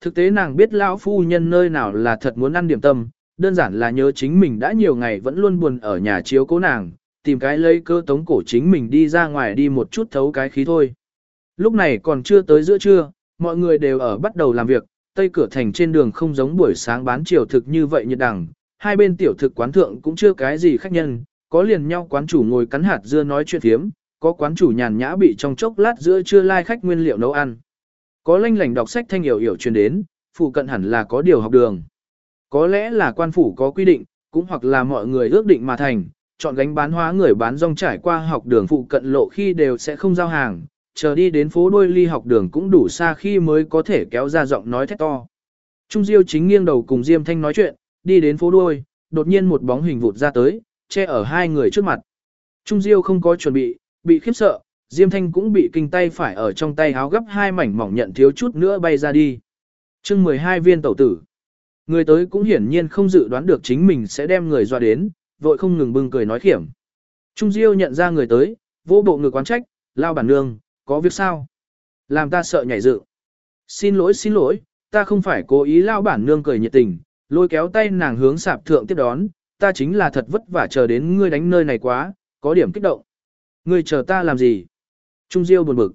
Thực tế nàng biết lão phu nhân nơi nào là thật muốn ăn điểm tâm, đơn giản là nhớ chính mình đã nhiều ngày vẫn luôn buồn ở nhà chiếu cố nàng, tìm cái lấy cơ tống cổ chính mình đi ra ngoài đi một chút thấu cái khí thôi. Lúc này còn chưa tới giữa trưa, mọi người đều ở bắt đầu làm việc, tây cửa thành trên đường không giống buổi sáng bán chiều thực như vậy nhiệt đẳng, hai bên tiểu thực quán thượng cũng chưa cái gì khách nhân, có liền nhau quán chủ ngồi cắn hạt dưa nói chuyện thiếm, có quán chủ nhàn nhã bị trong chốc lát giữa trưa lai khách nguyên liệu nấu ăn. Có lanh lảnh đọc sách thanh hiểu hiểu truyền đến, phụ cận hẳn là có điều học đường. Có lẽ là quan phủ có quy định, cũng hoặc là mọi người ước định mà thành, chọn gánh bán hóa người bán rong trải qua học đường phụ cận lộ khi đều sẽ không giao hàng, chờ đi đến phố đôi ly học đường cũng đủ xa khi mới có thể kéo ra giọng nói thét to. Trung Diêu chính nghiêng đầu cùng Diêm Thanh nói chuyện, đi đến phố đôi, đột nhiên một bóng hình vụt ra tới, che ở hai người trước mặt. Trung Diêu không có chuẩn bị, bị khiếp sợ, Diêm Thanh cũng bị kinh tay phải ở trong tay háo gấp hai mảnh mỏng nhận thiếu chút nữa bay ra đi. chương 12 viên tẩu tử. Người tới cũng hiển nhiên không dự đoán được chính mình sẽ đem người dọa đến, vội không ngừng bưng cười nói khiểm. Trung Diêu nhận ra người tới, vô bộ người quán trách, lao bản nương, có việc sao? Làm ta sợ nhảy dự. Xin lỗi xin lỗi, ta không phải cố ý lao bản nương cười nhiệt tình, lôi kéo tay nàng hướng sạp thượng tiếp đón, ta chính là thật vất vả chờ đến ngươi đánh nơi này quá, có điểm kích động. Ngươi chờ ta làm gì? Trung Diêu buồn bực.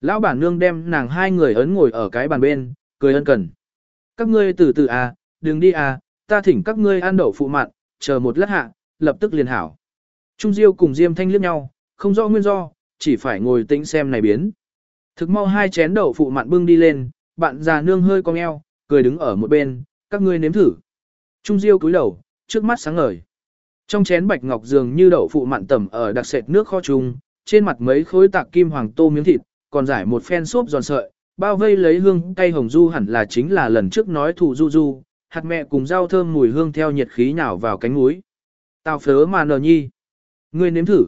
Lão bản nương đem nàng hai người ấn ngồi ở cái bàn bên, cười ân cần. Các ngươi từ từ à, đừng đi à, ta thỉnh các ngươi ăn đậu phụ mặn, chờ một lát hạ, lập tức liền hảo. Trung Diêu cùng Diêm Thanh liếc nhau, không rõ nguyên do, chỉ phải ngồi tĩnh xem này biến. Thực mau hai chén đậu phụ mặn bưng đi lên, bạn già nương hơi cong eo, cười đứng ở một bên, các ngươi nếm thử. Trung Diêu cúi đầu, trước mắt sáng ngời. Trong chén bạch ngọc dường như đậu phụ mặn tẩm ở đặc sệt nước kho trùng, trên mặt mấy khối tạc kim hoàng tô miếng thịt, còn giải một phen xốp giòn sợi, bao vây lấy hương cây hồng du hẳn là chính là lần trước nói thủ du du, hạt mẹ cùng rau thơm mùi hương theo nhiệt khí nhào vào cánh núi. Tào phớ mà nờ nhi. Ngươi nếm thử.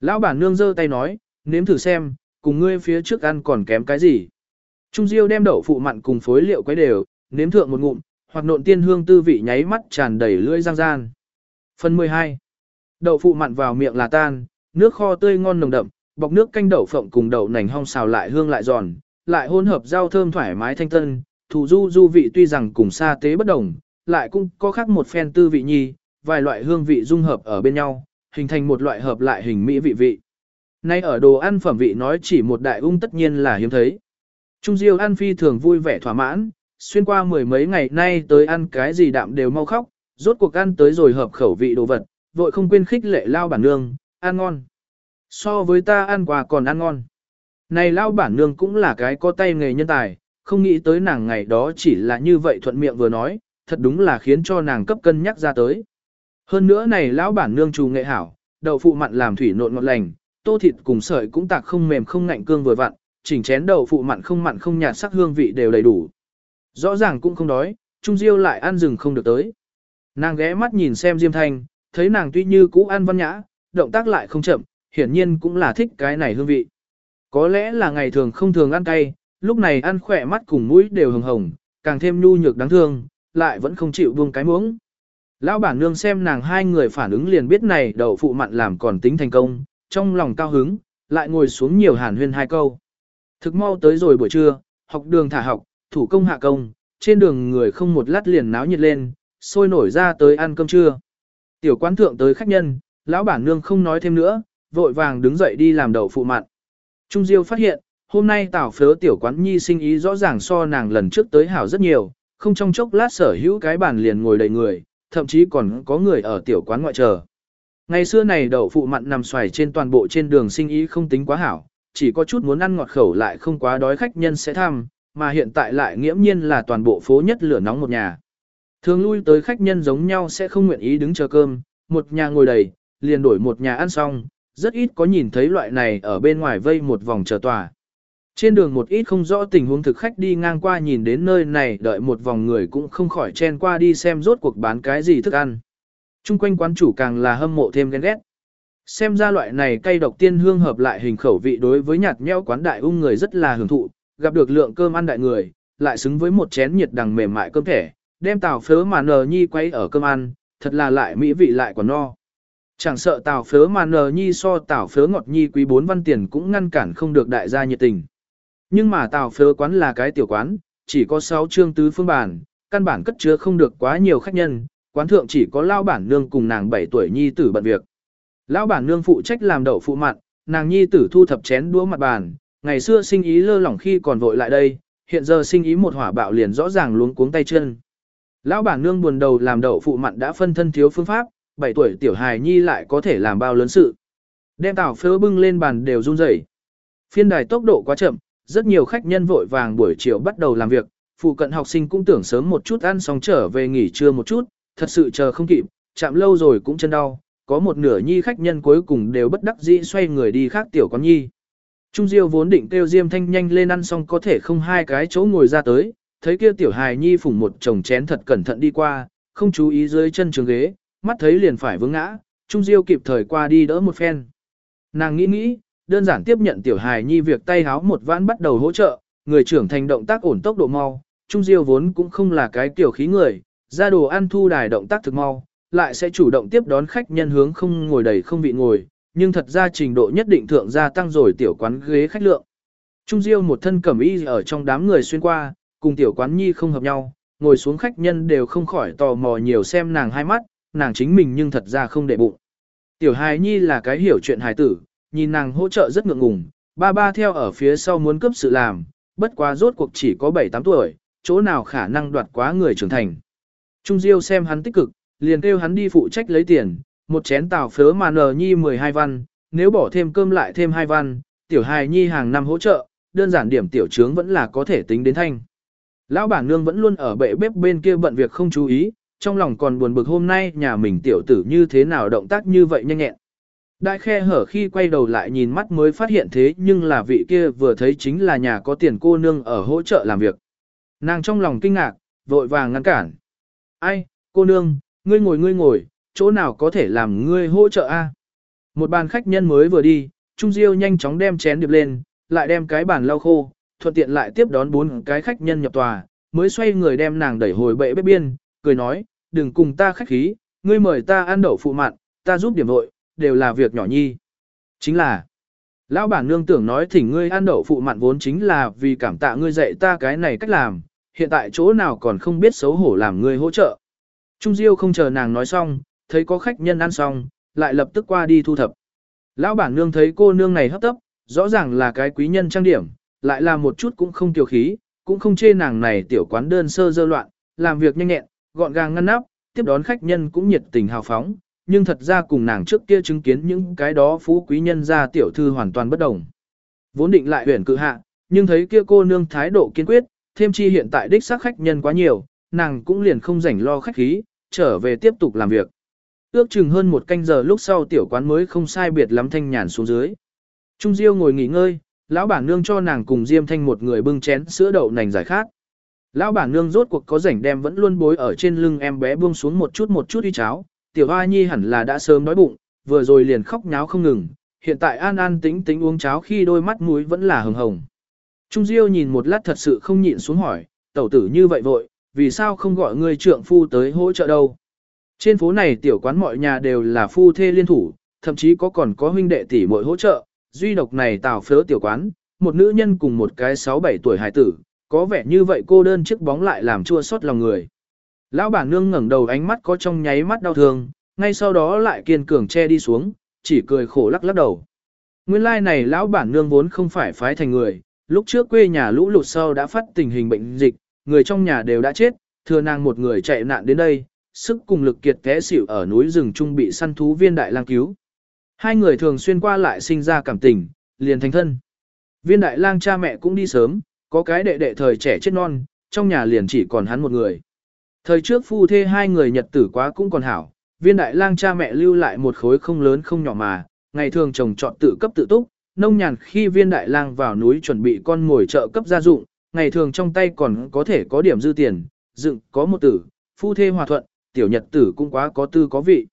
Lão bản nương giơ tay nói, nếm thử xem, cùng ngươi phía trước ăn còn kém cái gì. Trung Diêu đem đậu phụ mặn cùng phối liệu quấy đều, nếm thượng một ngụm, hoặc nộn tiên hương tư vị nháy mắt tràn đầy lưỡi răng gian. Phần 12. Đậu phụ mặn vào miệng là tan, nước kho tươi ngon nồng đậm, bọc nước canh đậu phộng cùng đậu nành hong xào lại hương lại giòn, lại hỗn hợp rau thơm thoải mái thanh tân, thủ du du vị tuy rằng cùng xa tế bất đồng, lại cũng có khác một phen tư vị nhi, vài loại hương vị dung hợp ở bên nhau, hình thành một loại hợp lại hình mỹ vị vị. Nay ở đồ ăn phẩm vị nói chỉ một đại ung tất nhiên là hiếm thấy. Trung Diêu ăn phi thường vui vẻ thỏa mãn, xuyên qua mười mấy ngày nay tới ăn cái gì đạm đều mau khóc, rốt cuộc ăn tới rồi hợp khẩu vị đồ vật, vội không quên khích lệ lao bản nương, ăn ngon. So với ta ăn quà còn ăn ngon. Này lao bản nương cũng là cái có tay nghề nhân tài, không nghĩ tới nàng ngày đó chỉ là như vậy thuận miệng vừa nói, thật đúng là khiến cho nàng cấp cân nhắc ra tới. Hơn nữa này lão bản nương trù nghệ hảo, đậu phụ mặn làm thủy nộn ngọt lành, tô thịt cùng sợi cũng tạc không mềm không ngạnh cương vừa vặn, chỉnh chén đậu phụ mặn không mặn không nhạt sắc hương vị đều đầy đủ. Rõ ràng cũng không đói, Trung Diêu lại ăn rừng không được tới. Nàng ghé mắt nhìn xem Diêm Thanh, thấy nàng tuy như cũ ăn văn nhã, động tác lại không chậm, hiển nhiên cũng là thích cái này hương vị. Có lẽ là ngày thường không thường ăn cay, lúc này ăn khỏe mắt cùng mũi đều hồng hồng, càng thêm nhu nhược đáng thương, lại vẫn không chịu buông cái muỗng. Lão bản nương xem nàng hai người phản ứng liền biết này đậu phụ mặn làm còn tính thành công, trong lòng cao hứng, lại ngồi xuống nhiều hàn huyên hai câu. Thực mau tới rồi buổi trưa, học đường thả học, thủ công hạ công, trên đường người không một lát liền náo nhiệt lên, sôi nổi ra tới ăn cơm trưa. Tiểu quán thượng tới khách nhân, lão bản nương không nói thêm nữa, vội vàng đứng dậy đi làm đậu phụ mặn. Trung Diêu phát hiện, hôm nay tảo phớ tiểu quán nhi sinh ý rõ ràng so nàng lần trước tới hảo rất nhiều, không trong chốc lát sở hữu cái bàn liền ngồi đầy người, thậm chí còn có người ở tiểu quán ngoại chờ. Ngày xưa này đậu phụ mặn nằm xoài trên toàn bộ trên đường sinh ý không tính quá hảo, chỉ có chút muốn ăn ngọt khẩu lại không quá đói khách nhân sẽ thăm, mà hiện tại lại nghiễm nhiên là toàn bộ phố nhất lửa nóng một nhà. Thường lui tới khách nhân giống nhau sẽ không nguyện ý đứng chờ cơm, một nhà ngồi đầy, liền đổi một nhà ăn xong, rất ít có nhìn thấy loại này ở bên ngoài vây một vòng chờ tòa. Trên đường một ít không rõ tình huống thực khách đi ngang qua nhìn đến nơi này đợi một vòng người cũng không khỏi chen qua đi xem rốt cuộc bán cái gì thức ăn. Trung quanh quán chủ càng là hâm mộ thêm ghen ghét. Xem ra loại này cây độc tiên hương hợp lại hình khẩu vị đối với nhạt nhẽo quán đại ung người rất là hưởng thụ, gặp được lượng cơm ăn đại người, lại xứng với một chén nhiệt đằng mềm mại cơm thẻ, đem tàu phớ mà nờ nhi quay ở cơm ăn, thật là lại mỹ vị lại còn no. Chẳng sợ tào phớ mà nờ nhi so tào phớ ngọt nhi quý bốn văn tiền cũng ngăn cản không được đại gia nhiệt tình. Nhưng mà tào phớ quán là cái tiểu quán, chỉ có 6 chương tứ phương bản, căn bản cất chứa không được quá nhiều khách nhân, quán thượng chỉ có lao bản nương cùng nàng 7 tuổi nhi tử bận việc. Lão bản nương phụ trách làm đậu phụ mặn, nàng nhi tử thu thập chén đũa mặt bàn, ngày xưa sinh ý lơ lỏng khi còn vội lại đây, hiện giờ sinh ý một hỏa bạo liền rõ ràng luống cuống tay chân. Lão bản nương buồn đầu làm đậu phụ mặn đã phân thân thiếu phương pháp, 7 tuổi tiểu hài nhi lại có thể làm bao lớn sự. Đem tảo phớ bưng lên bàn đều run rẩy. Phiên đài tốc độ quá chậm, rất nhiều khách nhân vội vàng buổi chiều bắt đầu làm việc, phụ cận học sinh cũng tưởng sớm một chút ăn xong trở về nghỉ trưa một chút, thật sự chờ không kịp, chạm lâu rồi cũng chân đau, có một nửa nhi khách nhân cuối cùng đều bất đắc dĩ xoay người đi khác tiểu con nhi. Trung Diêu vốn định kêu Diêm Thanh nhanh lên ăn xong có thể không hai cái chỗ ngồi ra tới, thấy kia tiểu hài nhi phủng một chồng chén thật cẩn thận đi qua, không chú ý dưới chân trường ghế, mắt thấy liền phải vướng ngã, Trung Diêu kịp thời qua đi đỡ một phen. Nàng nghĩ nghĩ, đơn giản tiếp nhận tiểu hài nhi việc tay háo một vãn bắt đầu hỗ trợ, người trưởng thành động tác ổn tốc độ mau, Trung Diêu vốn cũng không là cái tiểu khí người, ra đồ ăn thu đài động tác thực mau, lại sẽ chủ động tiếp đón khách nhân hướng không ngồi đầy không vị ngồi, nhưng thật ra trình độ nhất định thượng gia tăng rồi tiểu quán ghế khách lượng. Trung Diêu một thân cẩm y ở trong đám người xuyên qua, cùng tiểu quán nhi không hợp nhau, ngồi xuống khách nhân đều không khỏi tò mò nhiều xem nàng hai mắt, nàng chính mình nhưng thật ra không để bụng. Tiểu hài nhi là cái hiểu chuyện hài tử, nhìn nàng hỗ trợ rất ngượng ngùng, ba ba theo ở phía sau muốn cướp sự làm, bất quá rốt cuộc chỉ có 7-8 tuổi, chỗ nào khả năng đoạt quá người trưởng thành. Trung Diêu xem hắn tích cực, liền kêu hắn đi phụ trách lấy tiền, một chén tàu phớ mà nờ nhi 12 văn, nếu bỏ thêm cơm lại thêm 2 văn, tiểu hài nhi hàng năm hỗ trợ, đơn giản điểm tiểu trướng vẫn là có thể tính đến thanh. Lão bản nương vẫn luôn ở bệ bếp bên kia bận việc không chú ý, trong lòng còn buồn bực hôm nay nhà mình tiểu tử như thế nào động tác như vậy nhanh nhẹn. Đại khe hở khi quay đầu lại nhìn mắt mới phát hiện thế nhưng là vị kia vừa thấy chính là nhà có tiền cô nương ở hỗ trợ làm việc. Nàng trong lòng kinh ngạc, vội vàng ngăn cản. Ai, cô nương, ngươi ngồi ngươi ngồi, chỗ nào có thể làm ngươi hỗ trợ a? Một bàn khách nhân mới vừa đi, Trung Diêu nhanh chóng đem chén điệp lên, lại đem cái bàn lau khô, thuận tiện lại tiếp đón bốn cái khách nhân nhập tòa, mới xoay người đem nàng đẩy hồi bệ bếp biên, cười nói, đừng cùng ta khách khí, ngươi mời ta ăn đậu phụ mặn, ta giúp điểm vội, đều là việc nhỏ nhi. Chính là, lão bản nương tưởng nói thỉnh ngươi ăn đậu phụ mặn vốn chính là vì cảm tạ ngươi dạy ta cái này cách làm, hiện tại chỗ nào còn không biết xấu hổ làm ngươi hỗ trợ. Trung Diêu không chờ nàng nói xong, thấy có khách nhân ăn xong, lại lập tức qua đi thu thập. Lão bản nương thấy cô nương này hấp tấp, rõ ràng là cái quý nhân trang điểm, lại là một chút cũng không tiểu khí, cũng không chê nàng này tiểu quán đơn sơ dơ loạn, làm việc nhanh nhẹn, gọn gàng ngăn nắp, tiếp đón khách nhân cũng nhiệt tình hào phóng, nhưng thật ra cùng nàng trước kia chứng kiến những cái đó phú quý nhân gia tiểu thư hoàn toàn bất đồng. Vốn định lại huyền cự hạ, nhưng thấy kia cô nương thái độ kiên quyết, thêm chi hiện tại đích xác khách nhân quá nhiều, nàng cũng liền không rảnh lo khách khí, trở về tiếp tục làm việc. Ước chừng hơn một canh giờ lúc sau tiểu quán mới không sai biệt lắm thanh nhàn xuống dưới. Trung Diêu ngồi nghỉ ngơi, lão bản nương cho nàng cùng Diêm Thanh một người bưng chén sữa đậu nành giải khát. Lão bản nương rốt cuộc có rảnh đem vẫn luôn bối ở trên lưng em bé buông xuống một chút một chút đi cháo, tiểu hoa nhi hẳn là đã sớm đói bụng, vừa rồi liền khóc nháo không ngừng, hiện tại an an tính tính uống cháo khi đôi mắt mũi vẫn là hồng hồng. Trung Diêu nhìn một lát thật sự không nhịn xuống hỏi, tẩu tử như vậy vội, vì sao không gọi người trượng phu tới hỗ trợ đâu? Trên phố này tiểu quán mọi nhà đều là phu thê liên thủ, thậm chí có còn có huynh đệ tỷ muội hỗ trợ, duy độc này tào phớ tiểu quán, một nữ nhân cùng một cái 6-7 tuổi hải tử, có vẻ như vậy cô đơn chiếc bóng lại làm chua xót lòng người. Lão bản nương ngẩng đầu ánh mắt có trong nháy mắt đau thương, ngay sau đó lại kiên cường che đi xuống, chỉ cười khổ lắc lắc đầu. Nguyên lai like này lão bản nương vốn không phải phái thành người, lúc trước quê nhà lũ lụt sau đã phát tình hình bệnh dịch, người trong nhà đều đã chết, thừa nàng một người chạy nạn đến đây, sức cùng lực kiệt té xỉu ở núi rừng trung bị săn thú viên đại lang cứu. Hai người thường xuyên qua lại sinh ra cảm tình, liền thành thân. Viên đại lang cha mẹ cũng đi sớm, có cái đệ đệ thời trẻ chết non, trong nhà liền chỉ còn hắn một người. Thời trước phu thê hai người nhật tử quá cũng còn hảo, viên đại lang cha mẹ lưu lại một khối không lớn không nhỏ mà, ngày thường chồng chọn tự cấp tự túc, nông nhàn khi viên đại lang vào núi chuẩn bị con ngồi trợ cấp gia dụng, ngày thường trong tay còn có thể có điểm dư tiền, dựng có một tử, phu thê hòa thuận, tiểu nhật tử cũng quá có tư có vị.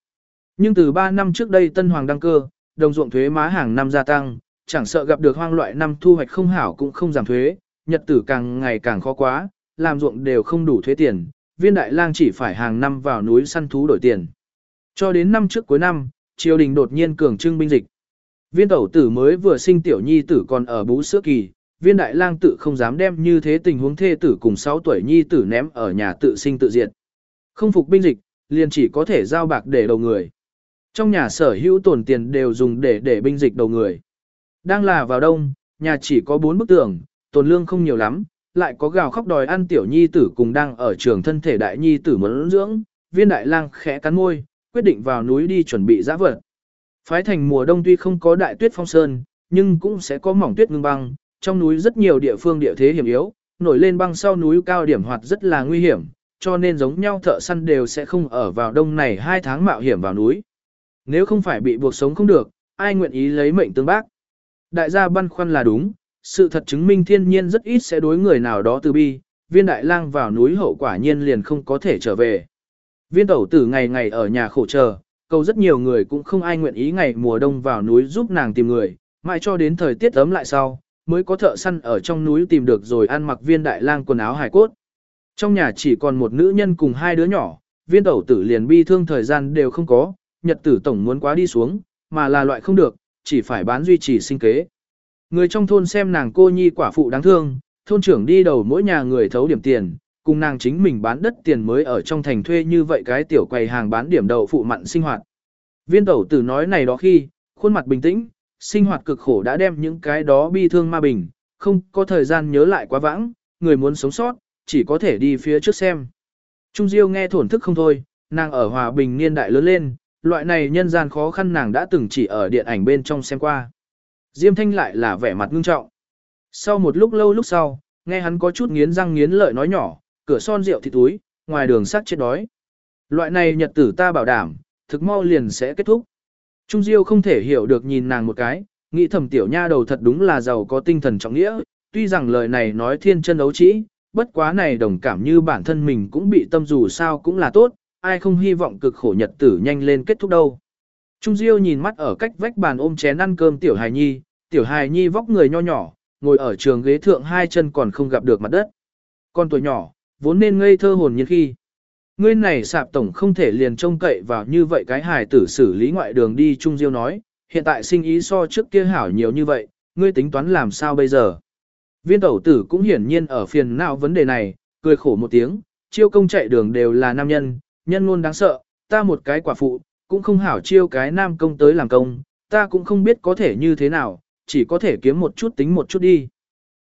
Nhưng từ 3 năm trước đây tân hoàng đăng cơ, đồng ruộng thuế má hàng năm gia tăng, chẳng sợ gặp được hoang loại năm thu hoạch không hảo cũng không giảm thuế, nhật tử càng ngày càng khó quá, làm ruộng đều không đủ thuế tiền, viên đại lang chỉ phải hàng năm vào núi săn thú đổi tiền. Cho đến năm trước cuối năm, triều đình đột nhiên cường trưng binh dịch. Viên tẩu tử mới vừa sinh tiểu nhi tử còn ở bú sữa kỳ, viên đại lang tự không dám đem như thế tình huống thê tử cùng 6 tuổi nhi tử ném ở nhà tự sinh tự diệt. Không phục binh dịch, liền chỉ có thể giao bạc để đầu người. Trong nhà sở hữu tổn tiền đều dùng để để binh dịch đầu người. Đang là vào đông, nhà chỉ có 4 bức tường, tồn lương không nhiều lắm, lại có gào khóc đòi ăn tiểu nhi tử cùng đang ở trường thân thể đại nhi tử muốn dưỡng, viên đại lang khẽ cắn môi, quyết định vào núi đi chuẩn bị giã vật. Phái thành mùa đông tuy không có đại tuyết phong sơn, nhưng cũng sẽ có mỏng tuyết ngưng băng, trong núi rất nhiều địa phương địa thế hiểm yếu, nổi lên băng sau núi cao điểm hoạt rất là nguy hiểm, cho nên giống nhau thợ săn đều sẽ không ở vào đông này hai tháng mạo hiểm vào núi. Nếu không phải bị buộc sống không được, ai nguyện ý lấy mệnh tương bác. Đại gia băn khoăn là đúng, sự thật chứng minh thiên nhiên rất ít sẽ đối người nào đó từ bi, viên đại lang vào núi hậu quả nhiên liền không có thể trở về. Viên tẩu tử ngày ngày ở nhà khổ chờ, cầu rất nhiều người cũng không ai nguyện ý ngày mùa đông vào núi giúp nàng tìm người, mãi cho đến thời tiết ấm lại sau, mới có thợ săn ở trong núi tìm được rồi ăn mặc viên đại lang quần áo hải cốt. Trong nhà chỉ còn một nữ nhân cùng hai đứa nhỏ, viên tẩu tử liền bi thương thời gian đều không có, nhật tử tổng muốn quá đi xuống, mà là loại không được, chỉ phải bán duy trì sinh kế. Người trong thôn xem nàng cô nhi quả phụ đáng thương, thôn trưởng đi đầu mỗi nhà người thấu điểm tiền, cùng nàng chính mình bán đất tiền mới ở trong thành thuê như vậy cái tiểu quầy hàng bán điểm đậu phụ mặn sinh hoạt. Viên tẩu tử nói này đó khi, khuôn mặt bình tĩnh, sinh hoạt cực khổ đã đem những cái đó bi thương ma bình, không có thời gian nhớ lại quá vãng, người muốn sống sót, chỉ có thể đi phía trước xem. Trung Diêu nghe thổn thức không thôi, nàng ở hòa bình niên đại lớn lên, loại này nhân gian khó khăn nàng đã từng chỉ ở điện ảnh bên trong xem qua. Diêm Thanh lại là vẻ mặt ngưng trọng. Sau một lúc lâu lúc sau, nghe hắn có chút nghiến răng nghiến lợi nói nhỏ, cửa son rượu thì túi, ngoài đường sắt chết đói. Loại này nhật tử ta bảo đảm, thực mau liền sẽ kết thúc. Trung Diêu không thể hiểu được nhìn nàng một cái, nghĩ thầm tiểu nha đầu thật đúng là giàu có tinh thần trọng nghĩa, tuy rằng lời này nói thiên chân đấu trĩ, bất quá này đồng cảm như bản thân mình cũng bị tâm dù sao cũng là tốt, ai không hy vọng cực khổ nhật tử nhanh lên kết thúc đâu. Trung Diêu nhìn mắt ở cách vách bàn ôm chén ăn cơm tiểu hài nhi, tiểu hài nhi vóc người nho nhỏ, ngồi ở trường ghế thượng hai chân còn không gặp được mặt đất. Con tuổi nhỏ, vốn nên ngây thơ hồn nhiên khi. Ngươi này sạp tổng không thể liền trông cậy vào như vậy cái hài tử xử lý ngoại đường đi Trung Diêu nói, hiện tại sinh ý so trước kia hảo nhiều như vậy, ngươi tính toán làm sao bây giờ. Viên tẩu tử cũng hiển nhiên ở phiền não vấn đề này, cười khổ một tiếng, chiêu công chạy đường đều là nam nhân, nhân luôn đáng sợ, ta một cái quả phụ, cũng không hảo chiêu cái nam công tới làm công, ta cũng không biết có thể như thế nào, chỉ có thể kiếm một chút tính một chút đi.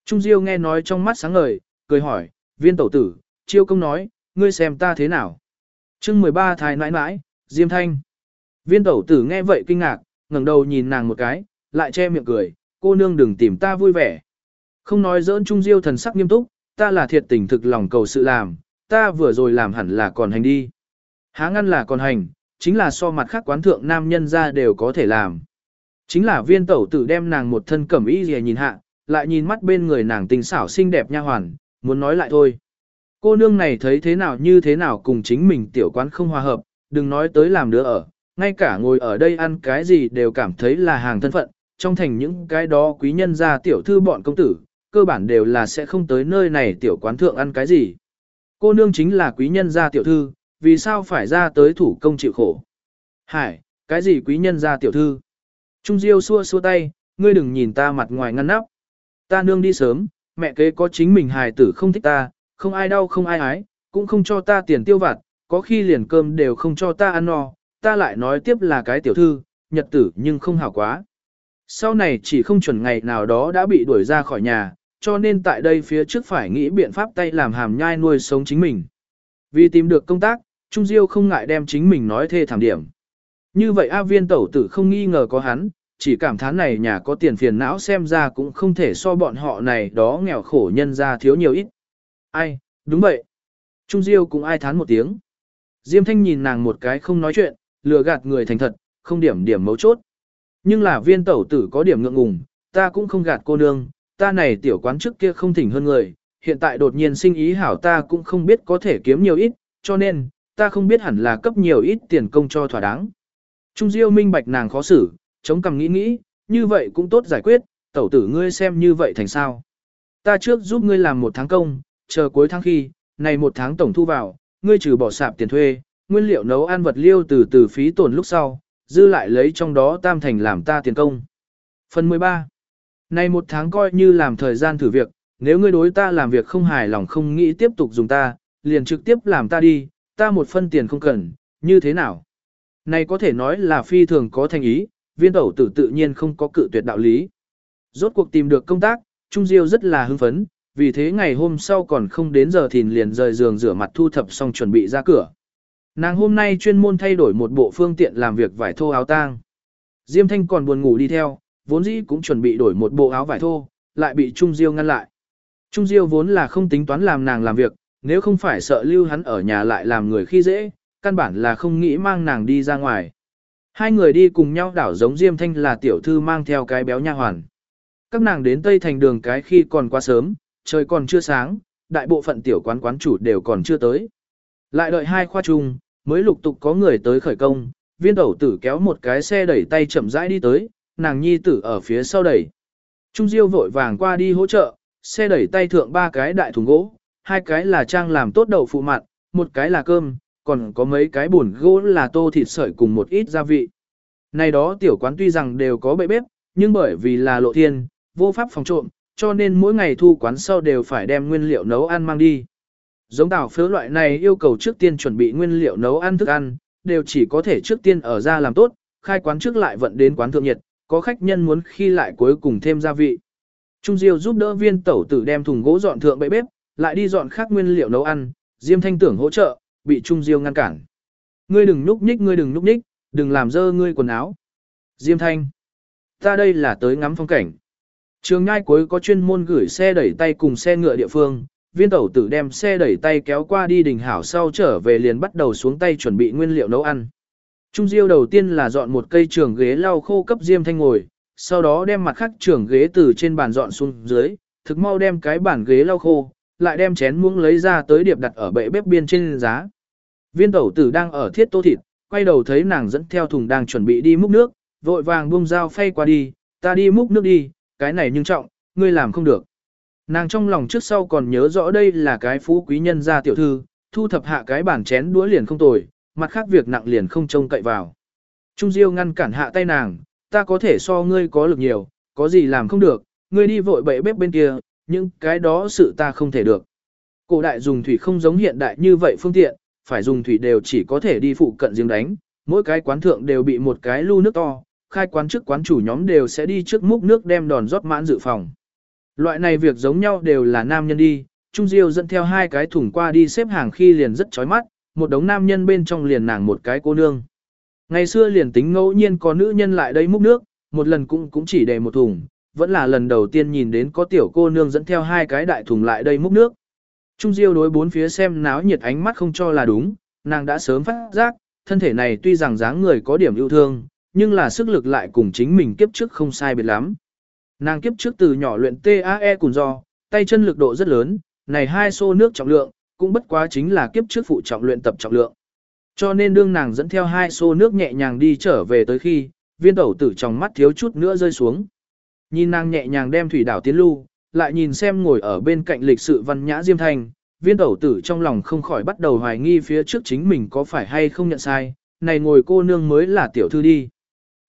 Trung Diêu nghe nói trong mắt sáng ngời, cười hỏi, viên tẩu tử, chiêu công nói, ngươi xem ta thế nào. chương 13 thái nãi nãi, Diêm Thanh. Viên tẩu tử nghe vậy kinh ngạc, ngẩng đầu nhìn nàng một cái, lại che miệng cười, cô nương đừng tìm ta vui vẻ. Không nói giỡn Trung Diêu thần sắc nghiêm túc, ta là thiệt tình thực lòng cầu sự làm, ta vừa rồi làm hẳn là còn hành đi. Há ngăn là còn hành, chính là so mặt khác quán thượng nam nhân ra đều có thể làm. Chính là viên tẩu tử đem nàng một thân cẩm y gì nhìn hạ, lại nhìn mắt bên người nàng tình xảo xinh đẹp nha hoàn, muốn nói lại thôi. Cô nương này thấy thế nào như thế nào cùng chính mình tiểu quán không hòa hợp, đừng nói tới làm đứa ở, ngay cả ngồi ở đây ăn cái gì đều cảm thấy là hàng thân phận, trong thành những cái đó quý nhân gia tiểu thư bọn công tử, cơ bản đều là sẽ không tới nơi này tiểu quán thượng ăn cái gì. Cô nương chính là quý nhân gia tiểu thư, vì sao phải ra tới thủ công chịu khổ? Hải, cái gì quý nhân gia tiểu thư? Trung Diêu xua xua tay, ngươi đừng nhìn ta mặt ngoài ngăn nắp. Ta nương đi sớm, mẹ kế có chính mình hài tử không thích ta, không ai đau không ai ái, cũng không cho ta tiền tiêu vặt, có khi liền cơm đều không cho ta ăn no, ta lại nói tiếp là cái tiểu thư, nhật tử nhưng không hảo quá. Sau này chỉ không chuẩn ngày nào đó đã bị đuổi ra khỏi nhà, cho nên tại đây phía trước phải nghĩ biện pháp tay làm hàm nhai nuôi sống chính mình. Vì tìm được công tác, Trung Diêu không ngại đem chính mình nói thê thảm điểm. Như vậy A viên tẩu tử không nghi ngờ có hắn, chỉ cảm thán này nhà có tiền phiền não xem ra cũng không thể so bọn họ này đó nghèo khổ nhân ra thiếu nhiều ít. Ai, đúng vậy. Trung Diêu cũng ai thán một tiếng. Diêm Thanh nhìn nàng một cái không nói chuyện, lừa gạt người thành thật, không điểm điểm mấu chốt. Nhưng là viên tẩu tử có điểm ngượng ngùng, ta cũng không gạt cô nương, ta này tiểu quán trước kia không thỉnh hơn người, hiện tại đột nhiên sinh ý hảo ta cũng không biết có thể kiếm nhiều ít, cho nên, ta không biết hẳn là cấp nhiều ít tiền công cho thỏa đáng. Trung Diêu minh bạch nàng khó xử, chống cằm nghĩ nghĩ, như vậy cũng tốt giải quyết, tẩu tử ngươi xem như vậy thành sao. Ta trước giúp ngươi làm một tháng công, chờ cuối tháng khi, này một tháng tổng thu vào, ngươi trừ bỏ sạp tiền thuê, nguyên liệu nấu ăn vật liêu từ từ phí tổn lúc sau, dư lại lấy trong đó tam thành làm ta tiền công. Phần 13 Này một tháng coi như làm thời gian thử việc, nếu ngươi đối ta làm việc không hài lòng không nghĩ tiếp tục dùng ta, liền trực tiếp làm ta đi, ta một phân tiền không cần, như thế nào? Này có thể nói là phi thường có thành ý, viên tẩu tử tự nhiên không có cự tuyệt đạo lý. Rốt cuộc tìm được công tác, Trung Diêu rất là hưng phấn, vì thế ngày hôm sau còn không đến giờ thìn liền rời giường rửa mặt thu thập xong chuẩn bị ra cửa. Nàng hôm nay chuyên môn thay đổi một bộ phương tiện làm việc vải thô áo tang. Diêm Thanh còn buồn ngủ đi theo, vốn dĩ cũng chuẩn bị đổi một bộ áo vải thô, lại bị Trung Diêu ngăn lại. Trung Diêu vốn là không tính toán làm nàng làm việc, nếu không phải sợ lưu hắn ở nhà lại làm người khi dễ, căn bản là không nghĩ mang nàng đi ra ngoài. Hai người đi cùng nhau đảo giống Diêm Thanh là tiểu thư mang theo cái béo nha hoàn. Các nàng đến Tây Thành đường cái khi còn quá sớm, trời còn chưa sáng, đại bộ phận tiểu quán quán chủ đều còn chưa tới. Lại đợi hai khoa chung, mới lục tục có người tới khởi công, viên đầu tử kéo một cái xe đẩy tay chậm rãi đi tới, nàng nhi tử ở phía sau đẩy. Trung Diêu vội vàng qua đi hỗ trợ, xe đẩy tay thượng ba cái đại thùng gỗ, hai cái là trang làm tốt đậu phụ mặn, một cái là cơm, còn có mấy cái buồn gỗ là tô thịt sợi cùng một ít gia vị. Này đó tiểu quán tuy rằng đều có bệ bếp, nhưng bởi vì là lộ thiên, vô pháp phòng trộm, cho nên mỗi ngày thu quán sau đều phải đem nguyên liệu nấu ăn mang đi. Giống tảo phớ loại này yêu cầu trước tiên chuẩn bị nguyên liệu nấu ăn thức ăn, đều chỉ có thể trước tiên ở ra làm tốt, khai quán trước lại vận đến quán thượng nhiệt, có khách nhân muốn khi lại cuối cùng thêm gia vị. Trung Diêu giúp đỡ viên tẩu tử đem thùng gỗ dọn thượng bệ bếp, lại đi dọn khác nguyên liệu nấu ăn, Diêm Thanh tưởng hỗ trợ, bị Trung Diêu ngăn cản. Ngươi đừng núp nhích, ngươi đừng núp nhích, đừng làm dơ ngươi quần áo. Diêm Thanh, ta đây là tới ngắm phong cảnh. Trường ngai cuối có chuyên môn gửi xe đẩy tay cùng xe ngựa địa phương, viên tẩu tử đem xe đẩy tay kéo qua đi đỉnh hảo sau trở về liền bắt đầu xuống tay chuẩn bị nguyên liệu nấu ăn. Trung Diêu đầu tiên là dọn một cây trường ghế lau khô cấp Diêm Thanh ngồi, sau đó đem mặt khác trường ghế từ trên bàn dọn xuống dưới, thực mau đem cái bàn ghế lau khô, lại đem chén muỗng lấy ra tới điệp đặt ở bệ bếp biên trên giá. Viên tẩu tử đang ở thiết tô thịt, quay đầu thấy nàng dẫn theo thùng đang chuẩn bị đi múc nước, vội vàng buông dao phay qua đi, ta đi múc nước đi, cái này nhưng trọng, ngươi làm không được. Nàng trong lòng trước sau còn nhớ rõ đây là cái phú quý nhân gia tiểu thư, thu thập hạ cái bản chén đũa liền không tồi, mặt khác việc nặng liền không trông cậy vào. Trung Diêu ngăn cản hạ tay nàng, ta có thể so ngươi có lực nhiều, có gì làm không được, ngươi đi vội bậy bếp bên kia, nhưng cái đó sự ta không thể được. Cổ đại dùng thủy không giống hiện đại như vậy phương tiện, phải dùng thủy đều chỉ có thể đi phụ cận giếng đánh, mỗi cái quán thượng đều bị một cái lu nước to, khai quán trước quán chủ nhóm đều sẽ đi trước múc nước đem đòn rót mãn dự phòng. Loại này việc giống nhau đều là nam nhân đi, Trung Diêu dẫn theo hai cái thùng qua đi xếp hàng khi liền rất chói mắt, một đống nam nhân bên trong liền nàng một cái cô nương. Ngày xưa liền tính ngẫu nhiên có nữ nhân lại đây múc nước, một lần cũng cũng chỉ để một thùng, vẫn là lần đầu tiên nhìn đến có tiểu cô nương dẫn theo hai cái đại thùng lại đây múc nước. Trung Diêu đối bốn phía xem náo nhiệt ánh mắt không cho là đúng, nàng đã sớm phát giác, thân thể này tuy rằng dáng người có điểm yêu thương, nhưng là sức lực lại cùng chính mình kiếp trước không sai biệt lắm. Nàng kiếp trước từ nhỏ luyện TAE cùng do, tay chân lực độ rất lớn, này hai xô nước trọng lượng, cũng bất quá chính là kiếp trước phụ trọng luyện tập trọng lượng. Cho nên đương nàng dẫn theo hai xô nước nhẹ nhàng đi trở về tới khi, viên tẩu tử trong mắt thiếu chút nữa rơi xuống. Nhìn nàng nhẹ nhàng đem thủy đảo tiến lưu, lại nhìn xem ngồi ở bên cạnh lịch sự văn nhã Diêm Thanh, viên tẩu tử trong lòng không khỏi bắt đầu hoài nghi phía trước chính mình có phải hay không nhận sai, này ngồi cô nương mới là tiểu thư đi.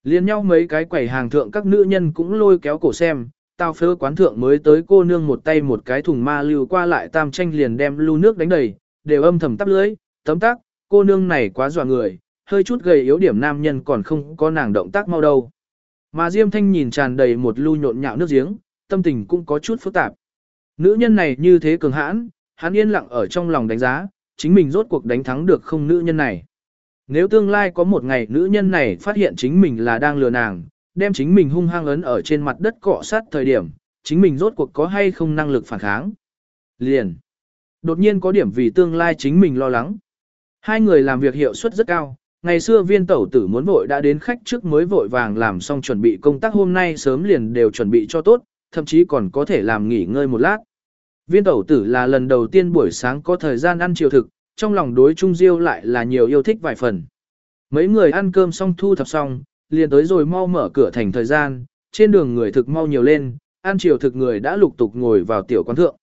Liên nhau mấy cái quầy hàng thượng các nữ nhân cũng lôi kéo cổ xem, tao phớ quán thượng mới tới cô nương một tay một cái thùng ma lưu qua lại tam tranh liền đem lưu nước đánh đầy, đều âm thầm tắp lưới, tấm tác, cô nương này quá dọa người, hơi chút gầy yếu điểm nam nhân còn không có nàng động tác mau đâu. Mà Diêm Thanh nhìn tràn đầy một lưu nhộn nhạo nước giếng, tâm tình cũng có chút phức tạp. Nữ nhân này như thế cường hãn, hắn yên lặng ở trong lòng đánh giá, chính mình rốt cuộc đánh thắng được không nữ nhân này. Nếu tương lai có một ngày nữ nhân này phát hiện chính mình là đang lừa nàng, đem chính mình hung hăng ấn ở trên mặt đất cọ sát thời điểm, chính mình rốt cuộc có hay không năng lực phản kháng. Liền. Đột nhiên có điểm vì tương lai chính mình lo lắng. Hai người làm việc hiệu suất rất cao, ngày xưa viên tẩu tử muốn vội đã đến khách trước mới vội vàng làm xong chuẩn bị công tác hôm nay sớm liền đều chuẩn bị cho tốt, thậm chí còn có thể làm nghỉ ngơi một lát. Viên tẩu tử là lần đầu tiên buổi sáng có thời gian ăn chiều thực, trong lòng đối Trung Diêu lại là nhiều yêu thích vài phần. Mấy người ăn cơm xong thu thập xong, liền tới rồi mau mở cửa thành thời gian, trên đường người thực mau nhiều lên, ăn chiều thực người đã lục tục ngồi vào tiểu quán thượng.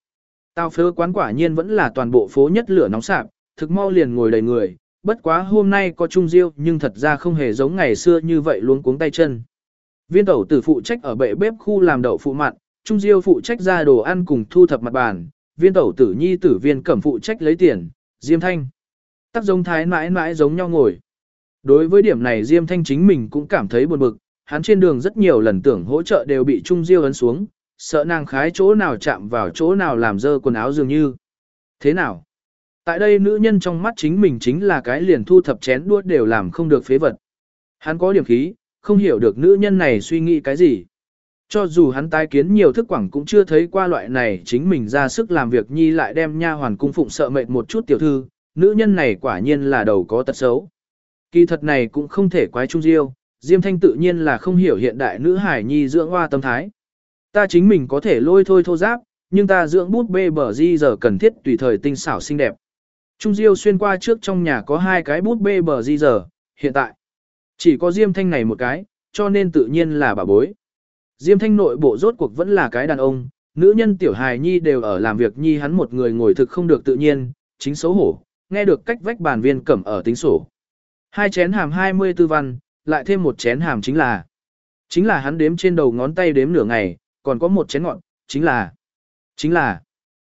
Tao phớ quán quả nhiên vẫn là toàn bộ phố nhất lửa nóng sạp, thực mau liền ngồi đầy người, bất quá hôm nay có Trung Diêu nhưng thật ra không hề giống ngày xưa như vậy luống cuống tay chân. Viên tẩu tử phụ trách ở bệ bếp khu làm đậu phụ mặn, Trung Diêu phụ trách ra đồ ăn cùng thu thập mặt bàn, viên tẩu tử nhi tử viên cẩm phụ trách lấy tiền, Diêm Thanh. Tắc giống thái mãi mãi giống nhau ngồi. Đối với điểm này Diêm Thanh chính mình cũng cảm thấy buồn bực, hắn trên đường rất nhiều lần tưởng hỗ trợ đều bị Trung Diêu ấn xuống, sợ nàng khái chỗ nào chạm vào chỗ nào làm dơ quần áo dường như. Thế nào? Tại đây nữ nhân trong mắt chính mình chính là cái liền thu thập chén đua đều làm không được phế vật. Hắn có điểm khí, không hiểu được nữ nhân này suy nghĩ cái gì. Cho dù hắn tái kiến nhiều thức quảng cũng chưa thấy qua loại này chính mình ra sức làm việc nhi lại đem nha hoàn cung phụng sợ mệt một chút tiểu thư, nữ nhân này quả nhiên là đầu có tật xấu. Kỳ thật này cũng không thể quái trung diêu, Diêm Thanh tự nhiên là không hiểu hiện đại nữ hải nhi dưỡng hoa tâm thái. Ta chính mình có thể lôi thôi thô giáp, nhưng ta dưỡng bút bê bờ di giờ cần thiết tùy thời tinh xảo xinh đẹp. Trung Diêu xuyên qua trước trong nhà có hai cái bút bê bờ di giờ, hiện tại chỉ có Diêm Thanh này một cái, cho nên tự nhiên là bà bối. Diêm Thanh nội bộ rốt cuộc vẫn là cái đàn ông, nữ nhân tiểu hài nhi đều ở làm việc nhi hắn một người ngồi thực không được tự nhiên, chính xấu hổ, nghe được cách vách bàn viên cẩm ở tính sổ. Hai chén hàm 24 văn, lại thêm một chén hàm chính là. Chính là hắn đếm trên đầu ngón tay đếm nửa ngày, còn có một chén ngọn, chính là. Chính là.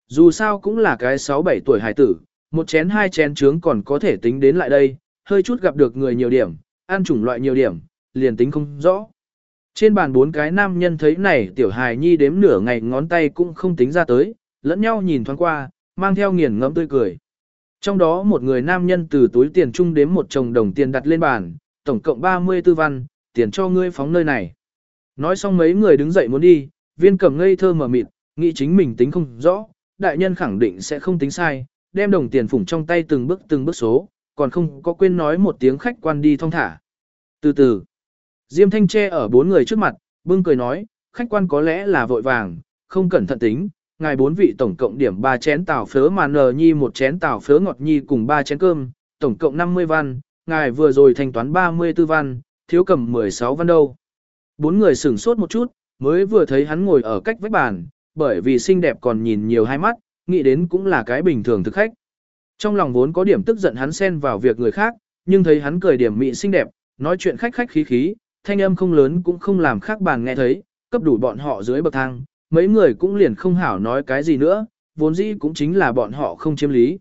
Dù sao cũng là cái 6-7 tuổi hài tử, một chén hai chén trướng còn có thể tính đến lại đây, hơi chút gặp được người nhiều điểm, ăn chủng loại nhiều điểm, liền tính không rõ. Trên bàn bốn cái nam nhân thấy này tiểu hài nhi đếm nửa ngày ngón tay cũng không tính ra tới, lẫn nhau nhìn thoáng qua, mang theo nghiền ngẫm tươi cười. Trong đó một người nam nhân từ túi tiền chung đếm một chồng đồng tiền đặt lên bàn, tổng cộng 34 văn, tiền cho ngươi phóng nơi này. Nói xong mấy người đứng dậy muốn đi, viên cầm ngây thơ mở mịt, nghĩ chính mình tính không rõ, đại nhân khẳng định sẽ không tính sai, đem đồng tiền phủng trong tay từng bước từng bước số, còn không có quên nói một tiếng khách quan đi thong thả. Từ từ, Diêm Thanh che ở bốn người trước mặt, bưng cười nói, khách quan có lẽ là vội vàng, không cẩn thận tính, ngài bốn vị tổng cộng điểm ba chén tàu phớ mà nờ nhi một chén tàu phớ ngọt nhi cùng ba chén cơm, tổng cộng 50 văn, ngài vừa rồi thanh toán 34 văn, thiếu cầm 16 văn đâu. Bốn người sửng sốt một chút, mới vừa thấy hắn ngồi ở cách vách bàn, bởi vì xinh đẹp còn nhìn nhiều hai mắt, nghĩ đến cũng là cái bình thường thực khách. Trong lòng vốn có điểm tức giận hắn xen vào việc người khác, nhưng thấy hắn cười điểm mị xinh đẹp, nói chuyện khách khách khí khí, thanh âm không lớn cũng không làm khác bàn nghe thấy, cấp đủ bọn họ dưới bậc thang, mấy người cũng liền không hảo nói cái gì nữa, vốn dĩ cũng chính là bọn họ không chiếm lý.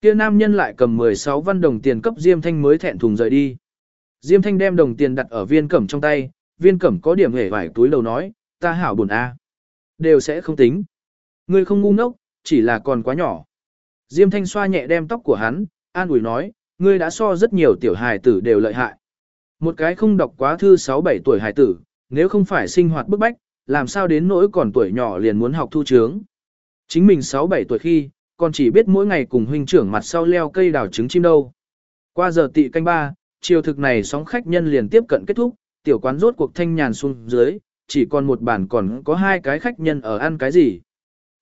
Kia nam nhân lại cầm 16 văn đồng tiền cấp Diêm Thanh mới thẹn thùng rời đi. Diêm Thanh đem đồng tiền đặt ở viên cẩm trong tay, viên cẩm có điểm hề vải túi đầu nói, ta hảo buồn a, Đều sẽ không tính. Ngươi không ngu ngốc, chỉ là còn quá nhỏ. Diêm Thanh xoa nhẹ đem tóc của hắn, an ủi nói, ngươi đã so rất nhiều tiểu hài tử đều lợi hại. Một cái không đọc quá thư 6-7 tuổi hài tử, nếu không phải sinh hoạt bức bách, làm sao đến nỗi còn tuổi nhỏ liền muốn học thu trướng. Chính mình 6-7 tuổi khi, còn chỉ biết mỗi ngày cùng huynh trưởng mặt sau leo cây đào trứng chim đâu. Qua giờ tị canh ba, chiều thực này sóng khách nhân liền tiếp cận kết thúc, tiểu quán rốt cuộc thanh nhàn xuống dưới, chỉ còn một bàn còn có hai cái khách nhân ở ăn cái gì.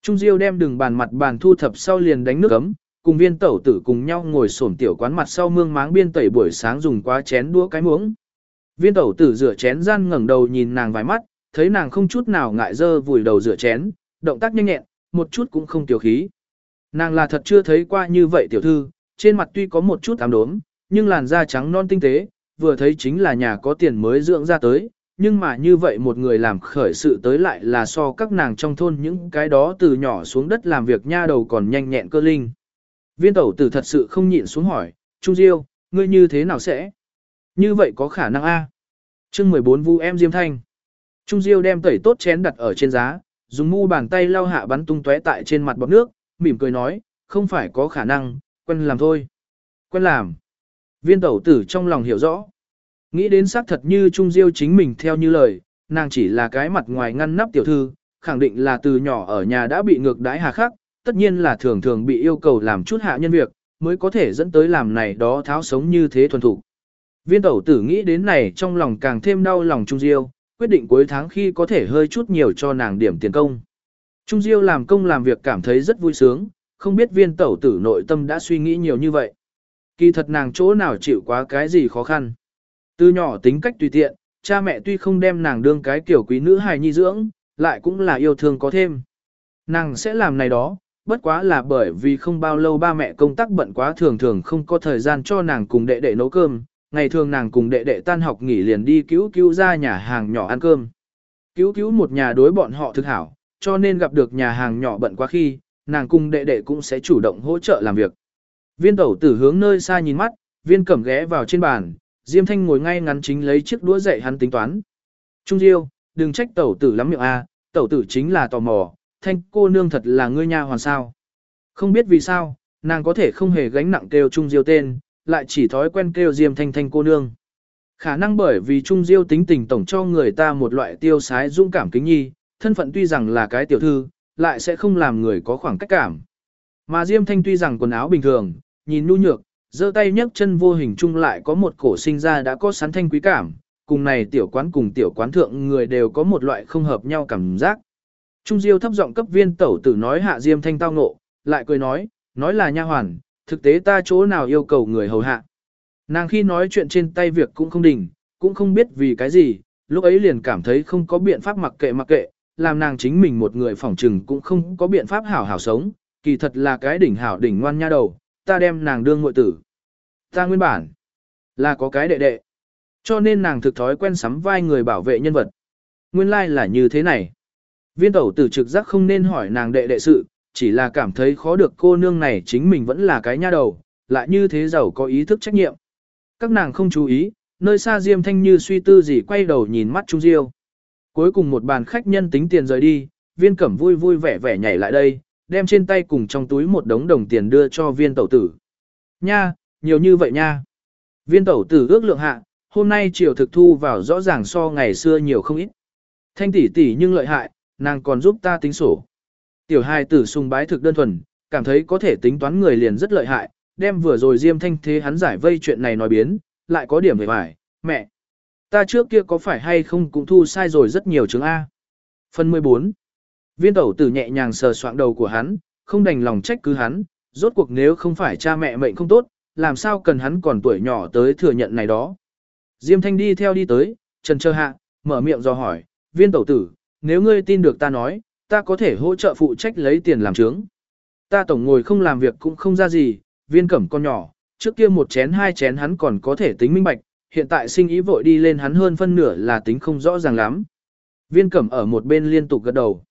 Trung Diêu đem đường bàn mặt bàn thu thập sau liền đánh nước ấm, cùng viên tẩu tử cùng nhau ngồi xổm tiểu quán mặt sau mương máng biên tẩy buổi sáng dùng quá chén đũa cái muỗng. Viên tẩu tử rửa chén gian ngẩng đầu nhìn nàng vài mắt, thấy nàng không chút nào ngại dơ vùi đầu rửa chén, động tác nhanh nhẹn, một chút cũng không tiểu khí. Nàng là thật chưa thấy qua như vậy tiểu thư, trên mặt tuy có một chút ám đốm, nhưng làn da trắng non tinh tế, vừa thấy chính là nhà có tiền mới dưỡng ra tới, nhưng mà như vậy một người làm khởi sự tới lại là so các nàng trong thôn những cái đó từ nhỏ xuống đất làm việc nha đầu còn nhanh nhẹn cơ linh. Viên tẩu tử thật sự không nhịn xuống hỏi, Trung Diêu, ngươi như thế nào sẽ? Như vậy có khả năng a? À? Chương 14 Vu em Diêm Thanh. Trung Diêu đem tẩy tốt chén đặt ở trên giá, dùng mu bàn tay lau hạ bắn tung tóe tại trên mặt bọt nước, mỉm cười nói, không phải có khả năng, quen làm thôi. Quen làm. Viên tẩu tử trong lòng hiểu rõ. Nghĩ đến xác thật như Trung Diêu chính mình theo như lời, nàng chỉ là cái mặt ngoài ngăn nắp tiểu thư, khẳng định là từ nhỏ ở nhà đã bị ngược đãi hà khắc, tất nhiên là thường thường bị yêu cầu làm chút hạ nhân việc, mới có thể dẫn tới làm này đó tháo sống như thế thuần thủ. Viên tẩu tử nghĩ đến này trong lòng càng thêm đau lòng Trung Diêu, quyết định cuối tháng khi có thể hơi chút nhiều cho nàng điểm tiền công. Trung Diêu làm công làm việc cảm thấy rất vui sướng, không biết viên tẩu tử nội tâm đã suy nghĩ nhiều như vậy. Kỳ thật nàng chỗ nào chịu quá cái gì khó khăn. Từ nhỏ tính cách tùy tiện, cha mẹ tuy không đem nàng đương cái kiểu quý nữ hài nhi dưỡng, lại cũng là yêu thương có thêm. Nàng sẽ làm này đó, bất quá là bởi vì không bao lâu ba mẹ công tác bận quá thường thường không có thời gian cho nàng cùng đệ đệ nấu cơm, ngày thường nàng cùng đệ đệ tan học nghỉ liền đi cứu cứu ra nhà hàng nhỏ ăn cơm. Cứu cứu một nhà đối bọn họ thực hảo, cho nên gặp được nhà hàng nhỏ bận quá khi, nàng cùng đệ đệ cũng sẽ chủ động hỗ trợ làm việc. Viên tẩu tử hướng nơi xa nhìn mắt, viên cẩm ghé vào trên bàn, Diêm Thanh ngồi ngay ngắn chính lấy chiếc đũa dạy hắn tính toán. Trung Diêu, đừng trách tẩu tử lắm miệng a, tẩu tử chính là tò mò, thanh cô nương thật là ngươi nha hoàn sao. Không biết vì sao, nàng có thể không hề gánh nặng kêu Trung Diêu tên, lại chỉ thói quen kêu Diêm Thanh Thanh cô nương. Khả năng bởi vì Trung Diêu tính tình tổng cho người ta một loại tiêu sái dũng cảm kính nhi, thân phận tuy rằng là cái tiểu thư, lại sẽ không làm người có khoảng cách cảm. Mà Diêm Thanh tuy rằng quần áo bình thường, nhìn nhu nhược, giơ tay nhấc chân vô hình chung lại có một cổ sinh ra đã có sán thanh quý cảm, cùng này tiểu quán cùng tiểu quán thượng người đều có một loại không hợp nhau cảm giác. Trung Diêu thấp giọng cấp viên tẩu tử nói hạ Diêm Thanh tao ngộ, lại cười nói, nói là nha hoàn, thực tế ta chỗ nào yêu cầu người hầu hạ. Nàng khi nói chuyện trên tay việc cũng không đình, cũng không biết vì cái gì, lúc ấy liền cảm thấy không có biện pháp mặc kệ mặc kệ, làm nàng chính mình một người phỏng trừng cũng không có biện pháp hảo hảo sống, kỳ thật là cái đỉnh hảo đỉnh ngoan nha đầu, ta đem nàng đương ngội tử. Ta nguyên bản là có cái đệ đệ, cho nên nàng thực thói quen sắm vai người bảo vệ nhân vật. Nguyên lai like là như thế này. Viên tẩu tử trực giác không nên hỏi nàng đệ đệ sự, chỉ là cảm thấy khó được cô nương này chính mình vẫn là cái nha đầu, lại như thế giàu có ý thức trách nhiệm. Các nàng không chú ý, nơi xa Diêm Thanh Như suy tư gì quay đầu nhìn mắt Trung Diêu. Cuối cùng một bàn khách nhân tính tiền rời đi, viên cẩm vui vui vẻ vẻ nhảy lại đây, đem trên tay cùng trong túi một đống đồng tiền đưa cho viên tẩu tử. Nha, nhiều như vậy nha. Viên tẩu tử ước lượng hạ, hôm nay chiều thực thu vào rõ ràng so ngày xưa nhiều không ít. Thanh tỷ tỷ nhưng lợi hại, nàng còn giúp ta tính sổ. Tiểu hài tử sùng bái thực đơn thuần, cảm thấy có thể tính toán người liền rất lợi hại, đem vừa rồi Diêm Thanh thế hắn giải vây chuyện này nói biến, lại có điểm về vải, mẹ. Ta trước kia có phải hay không cũng thu sai rồi rất nhiều chứng A. Phần 14. Viên tẩu tử nhẹ nhàng sờ soạng đầu của hắn, không đành lòng trách cứ hắn, rốt cuộc nếu không phải cha mẹ mệnh không tốt, làm sao cần hắn còn tuổi nhỏ tới thừa nhận này đó. Diêm Thanh đi theo đi tới, trần chờ hạ, mở miệng do hỏi, viên tẩu tử, nếu ngươi tin được ta nói, ta có thể hỗ trợ phụ trách lấy tiền làm trướng. Ta tổng ngồi không làm việc cũng không ra gì, viên cẩm con nhỏ, trước kia một chén hai chén hắn còn có thể tính minh bạch, hiện tại sinh ý vội đi lên hắn hơn phân nửa là tính không rõ ràng lắm. Viên cẩm ở một bên liên tục gật đầu.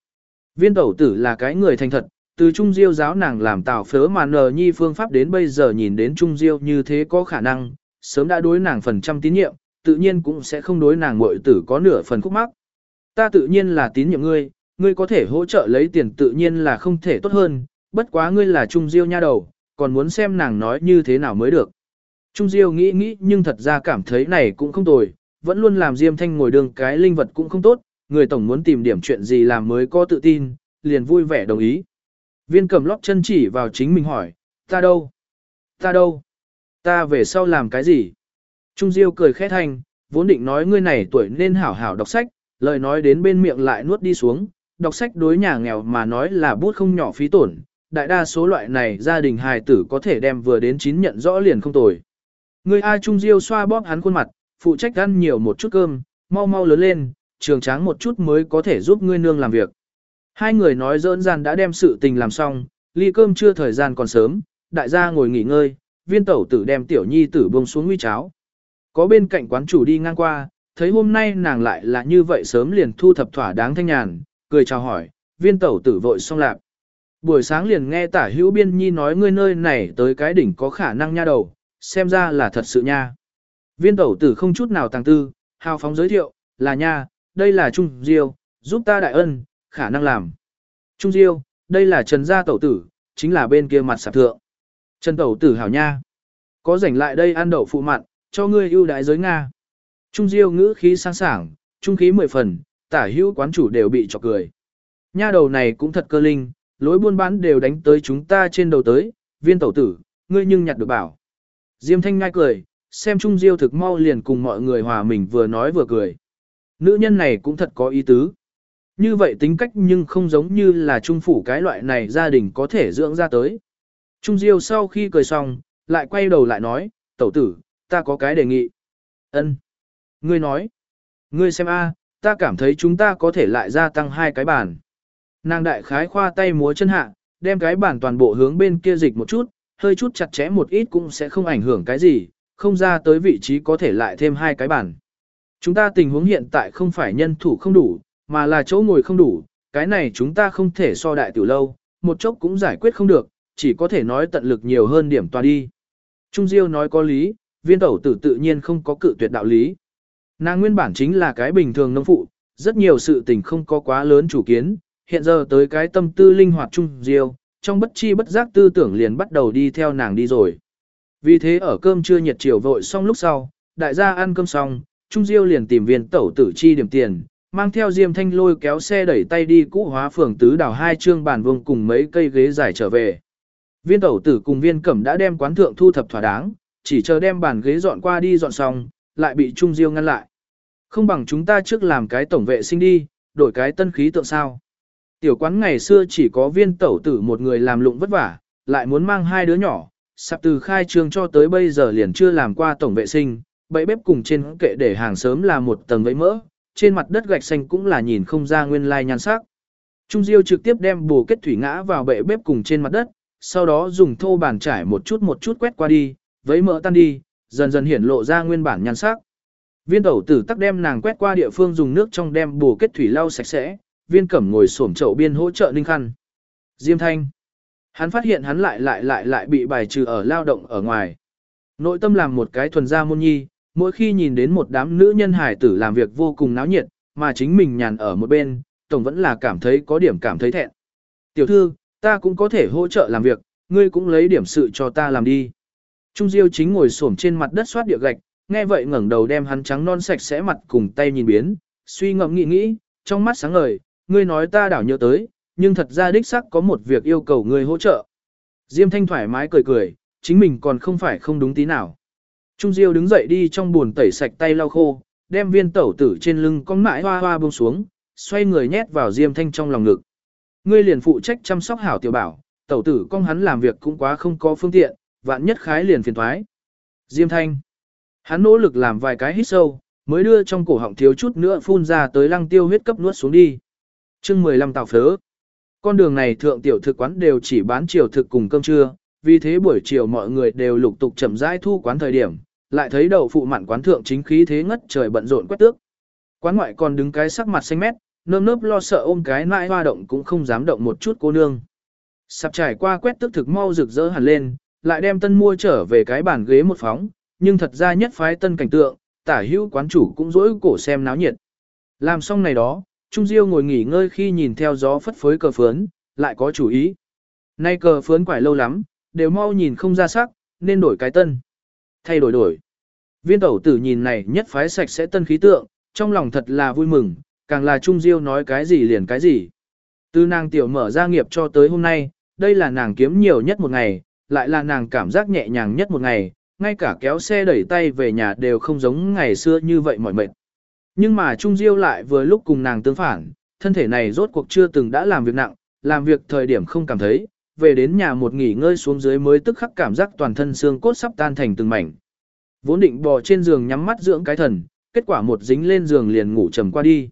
Viên tẩu tử là cái người thành thật, từ Trung Diêu giáo nàng làm tào phớ mà nờ nhi phương pháp đến bây giờ nhìn đến Trung Diêu như thế có khả năng, sớm đã đối nàng phần trăm tín nhiệm, tự nhiên cũng sẽ không đối nàng muội tử có nửa phần khúc mắc. Ta tự nhiên là tín nhiệm ngươi, ngươi có thể hỗ trợ lấy tiền tự nhiên là không thể tốt hơn, bất quá ngươi là Trung Diêu nha đầu, còn muốn xem nàng nói như thế nào mới được. Trung Diêu nghĩ nghĩ nhưng thật ra cảm thấy này cũng không tồi, vẫn luôn làm Diêm Thanh ngồi đường cái linh vật cũng không tốt, người tổng muốn tìm điểm chuyện gì làm mới có tự tin, liền vui vẻ đồng ý. Viên cầm lót chân chỉ vào chính mình hỏi, ta đâu? Ta đâu? Ta về sau làm cái gì? Trung Diêu cười khẽ thanh, vốn định nói ngươi này tuổi nên hảo hảo đọc sách, lời nói đến bên miệng lại nuốt đi xuống, đọc sách đối nhà nghèo mà nói là bút không nhỏ phí tổn, đại đa số loại này gia đình hài tử có thể đem vừa đến chín nhận rõ liền không tồi. Người A Trung Diêu xoa bóp hắn khuôn mặt, phụ trách ăn nhiều một chút cơm, mau mau lớn lên, trường tráng một chút mới có thể giúp ngươi nương làm việc. Hai người nói dỡn gian đã đem sự tình làm xong, ly cơm chưa thời gian còn sớm, đại gia ngồi nghỉ ngơi, viên tẩu tử đem tiểu nhi tử buông xuống nguy cháo. Có bên cạnh quán chủ đi ngang qua, thấy hôm nay nàng lại là như vậy sớm liền thu thập thỏa đáng thanh nhàn, cười chào hỏi, viên tẩu tử vội xong lạp. Buổi sáng liền nghe tả hữu biên nhi nói ngươi nơi này tới cái đỉnh có khả năng nha đầu, xem ra là thật sự nha. Viên tẩu tử không chút nào tàng tư, hào phóng giới thiệu, là nha, đây là Trung Diêu, giúp ta đại ân, khả năng làm. Trung Diêu, đây là Trần gia tẩu tử, chính là bên kia mặt sạp thượng. Trần tẩu tử hảo nha. Có rảnh lại đây ăn đậu phụ mặn, cho ngươi ưu đãi giới Nga. Trung Diêu ngữ khí sang sảng, trung khí mười phần, tả hữu quán chủ đều bị chọc cười. Nha đầu này cũng thật cơ linh, lối buôn bán đều đánh tới chúng ta trên đầu tới, viên tẩu tử, ngươi nhưng nhặt được bảo. Diêm thanh ngai cười, xem Trung Diêu thực mau liền cùng mọi người hòa mình vừa nói vừa cười. Nữ nhân này cũng thật có ý tứ. Như vậy tính cách nhưng không giống như là trung phủ cái loại này gia đình có thể dưỡng ra tới. Trung Diêu sau khi cười xong, lại quay đầu lại nói, tẩu tử, ta có cái đề nghị. Ân, Ngươi nói. Ngươi xem a, ta cảm thấy chúng ta có thể lại gia tăng hai cái bàn. Nàng đại khái khoa tay múa chân hạ, đem cái bàn toàn bộ hướng bên kia dịch một chút, hơi chút chặt chẽ một ít cũng sẽ không ảnh hưởng cái gì, không ra tới vị trí có thể lại thêm hai cái bàn. Chúng ta tình huống hiện tại không phải nhân thủ không đủ, mà là chỗ ngồi không đủ, cái này chúng ta không thể so đại tiểu lâu, một chốc cũng giải quyết không được, chỉ có thể nói tận lực nhiều hơn điểm tòa đi. Trung Diêu nói có lý, viên tẩu tử tự nhiên không có cự tuyệt đạo lý. Nàng nguyên bản chính là cái bình thường nông phụ, rất nhiều sự tình không có quá lớn chủ kiến, hiện giờ tới cái tâm tư linh hoạt Trung Diêu, trong bất chi bất giác tư tưởng liền bắt đầu đi theo nàng đi rồi. Vì thế ở cơm trưa nhiệt chiều vội xong lúc sau, đại gia ăn cơm xong, Trung Diêu liền tìm viên tẩu tử chi điểm tiền, mang theo Diêm Thanh lôi kéo xe đẩy tay đi cũ hóa phường tứ đảo hai trương bàn vuông cùng mấy cây ghế dài trở về. Viên tẩu tử cùng viên cẩm đã đem quán thượng thu thập thỏa đáng, chỉ chờ đem bàn ghế dọn qua đi dọn xong, lại bị Trung Diêu ngăn lại. Không bằng chúng ta trước làm cái tổng vệ sinh đi, đổi cái tân khí tượng sao. Tiểu quán ngày xưa chỉ có viên tẩu tử một người làm lụng vất vả, lại muốn mang hai đứa nhỏ, sắp từ khai trương cho tới bây giờ liền chưa làm qua tổng vệ sinh, bẫy bếp cùng trên kệ để hàng sớm là một tầng vấy mỡ, trên mặt đất gạch xanh cũng là nhìn không ra nguyên lai nhan sắc. Trung Diêu trực tiếp đem bồ kết thủy ngã vào bệ bếp cùng trên mặt đất, sau đó dùng thô bàn trải một chút một chút quét qua đi, vấy mỡ tan đi, dần dần hiển lộ ra nguyên bản nhan sắc. Viên tẩu tử tắc đem nàng quét qua địa phương dùng nước trong đem bồ kết thủy lau sạch sẽ, viên cẩm ngồi xổm chậu biên hỗ trợ ninh khăn. Diêm thanh. Hắn phát hiện hắn lại lại lại lại bị bài trừ ở lao động ở ngoài. Nội tâm làm một cái thuần gia môn nhi, mỗi khi nhìn đến một đám nữ nhân hải tử làm việc vô cùng náo nhiệt, mà chính mình nhàn ở một bên, tổng vẫn là cảm thấy có điểm cảm thấy thẹn. Tiểu thư, ta cũng có thể hỗ trợ làm việc, ngươi cũng lấy điểm sự cho ta làm đi. Trung Diêu chính ngồi xổm trên mặt đất xoát địa gạch, nghe vậy ngẩng đầu đem hắn trắng non sạch sẽ mặt cùng tay nhìn biến, suy ngẫm nghĩ nghĩ, trong mắt sáng ngời, ngươi nói ta đảo nhớ tới, nhưng thật ra đích xác có một việc yêu cầu ngươi hỗ trợ. Diêm Thanh thoải mái cười cười, chính mình còn không phải không đúng tí nào. Trung Diêu đứng dậy đi trong buồn tẩy sạch tay lau khô, đem viên tẩu tử trên lưng con mãi hoa hoa buông xuống, xoay người nhét vào Diêm Thanh trong lòng ngực. Ngươi liền phụ trách chăm sóc hảo tiểu bảo, tẩu tử con hắn làm việc cũng quá không có phương tiện, vạn nhất khái liền phiền thoái. Diêm Thanh. Hắn nỗ lực làm vài cái hít sâu, mới đưa trong cổ họng thiếu chút nữa phun ra tới lăng tiêu huyết cấp nuốt xuống đi. chương 15 tạo phớ. Con đường này thượng tiểu thực quán đều chỉ bán chiều thực cùng cơm trưa, vì thế buổi chiều mọi người đều lục tục chậm rãi thu quán thời điểm, lại thấy đậu phụ mặn quán thượng chính khí thế ngất trời bận rộn quét tước. Quán ngoại còn đứng cái sắc mặt xanh mét, nơm nớp lo sợ ôm cái nãi hoa động cũng không dám động một chút cô nương. Sắp trải qua quét tước thực mau rực rỡ hẳn lên, lại đem tân mua trở về cái bàn ghế một phóng, nhưng thật ra nhất phái tân cảnh tượng, tả hữu quán chủ cũng dỗi cổ xem náo nhiệt. Làm xong này đó, Trung Diêu ngồi nghỉ ngơi khi nhìn theo gió phất phới cờ phướn, lại có chủ ý. Nay cờ phướn quải lâu lắm, đều mau nhìn không ra sắc, nên đổi cái tân. Thay đổi đổi. Viên tẩu tử nhìn này nhất phái sạch sẽ tân khí tượng, trong lòng thật là vui mừng, càng là Trung Diêu nói cái gì liền cái gì. Từ nàng tiểu mở ra nghiệp cho tới hôm nay, đây là nàng kiếm nhiều nhất một ngày, lại là nàng cảm giác nhẹ nhàng nhất một ngày, ngay cả kéo xe đẩy tay về nhà đều không giống ngày xưa như vậy mỏi mệt. Nhưng mà Trung Diêu lại vừa lúc cùng nàng tương phản, thân thể này rốt cuộc chưa từng đã làm việc nặng, làm việc thời điểm không cảm thấy, về đến nhà một nghỉ ngơi xuống dưới mới tức khắc cảm giác toàn thân xương cốt sắp tan thành từng mảnh. Vốn định bò trên giường nhắm mắt dưỡng cái thần, kết quả một dính lên giường liền ngủ trầm qua đi.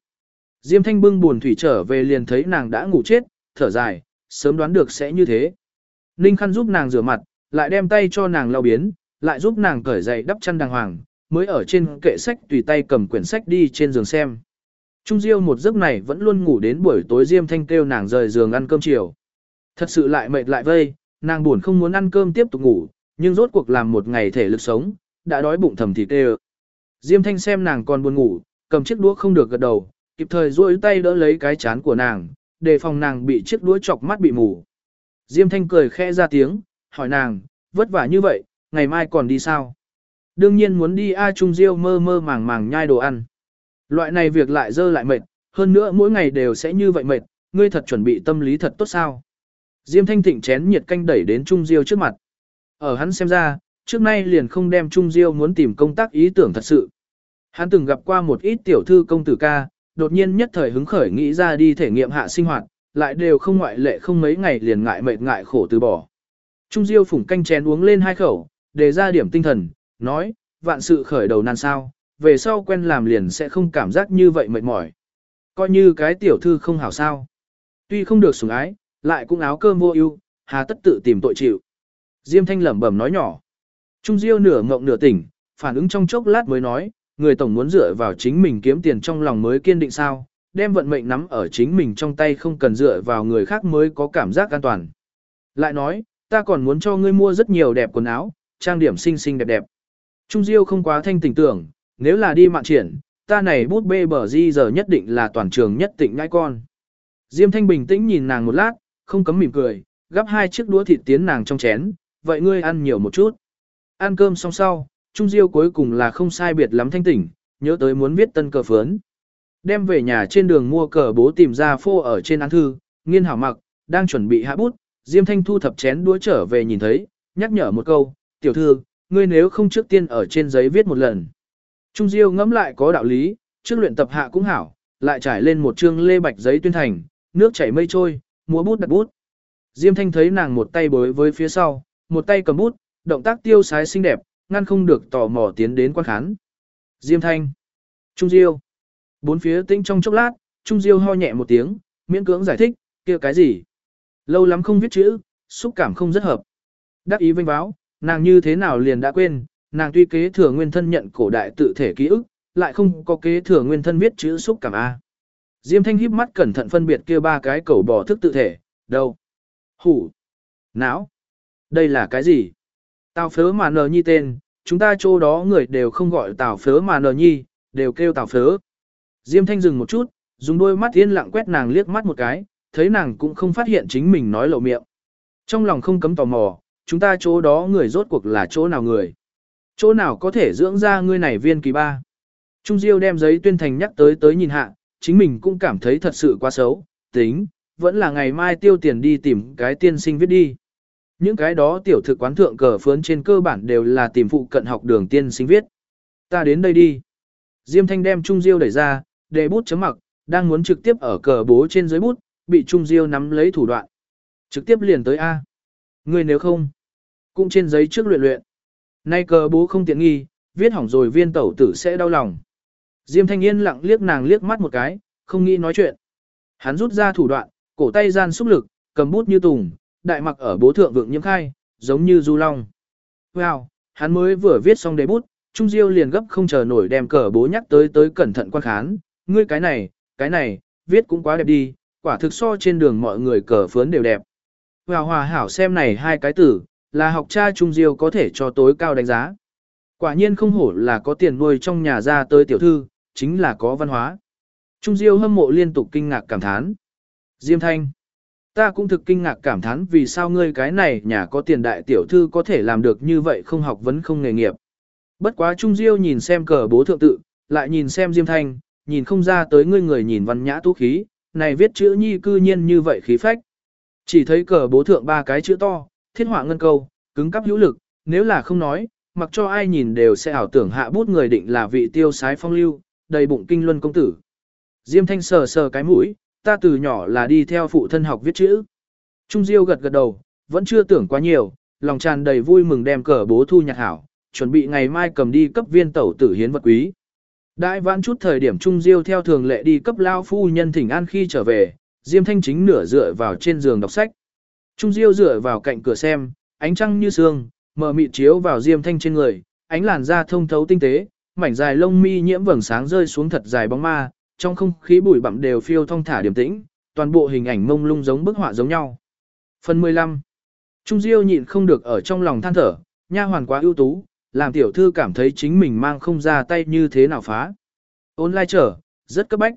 Diêm Thanh bưng buồn thủy trở về liền thấy nàng đã ngủ chết, thở dài, sớm đoán được sẽ như thế. Ninh khăn giúp nàng rửa mặt, lại đem tay cho nàng lau biến, lại giúp nàng cởi giày đắp chăn đàng hoàng, mới ở trên kệ sách tùy tay cầm quyển sách đi trên giường xem. Trung Diêu một giấc này vẫn luôn ngủ đến buổi tối Diêm Thanh kêu nàng rời giường ăn cơm chiều. Thật sự lại mệt lại vây, nàng buồn không muốn ăn cơm tiếp tục ngủ, nhưng rốt cuộc làm một ngày thể lực sống, đã đói bụng thầm thịt tê Diêm Thanh xem nàng còn buồn ngủ, cầm chiếc đũa không được gật đầu, kịp thời duỗi tay đỡ lấy cái chán của nàng, để phòng nàng bị chiếc đũa chọc mắt bị mù. Diêm Thanh cười khẽ ra tiếng, hỏi nàng, vất vả như vậy, ngày mai còn đi sao? Đương nhiên muốn đi A Trung Diêu mơ mơ màng màng nhai đồ ăn. Loại này việc lại dơ lại mệt, hơn nữa mỗi ngày đều sẽ như vậy mệt, ngươi thật chuẩn bị tâm lý thật tốt sao? Diêm Thanh Thịnh chén nhiệt canh đẩy đến Trung Diêu trước mặt. Ở hắn xem ra, trước nay liền không đem Trung Diêu muốn tìm công tác ý tưởng thật sự. Hắn từng gặp qua một ít tiểu thư công tử ca, đột nhiên nhất thời hứng khởi nghĩ ra đi thể nghiệm hạ sinh hoạt, lại đều không ngoại lệ không mấy ngày liền ngại mệt ngại khổ từ bỏ. Trung Diêu phủng canh chén uống lên hai khẩu, đề ra điểm tinh thần, nói, vạn sự khởi đầu nan sao, về sau quen làm liền sẽ không cảm giác như vậy mệt mỏi. Coi như cái tiểu thư không hảo sao. Tuy không được sủng ái, lại cũng áo cơm vô ưu, hà tất tự tìm tội chịu. Diêm Thanh lẩm bẩm nói nhỏ. Trung Diêu nửa ngộng nửa tỉnh, phản ứng trong chốc lát mới nói, người tổng muốn dựa vào chính mình kiếm tiền trong lòng mới kiên định sao, đem vận mệnh nắm ở chính mình trong tay không cần dựa vào người khác mới có cảm giác an toàn. Lại nói, ta còn muốn cho ngươi mua rất nhiều đẹp quần áo, trang điểm xinh xinh đẹp đẹp. Trung Diêu không quá thanh tỉnh tưởng, nếu là đi mạn triển, ta này bút bê bờ di giờ nhất định là toàn trường nhất tịnh ngai con. Diêm Thanh bình tĩnh nhìn nàng một lát, không cấm mỉm cười, gắp hai chiếc đũa thịt tiến nàng trong chén, vậy ngươi ăn nhiều một chút. Ăn cơm xong sau, Trung Diêu cuối cùng là không sai biệt lắm thanh tỉnh, nhớ tới muốn viết tân cờ phướn. Đem về nhà trên đường mua cờ bố tìm ra phô ở trên án thư, nghiên hảo mặc, đang chuẩn bị hạ bút, Diêm Thanh thu thập chén đũa trở về nhìn thấy, nhắc nhở một câu, tiểu thư, ngươi nếu không trước tiên ở trên giấy viết một lần. Trung Diêu ngẫm lại có đạo lý, trước luyện tập hạ cũng hảo, lại trải lên một chương lê bạch giấy tuyên thành, nước chảy mây trôi, múa bút đặt bút. Diêm Thanh thấy nàng một tay bối với phía sau, một tay cầm bút, động tác tiêu sái xinh đẹp, ngăn không được tò mò tiến đến quan khán. Diêm Thanh, Trung Diêu. Bốn phía tĩnh trong chốc lát, Trung Diêu ho nhẹ một tiếng, miễn cưỡng giải thích, kia cái gì? Lâu lắm không viết chữ, xúc cảm không rất hợp. Đắc ý vinh báo, nàng như thế nào liền đã quên, nàng tuy kế thừa nguyên thân nhận cổ đại tự thể ký ức, lại không có kế thừa nguyên thân viết chữ xúc cảm A. Diêm Thanh híp mắt cẩn thận phân biệt kia ba cái cẩu bò thức tự thể, đâu? Hủ, não, đây là cái gì? Tào phớ mà nờ nhi tên, chúng ta chỗ đó người đều không gọi tào phớ mà nờ nhi, đều kêu tào phớ. Diêm Thanh dừng một chút, dùng đôi mắt yên lặng quét nàng liếc mắt một cái, thấy nàng cũng không phát hiện chính mình nói lộ miệng. Trong lòng không cấm tò mò, chúng ta chỗ đó người rốt cuộc là chỗ nào người. Chỗ nào có thể dưỡng ra ngươi này viên kỳ ba. Trung Diêu đem giấy tuyên thành nhắc tới tới nhìn hạ, chính mình cũng cảm thấy thật sự quá xấu, tính, vẫn là ngày mai tiêu tiền đi tìm cái tiên sinh viết đi. Những cái đó tiểu thực quán thượng cờ phướn trên cơ bản đều là tìm phụ cận học đường tiên sinh viết. Ta đến đây đi. Diêm Thanh đem Trung Diêu đẩy ra, để bút chấm mặc, đang muốn trực tiếp ở cờ bố trên dưới bút, bị Trung Diêu nắm lấy thủ đoạn. Trực tiếp liền tới A. Người nếu không, cũng trên giấy trước luyện luyện. Nay cờ bố không tiện nghi, viết hỏng rồi viên tẩu tử sẽ đau lòng. Diêm Thanh Yên lặng liếc nàng liếc mắt một cái, không nghĩ nói chuyện. Hắn rút ra thủ đoạn, cổ tay gian xúc lực, cầm bút như tùng, đại mặc ở bố thượng vượng nhiễm khai, giống như du long. Wow, hắn mới vừa viết xong đề bút, Trung Diêu liền gấp không chờ nổi đem cờ bố nhắc tới tới cẩn thận quan khán, ngươi cái này, cái này, viết cũng quá đẹp đi, quả thực so trên đường mọi người cờ phướn đều đẹp. Wow hòa hảo xem này hai cái tử, là học cha Trung Diêu có thể cho tối cao đánh giá. Quả nhiên không hổ là có tiền nuôi trong nhà ra tới tiểu thư, chính là có văn hóa. Trung Diêu hâm mộ liên tục kinh ngạc cảm thán. Diêm Thanh. Ta cũng thực kinh ngạc cảm thán vì sao ngươi cái này nhà có tiền đại tiểu thư có thể làm được như vậy không học vấn không nghề nghiệp. Bất quá Trung Diêu nhìn xem cờ bố thượng tự, lại nhìn xem Diêm Thanh, nhìn không ra tới ngươi người nhìn văn nhã tú khí, này viết chữ nhi cư nhiên như vậy khí phách. Chỉ thấy cờ bố thượng ba cái chữ to, thiết họa ngân câu, cứng cắp hữu lực, nếu là không nói, mặc cho ai nhìn đều sẽ ảo tưởng hạ bút người định là vị tiêu sái phong lưu, đầy bụng kinh luân công tử. Diêm thanh sờ sờ cái mũi, ta từ nhỏ là đi theo phụ thân học viết chữ. Trung Diêu gật gật đầu, vẫn chưa tưởng quá nhiều, lòng tràn đầy vui mừng đem cờ bố thu nhặt hảo, chuẩn bị ngày mai cầm đi cấp viên tẩu tử hiến vật quý. Đại vãn chút thời điểm Trung Diêu theo thường lệ đi cấp lao phu nhân thỉnh an khi trở về, Diêm Thanh chính nửa dựa vào trên giường đọc sách. Trung Diêu dựa vào cạnh cửa xem, ánh trăng như sương, mờ mịt chiếu vào Diêm Thanh trên người, ánh làn da thông thấu tinh tế, mảnh dài lông mi nhiễm vầng sáng rơi xuống thật dài bóng ma, trong không khí bụi bặm đều phiêu thong thả điềm tĩnh, toàn bộ hình ảnh mông lung giống bức họa giống nhau. Phần 15. Trung Diêu nhịn không được ở trong lòng than thở, nha hoàn quá ưu tú, làm tiểu thư cảm thấy chính mình mang không ra tay như thế nào phá. Ôn lai trở, rất cấp bách.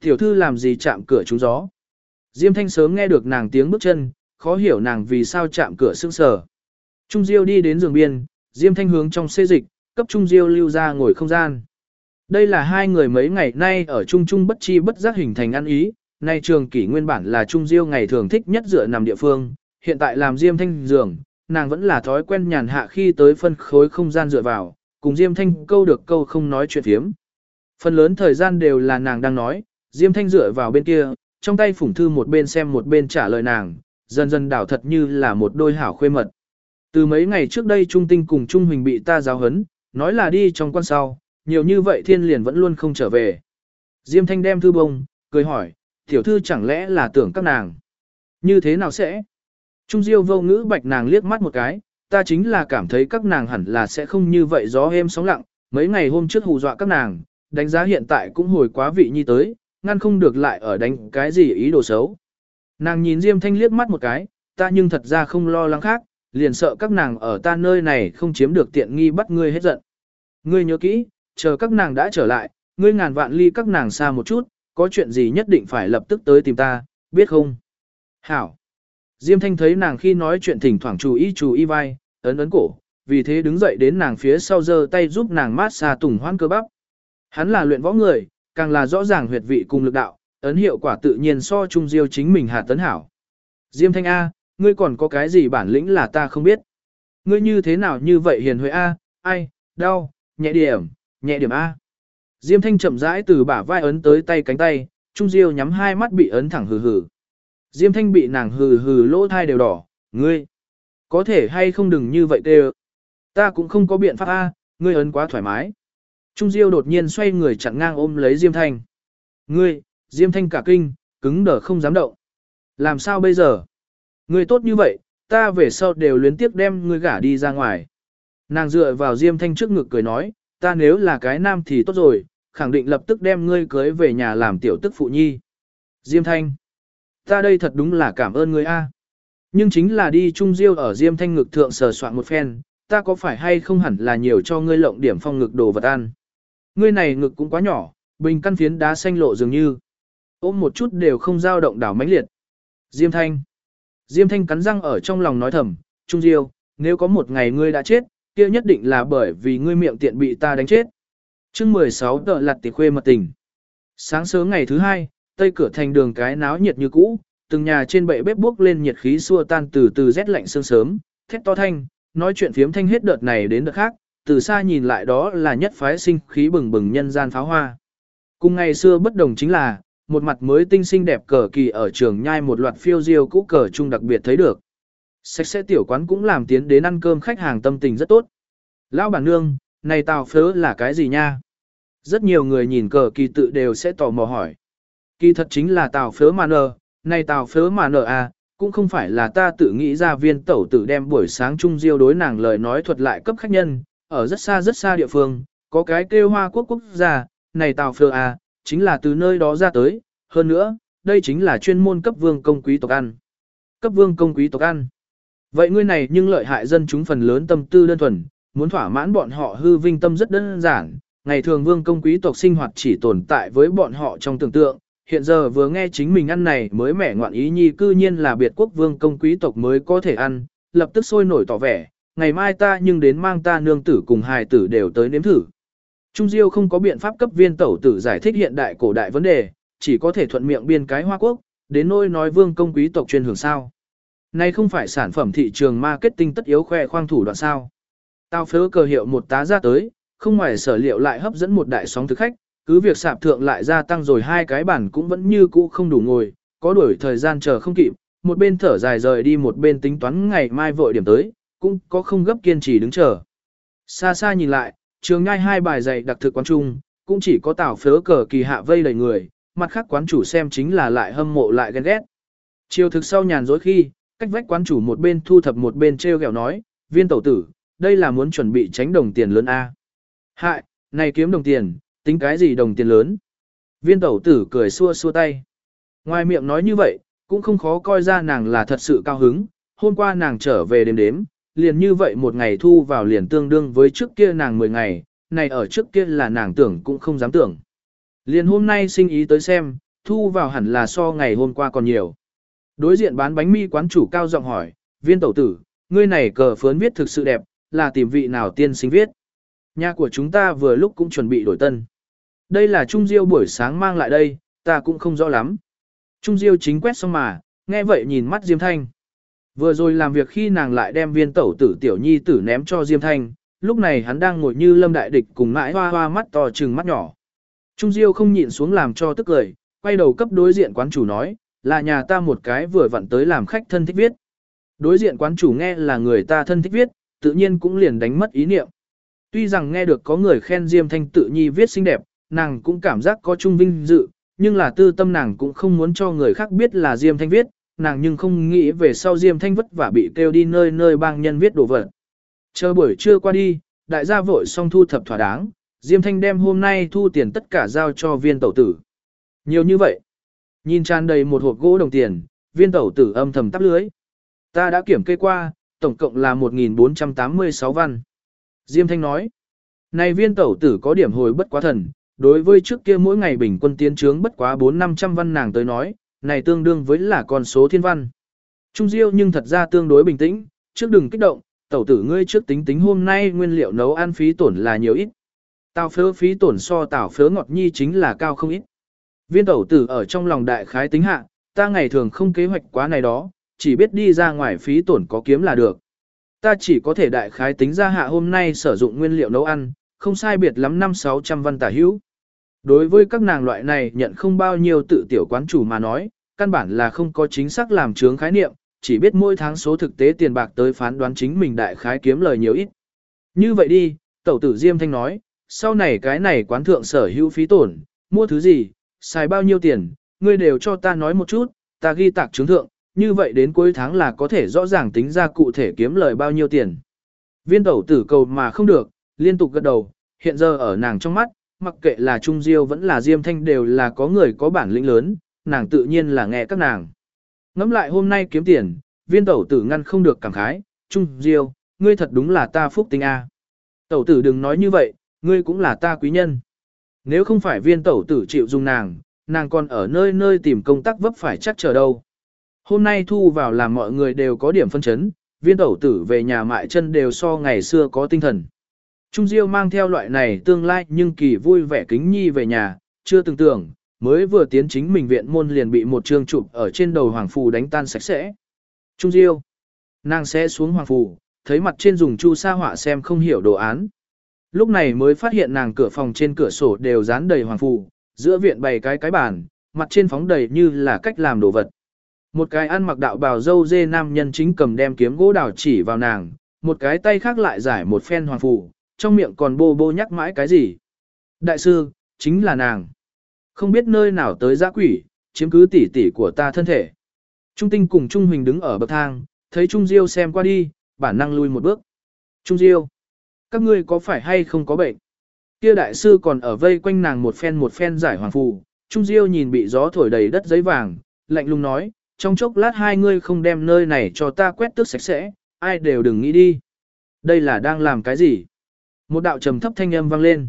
Tiểu thư làm gì chạm cửa trúng gió. Diêm thanh sớm nghe được nàng tiếng bước chân, khó hiểu nàng vì sao chạm cửa sưng sờ. Trung Diêu đi đến giường biên, Diêm thanh hướng trong xê dịch, cấp Trung Diêu lưu ra ngồi không gian. Đây là hai người mấy ngày nay ở Trung Trung bất chi bất giác hình thành ăn ý, nay trường kỷ nguyên bản là Trung Diêu ngày thường thích nhất dựa nằm địa phương, hiện tại làm Diêm Thanh giường, nàng vẫn là thói quen nhàn hạ khi tới phân khối không gian dựa vào, cùng Diêm Thanh câu được câu không nói chuyện thiếm. Phần lớn thời gian đều là nàng đang nói, Diêm Thanh dựa vào bên kia, trong tay phủng thư một bên xem một bên trả lời nàng, dần dần đảo thật như là một đôi hảo khuê mật. Từ mấy ngày trước đây Trung Tinh cùng Trung Huỳnh bị ta giáo hấn, nói là đi trong quan sau, nhiều như vậy thiên liền vẫn luôn không trở về. Diêm Thanh đem thư bông, cười hỏi, tiểu thư chẳng lẽ là tưởng các nàng. Như thế nào sẽ? Trung Diêu vô ngữ bạch nàng liếc mắt một cái, ta chính là cảm thấy các nàng hẳn là sẽ không như vậy gió êm sóng lặng, mấy ngày hôm trước hù dọa các nàng, đánh giá hiện tại cũng hồi quá vị nhi tới, ngăn không được lại ở đánh cái gì ý đồ xấu. Nàng nhìn Diêm Thanh liếc mắt một cái, ta nhưng thật ra không lo lắng khác, liền sợ các nàng ở ta nơi này không chiếm được tiện nghi bắt ngươi hết giận. Ngươi nhớ kỹ, chờ các nàng đã trở lại, ngươi ngàn vạn ly các nàng xa một chút, có chuyện gì nhất định phải lập tức tới tìm ta, biết không? Hảo. Diêm Thanh thấy nàng khi nói chuyện thỉnh thoảng chú ý chú ý vai, ấn ấn cổ, vì thế đứng dậy đến nàng phía sau giơ tay giúp nàng mát xa tùng hoan cơ bắp. Hắn là luyện võ người, càng là rõ ràng huyệt vị cùng lực đạo, ấn hiệu quả tự nhiên so trung diêu chính mình hạ tấn hảo. Diêm Thanh A, ngươi còn có cái gì bản lĩnh là ta không biết. Ngươi như thế nào như vậy hiền huệ A, ai, đau, nhẹ điểm, nhẹ điểm A. Diêm Thanh chậm rãi từ bả vai ấn tới tay cánh tay, Trung Diêu nhắm hai mắt bị ấn thẳng hừ hừ. Diêm Thanh bị nàng hừ hừ lỗ thai đều đỏ, ngươi, có thể hay không đừng như vậy tê Ta cũng không có biện pháp A, ngươi ấn quá thoải mái. Trung Diêu đột nhiên xoay người chặn ngang ôm lấy Diêm Thanh. Ngươi, Diêm Thanh cả kinh, cứng đờ không dám động. Làm sao bây giờ? Ngươi tốt như vậy, ta về sau đều luyến tiếc đem ngươi gả đi ra ngoài. Nàng dựa vào Diêm Thanh trước ngực cười nói, ta nếu là cái nam thì tốt rồi, khẳng định lập tức đem ngươi cưới về nhà làm tiểu tức phụ nhi. Diêm Thanh, ta đây thật đúng là cảm ơn ngươi a. Nhưng chính là đi trung diêu ở Diêm Thanh ngực thượng sờ soạn một phen, ta có phải hay không hẳn là nhiều cho ngươi lộng điểm phong ngực đồ vật ăn. Ngươi này ngực cũng quá nhỏ, bình căn phiến đá xanh lộ dường như. Ôm một chút đều không dao động đảo mãnh liệt. Diêm Thanh. Diêm Thanh cắn răng ở trong lòng nói thầm, Trung Diêu, nếu có một ngày ngươi đã chết, kia nhất định là bởi vì ngươi miệng tiện bị ta đánh chết. chương 16 tợ lặt tỉ khuê mật tình. Sáng sớm ngày thứ hai, tây cửa thành đường cái náo nhiệt như cũ, từng nhà trên bệ bếp bước lên nhiệt khí xua tan từ từ rét lạnh sương sớm, thét to thanh, nói chuyện phiếm thanh hết đợt này đến đợt khác, từ xa nhìn lại đó là nhất phái sinh khí bừng bừng nhân gian pháo hoa. Cùng ngày xưa bất đồng chính là, một mặt mới tinh xinh đẹp cờ kỳ ở trường nhai một loạt phiêu diêu cũ cờ chung đặc biệt thấy được. Sạch sẽ tiểu quán cũng làm tiến đến ăn cơm khách hàng tâm tình rất tốt. Lão bản nương, này tàu phớ là cái gì nha? Rất nhiều người nhìn cờ kỳ tự đều sẽ tò mò hỏi. Kỳ thật chính là tàu phớ mà nờ, này tàu phớ mà nờ à, cũng không phải là ta tự nghĩ ra viên tẩu tử đem buổi sáng chung diêu đối nàng lời nói thuật lại cấp khách nhân, ở rất xa rất xa địa phương, có cái kêu hoa quốc quốc gia, này tàu phớ à, chính là từ nơi đó ra tới, hơn nữa, đây chính là chuyên môn cấp vương công quý tộc ăn. Cấp vương công quý tộc ăn. Vậy ngươi này nhưng lợi hại dân chúng phần lớn tâm tư đơn thuần, muốn thỏa mãn bọn họ hư vinh tâm rất đơn giản, ngày thường vương công quý tộc sinh hoạt chỉ tồn tại với bọn họ trong tưởng tượng, hiện giờ vừa nghe chính mình ăn này mới mẻ ngoạn ý nhi cư nhiên là biệt quốc vương công quý tộc mới có thể ăn, lập tức sôi nổi tỏ vẻ, ngày mai ta nhưng đến mang ta nương tử cùng hài tử đều tới nếm thử. Trung Diêu không có biện pháp cấp viên tẩu tử giải thích hiện đại cổ đại vấn đề, chỉ có thể thuận miệng biên cái hoa quốc, đến nôi nói vương công quý tộc chuyên hưởng sao. Này không phải sản phẩm thị trường marketing tất yếu khoe khoang thủ đoạn sao. Tao phớ cờ hiệu một tá ra tới, không ngoài sở liệu lại hấp dẫn một đại sóng thực khách, cứ việc sạp thượng lại gia tăng rồi hai cái bản cũng vẫn như cũ không đủ ngồi, có đuổi thời gian chờ không kịp, một bên thở dài rời đi một bên tính toán ngày mai vội điểm tới, cũng có không gấp kiên trì đứng chờ. Xa xa nhìn lại, trường ngay hai bài dạy đặc thực quán trung, cũng chỉ có tảo phớ cờ kỳ hạ vây đầy người, mặt khác quán chủ xem chính là lại hâm mộ lại ghen ghét. Chiều thực sau nhàn dối khi, cách vách quán chủ một bên thu thập một bên treo gẹo nói, viên tẩu tử, đây là muốn chuẩn bị tránh đồng tiền lớn A. Hại, này kiếm đồng tiền, tính cái gì đồng tiền lớn? Viên tẩu tử cười xua xua tay. Ngoài miệng nói như vậy, cũng không khó coi ra nàng là thật sự cao hứng, hôm qua nàng trở về đêm đếm, liền như vậy một ngày thu vào liền tương đương với trước kia nàng 10 ngày, này ở trước kia là nàng tưởng cũng không dám tưởng. Liền hôm nay sinh ý tới xem, thu vào hẳn là so ngày hôm qua còn nhiều. Đối diện bán bánh mi quán chủ cao giọng hỏi, viên tẩu tử, ngươi này cờ phớn viết thực sự đẹp, là tìm vị nào tiên sinh viết. Nhà của chúng ta vừa lúc cũng chuẩn bị đổi tân. Đây là Trung Diêu buổi sáng mang lại đây, ta cũng không rõ lắm. Trung Diêu chính quét xong mà, nghe vậy nhìn mắt Diêm Thanh. Vừa rồi làm việc khi nàng lại đem viên tẩu tử tiểu nhi tử ném cho Diêm Thanh, lúc này hắn đang ngồi như lâm đại địch cùng mãi hoa hoa mắt to trừng mắt nhỏ. Trung Diêu không nhịn xuống làm cho tức cười, quay đầu cấp đối diện quán chủ nói, là nhà ta một cái vừa vặn tới làm khách thân thích viết. Đối diện quán chủ nghe là người ta thân thích viết, tự nhiên cũng liền đánh mất ý niệm. Tuy rằng nghe được có người khen Diêm Thanh tự nhi viết xinh đẹp, nàng cũng cảm giác có trung vinh dự, nhưng là tư tâm nàng cũng không muốn cho người khác biết là Diêm Thanh viết, nàng nhưng không nghĩ về sau Diêm Thanh vất vả bị kêu đi nơi nơi bang nhân viết đồ vật. Chờ buổi trưa qua đi, đại gia vội xong thu thập thỏa đáng, Diêm Thanh đem hôm nay thu tiền tất cả giao cho viên tẩu tử. Nhiều như vậy. Nhìn tràn đầy một hộp gỗ đồng tiền, viên tẩu tử âm thầm tắp lưới. Ta đã kiểm kê qua, tổng cộng là 1.486 văn. Diêm Thanh nói. Này viên tẩu tử có điểm hồi bất quá thần, đối với trước kia mỗi ngày bình quân tiến trướng bất quá 4-500 văn nàng tới nói, này tương đương với là con số thiên văn. Trung Diêu nhưng thật ra tương đối bình tĩnh, trước đừng kích động, tẩu tử ngươi trước tính tính hôm nay nguyên liệu nấu ăn phí tổn là nhiều ít. Tào phớ phí tổn so tảo phớ ngọt nhi chính là cao không ít. Viên tẩu tử ở trong lòng đại khái tính hạ, ta ngày thường không kế hoạch quá này đó, chỉ biết đi ra ngoài phí tổn có kiếm là được. Ta chỉ có thể đại khái tính ra hạ hôm nay sử dụng nguyên liệu nấu ăn, không sai biệt lắm năm sáu trăm văn tả hữu. Đối với các nàng loại này nhận không bao nhiêu tự tiểu quán chủ mà nói, căn bản là không có chính xác làm chướng khái niệm, chỉ biết mỗi tháng số thực tế tiền bạc tới phán đoán chính mình đại khái kiếm lời nhiều ít. Như vậy đi, tẩu tử Diêm Thanh nói, sau này cái này quán thượng sở hữu phí tổn, mua thứ gì, xài bao nhiêu tiền, ngươi đều cho ta nói một chút, ta ghi tạc chứng thượng, như vậy đến cuối tháng là có thể rõ ràng tính ra cụ thể kiếm lời bao nhiêu tiền. Viên tẩu tử cầu mà không được, liên tục gật đầu, hiện giờ ở nàng trong mắt, mặc kệ là Trung Diêu vẫn là Diêm Thanh đều là có người có bản lĩnh lớn, nàng tự nhiên là nghe các nàng. Ngắm lại hôm nay kiếm tiền, viên tẩu tử ngăn không được cảm khái, Trung Diêu, ngươi thật đúng là ta phúc tinh A. Tẩu tử đừng nói như vậy, ngươi cũng là ta quý nhân. Nếu không phải viên tẩu tử chịu dùng nàng, nàng còn ở nơi nơi tìm công tác vấp phải chắc chờ đâu. Hôm nay thu vào làm mọi người đều có điểm phân chấn, viên tẩu tử về nhà mại chân đều so ngày xưa có tinh thần. Trung Diêu mang theo loại này tương lai nhưng kỳ vui vẻ kính nhi về nhà, chưa từng tưởng, mới vừa tiến chính mình viện môn liền bị một trường chụp ở trên đầu hoàng phù đánh tan sạch sẽ. Trung Diêu, nàng sẽ xuống hoàng phù, thấy mặt trên dùng chu sa họa xem không hiểu đồ án. Lúc này mới phát hiện nàng cửa phòng trên cửa sổ đều dán đầy hoàng phù, giữa viện bày cái cái bàn, mặt trên phóng đầy như là cách làm đồ vật. Một cái ăn mặc đạo bào dâu dê nam nhân chính cầm đem kiếm gỗ đào chỉ vào nàng, một cái tay khác lại giải một phen hoàng phù, trong miệng còn bô bô nhắc mãi cái gì. Đại sư, chính là nàng. Không biết nơi nào tới giã quỷ, chiếm cứ tỉ tỉ của ta thân thể. Trung tinh cùng Trung Huỳnh đứng ở bậc thang, thấy Trung Diêu xem qua đi, bản năng lui một bước. Trung Diêu, các ngươi có phải hay không có bệnh? Kia đại sư còn ở vây quanh nàng một phen một phen giải hoàng phù. Trung Diêu nhìn bị gió thổi đầy đất giấy vàng, lạnh lùng nói, trong chốc lát hai ngươi không đem nơi này cho ta quét tước sạch sẽ, ai đều đừng nghĩ đi. Đây là đang làm cái gì? Một đạo trầm thấp thanh âm vang lên.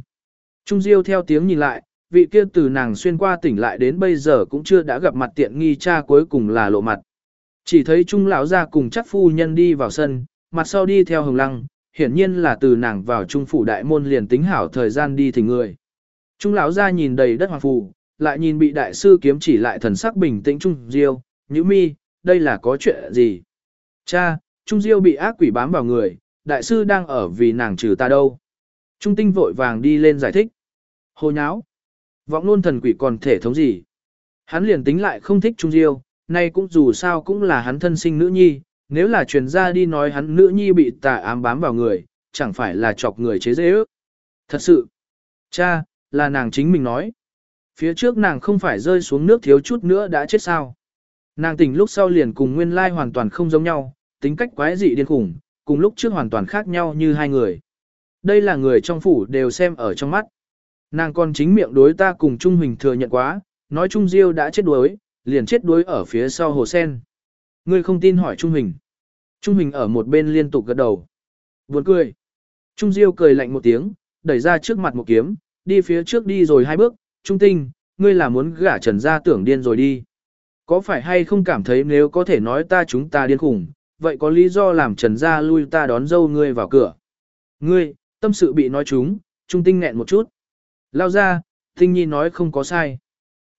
Trung Diêu theo tiếng nhìn lại, vị kia từ nàng xuyên qua tỉnh lại đến bây giờ cũng chưa đã gặp mặt tiện nghi cha cuối cùng là lộ mặt. Chỉ thấy Trung lão ra cùng chắc phu nhân đi vào sân, mặt sau đi theo hồng lăng, hiển nhiên là từ nàng vào trung phủ đại môn liền tính hảo thời gian đi thỉnh người. Trung lão ra nhìn đầy đất hoàng phù, lại nhìn bị đại sư kiếm chỉ lại thần sắc bình tĩnh Trung Diêu, nhữ mi, đây là có chuyện gì? Cha, Trung Diêu bị ác quỷ bám vào người, đại sư đang ở vì nàng trừ ta đâu. Trung tinh vội vàng đi lên giải thích. Hồ nháo. Vọng nôn thần quỷ còn thể thống gì? Hắn liền tính lại không thích Trung Diêu, nay cũng dù sao cũng là hắn thân sinh nữ nhi, nếu là truyền ra đi nói hắn nữ nhi bị tà ám bám vào người, chẳng phải là chọc người chế dễ ước. Thật sự, cha, là nàng chính mình nói. Phía trước nàng không phải rơi xuống nước thiếu chút nữa đã chết sao. Nàng tỉnh lúc sau liền cùng nguyên lai hoàn toàn không giống nhau, tính cách quái dị điên khủng, cùng lúc trước hoàn toàn khác nhau như hai người. Đây là người trong phủ đều xem ở trong mắt. Nàng còn chính miệng đối ta cùng Trung Huỳnh thừa nhận quá, nói Trung Diêu đã chết đuối, liền chết đuối ở phía sau hồ sen. Ngươi không tin hỏi Trung Huỳnh. Trung Huỳnh ở một bên liên tục gật đầu. Buồn cười. Trung Diêu cười lạnh một tiếng, đẩy ra trước mặt một kiếm, đi phía trước đi rồi hai bước, Trung Tinh, ngươi là muốn gả trần ra tưởng điên rồi đi. Có phải hay không cảm thấy nếu có thể nói ta chúng ta điên khủng, vậy có lý do làm trần ra lui ta đón dâu ngươi vào cửa. Ngươi, tâm sự bị nói chúng, Trung Tinh nghẹn một chút. Lao ra, Tinh Nhi nói không có sai.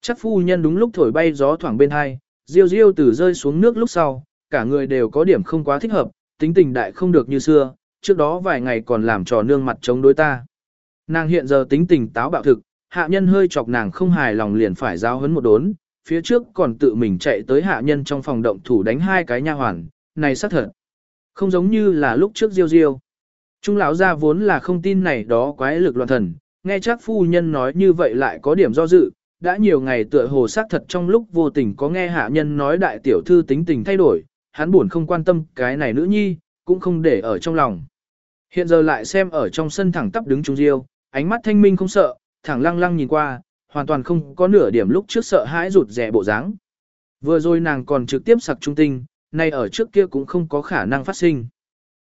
Chắc phu nhân đúng lúc thổi bay gió thoảng bên hai, Diêu Diêu từ rơi xuống nước lúc sau, cả người đều có điểm không quá thích hợp, tính tình đại không được như xưa, trước đó vài ngày còn làm trò nương mặt chống đối ta. Nàng hiện giờ tính tình táo bạo thực, hạ nhân hơi chọc nàng không hài lòng liền phải giao hấn một đốn, phía trước còn tự mình chạy tới hạ nhân trong phòng động thủ đánh hai cái nha hoàn, này xác thật. Không giống như là lúc trước Diêu Diêu. Trung lão gia vốn là không tin này đó quái lực loạn thần, nghe chắc phu nhân nói như vậy lại có điểm do dự, đã nhiều ngày tựa hồ xác thật trong lúc vô tình có nghe hạ nhân nói đại tiểu thư tính tình thay đổi, hắn buồn không quan tâm cái này nữ nhi, cũng không để ở trong lòng. Hiện giờ lại xem ở trong sân thẳng tắp đứng Trung Diêu, ánh mắt thanh minh không sợ, thẳng lăng lăng nhìn qua, hoàn toàn không có nửa điểm lúc trước sợ hãi rụt rè bộ dáng. Vừa rồi nàng còn trực tiếp sặc trung tinh, nay ở trước kia cũng không có khả năng phát sinh.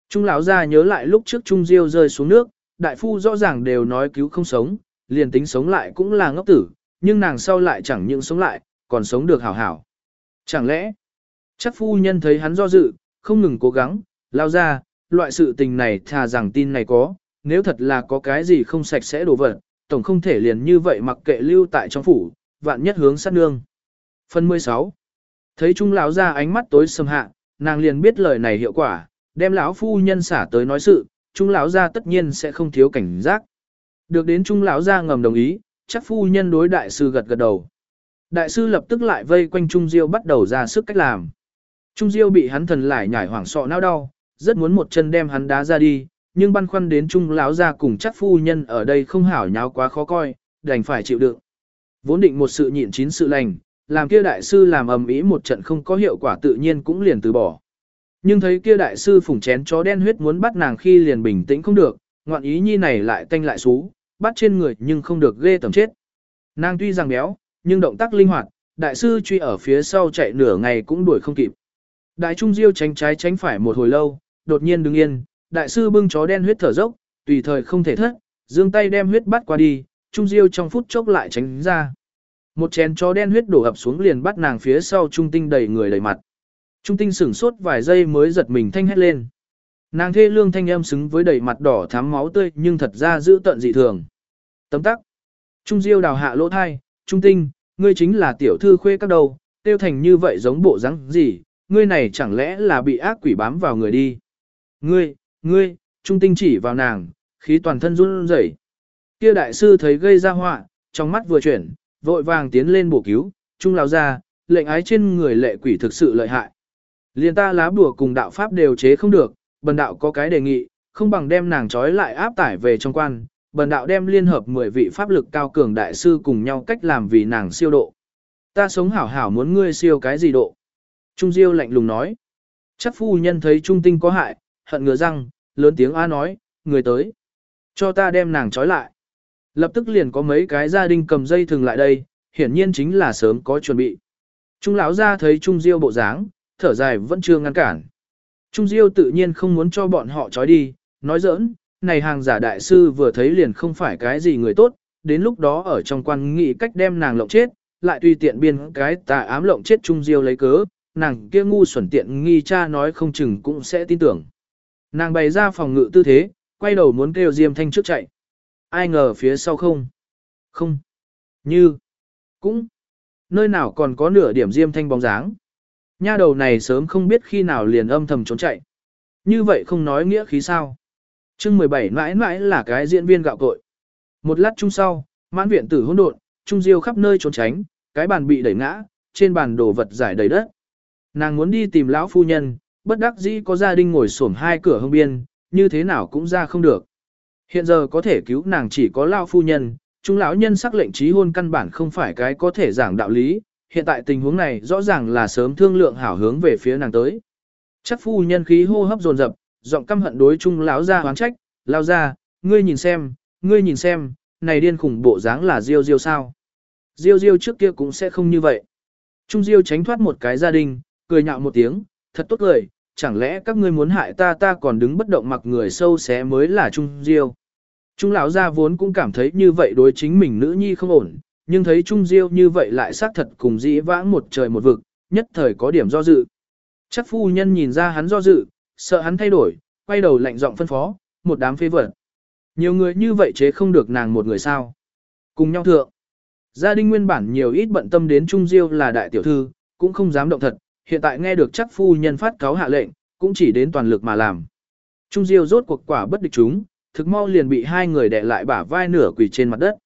Trung lão ra nhớ lại lúc trước Trung Diêu rơi xuống nước, đại phu rõ ràng đều nói cứu không sống, liền tính sống lại cũng là ngốc tử, nhưng nàng sau lại chẳng những sống lại, còn sống được hảo hảo. Chẳng lẽ, chắc phu nhân thấy hắn do dự, không ngừng cố gắng, lao ra, loại sự tình này thà rằng tin này có, nếu thật là có cái gì không sạch sẽ đổ vật, tổng không thể liền như vậy mặc kệ lưu tại trong phủ, vạn nhất hướng sát nương. Phần 16 Thấy Trung lão ra ánh mắt tối sầm hạ, nàng liền biết lời này hiệu quả, đem lão phu nhân xả tới nói sự, Trung lão gia tất nhiên sẽ không thiếu cảnh giác. Được đến Trung lão gia ngầm đồng ý, chắc phu nhân đối đại sư gật gật đầu. Đại sư lập tức lại vây quanh Trung Diêu bắt đầu ra sức cách làm. Trung Diêu bị hắn thần lại nhảy hoảng sọ não đau, rất muốn một chân đem hắn đá ra đi, nhưng băn khoăn đến Trung lão gia cùng chắc phu nhân ở đây không hảo nháo quá khó coi, đành phải chịu đựng. Vốn định một sự nhịn chín sự lành, làm kia đại sư làm ầm ĩ một trận không có hiệu quả tự nhiên cũng liền từ bỏ. Nhưng thấy kia đại sư phủng chén chó đen huyết muốn bắt nàng khi liền bình tĩnh không được, ngoạn ý nhi này lại tanh lại xú, bắt trên người nhưng không được ghê tầm chết. Nàng tuy rằng béo, nhưng động tác linh hoạt, đại sư truy ở phía sau chạy nửa ngày cũng đuổi không kịp. Đại trung diêu tránh trái tránh phải một hồi lâu, đột nhiên đứng yên, đại sư bưng chó đen huyết thở dốc, tùy thời không thể thất, dương tay đem huyết bắt qua đi, trung diêu trong phút chốc lại tránh ra. Một chén chó đen huyết đổ ập xuống liền bắt nàng phía sau trung tinh đầy người đầy mặt. Trung tinh sửng sốt vài giây mới giật mình thanh hét lên. Nàng thê lương thanh âm xứng với đầy mặt đỏ thắm máu tươi nhưng thật ra giữ tận dị thường. Tấm tắc. Trung diêu đào hạ lỗ thai, trung tinh, ngươi chính là tiểu thư khuê các đầu, tiêu thành như vậy giống bộ rắn gì, ngươi này chẳng lẽ là bị ác quỷ bám vào người đi. Ngươi, ngươi, trung tinh chỉ vào nàng, khí toàn thân run rẩy. Kia đại sư thấy gây ra họa, trong mắt vừa chuyển, vội vàng tiến lên bổ cứu, trung lao ra, lệnh ái trên người lệ quỷ thực sự lợi hại. Liên ta lá bùa cùng đạo pháp đều chế không được, bần đạo có cái đề nghị, không bằng đem nàng trói lại áp tải về trong quan, bần đạo đem liên hợp 10 vị pháp lực cao cường đại sư cùng nhau cách làm vì nàng siêu độ. Ta sống hảo hảo muốn ngươi siêu cái gì độ? Trung Diêu lạnh lùng nói. Chắc phu nhân thấy Trung Tinh có hại, hận ngừa răng, lớn tiếng A nói, người tới. Cho ta đem nàng trói lại. Lập tức liền có mấy cái gia đình cầm dây thừng lại đây, hiển nhiên chính là sớm có chuẩn bị. Trung lão ra thấy Trung Diêu bộ dáng, thở dài vẫn chưa ngăn cản. Trung Diêu tự nhiên không muốn cho bọn họ trói đi, nói giỡn, này hàng giả đại sư vừa thấy liền không phải cái gì người tốt, đến lúc đó ở trong quan nghị cách đem nàng lộng chết, lại tùy tiện biên cái tà ám lộng chết Trung Diêu lấy cớ, nàng kia ngu xuẩn tiện nghi cha nói không chừng cũng sẽ tin tưởng. Nàng bày ra phòng ngự tư thế, quay đầu muốn kêu Diêm Thanh trước chạy. Ai ngờ phía sau không? Không. Như. Cũng. Nơi nào còn có nửa điểm Diêm Thanh bóng dáng. Nha đầu này sớm không biết khi nào liền âm thầm trốn chạy. Như vậy không nói nghĩa khí sao. chương 17 mãi mãi là cái diễn viên gạo cội. Một lát chung sau, mãn viện tử hỗn độn, trung diêu khắp nơi trốn tránh, cái bàn bị đẩy ngã, trên bàn đồ vật giải đầy đất. Nàng muốn đi tìm lão phu nhân, bất đắc dĩ có gia đình ngồi xổm hai cửa hông biên, như thế nào cũng ra không được. Hiện giờ có thể cứu nàng chỉ có lão phu nhân, chúng lão nhân sắc lệnh trí hôn căn bản không phải cái có thể giảng đạo lý, hiện tại tình huống này rõ ràng là sớm thương lượng hảo hướng về phía nàng tới. Chắc phu nhân khí hô hấp dồn dập, giọng căm hận đối chung lão ra hoáng trách, lao ra, ngươi nhìn xem, ngươi nhìn xem, này điên khủng bộ dáng là Diêu Diêu sao? Diêu Diêu trước kia cũng sẽ không như vậy. Trung Diêu tránh thoát một cái gia đình, cười nhạo một tiếng, thật tốt cười, chẳng lẽ các ngươi muốn hại ta ta còn đứng bất động mặc người sâu xé mới là Trung Diêu. Trung lão gia vốn cũng cảm thấy như vậy đối chính mình nữ nhi không ổn, nhưng thấy Trung Diêu như vậy lại xác thật cùng dĩ vãng một trời một vực, nhất thời có điểm do dự. Chắc phu nhân nhìn ra hắn do dự, sợ hắn thay đổi, quay đầu lạnh giọng phân phó, một đám phế vật. Nhiều người như vậy chế không được nàng một người sao. Cùng nhau thượng. Gia đình nguyên bản nhiều ít bận tâm đến Trung Diêu là đại tiểu thư, cũng không dám động thật, hiện tại nghe được chắc phu nhân phát cáo hạ lệnh, cũng chỉ đến toàn lực mà làm. Trung Diêu rốt cuộc quả bất địch chúng, thực mau liền bị hai người đè lại bả vai nửa quỳ trên mặt đất.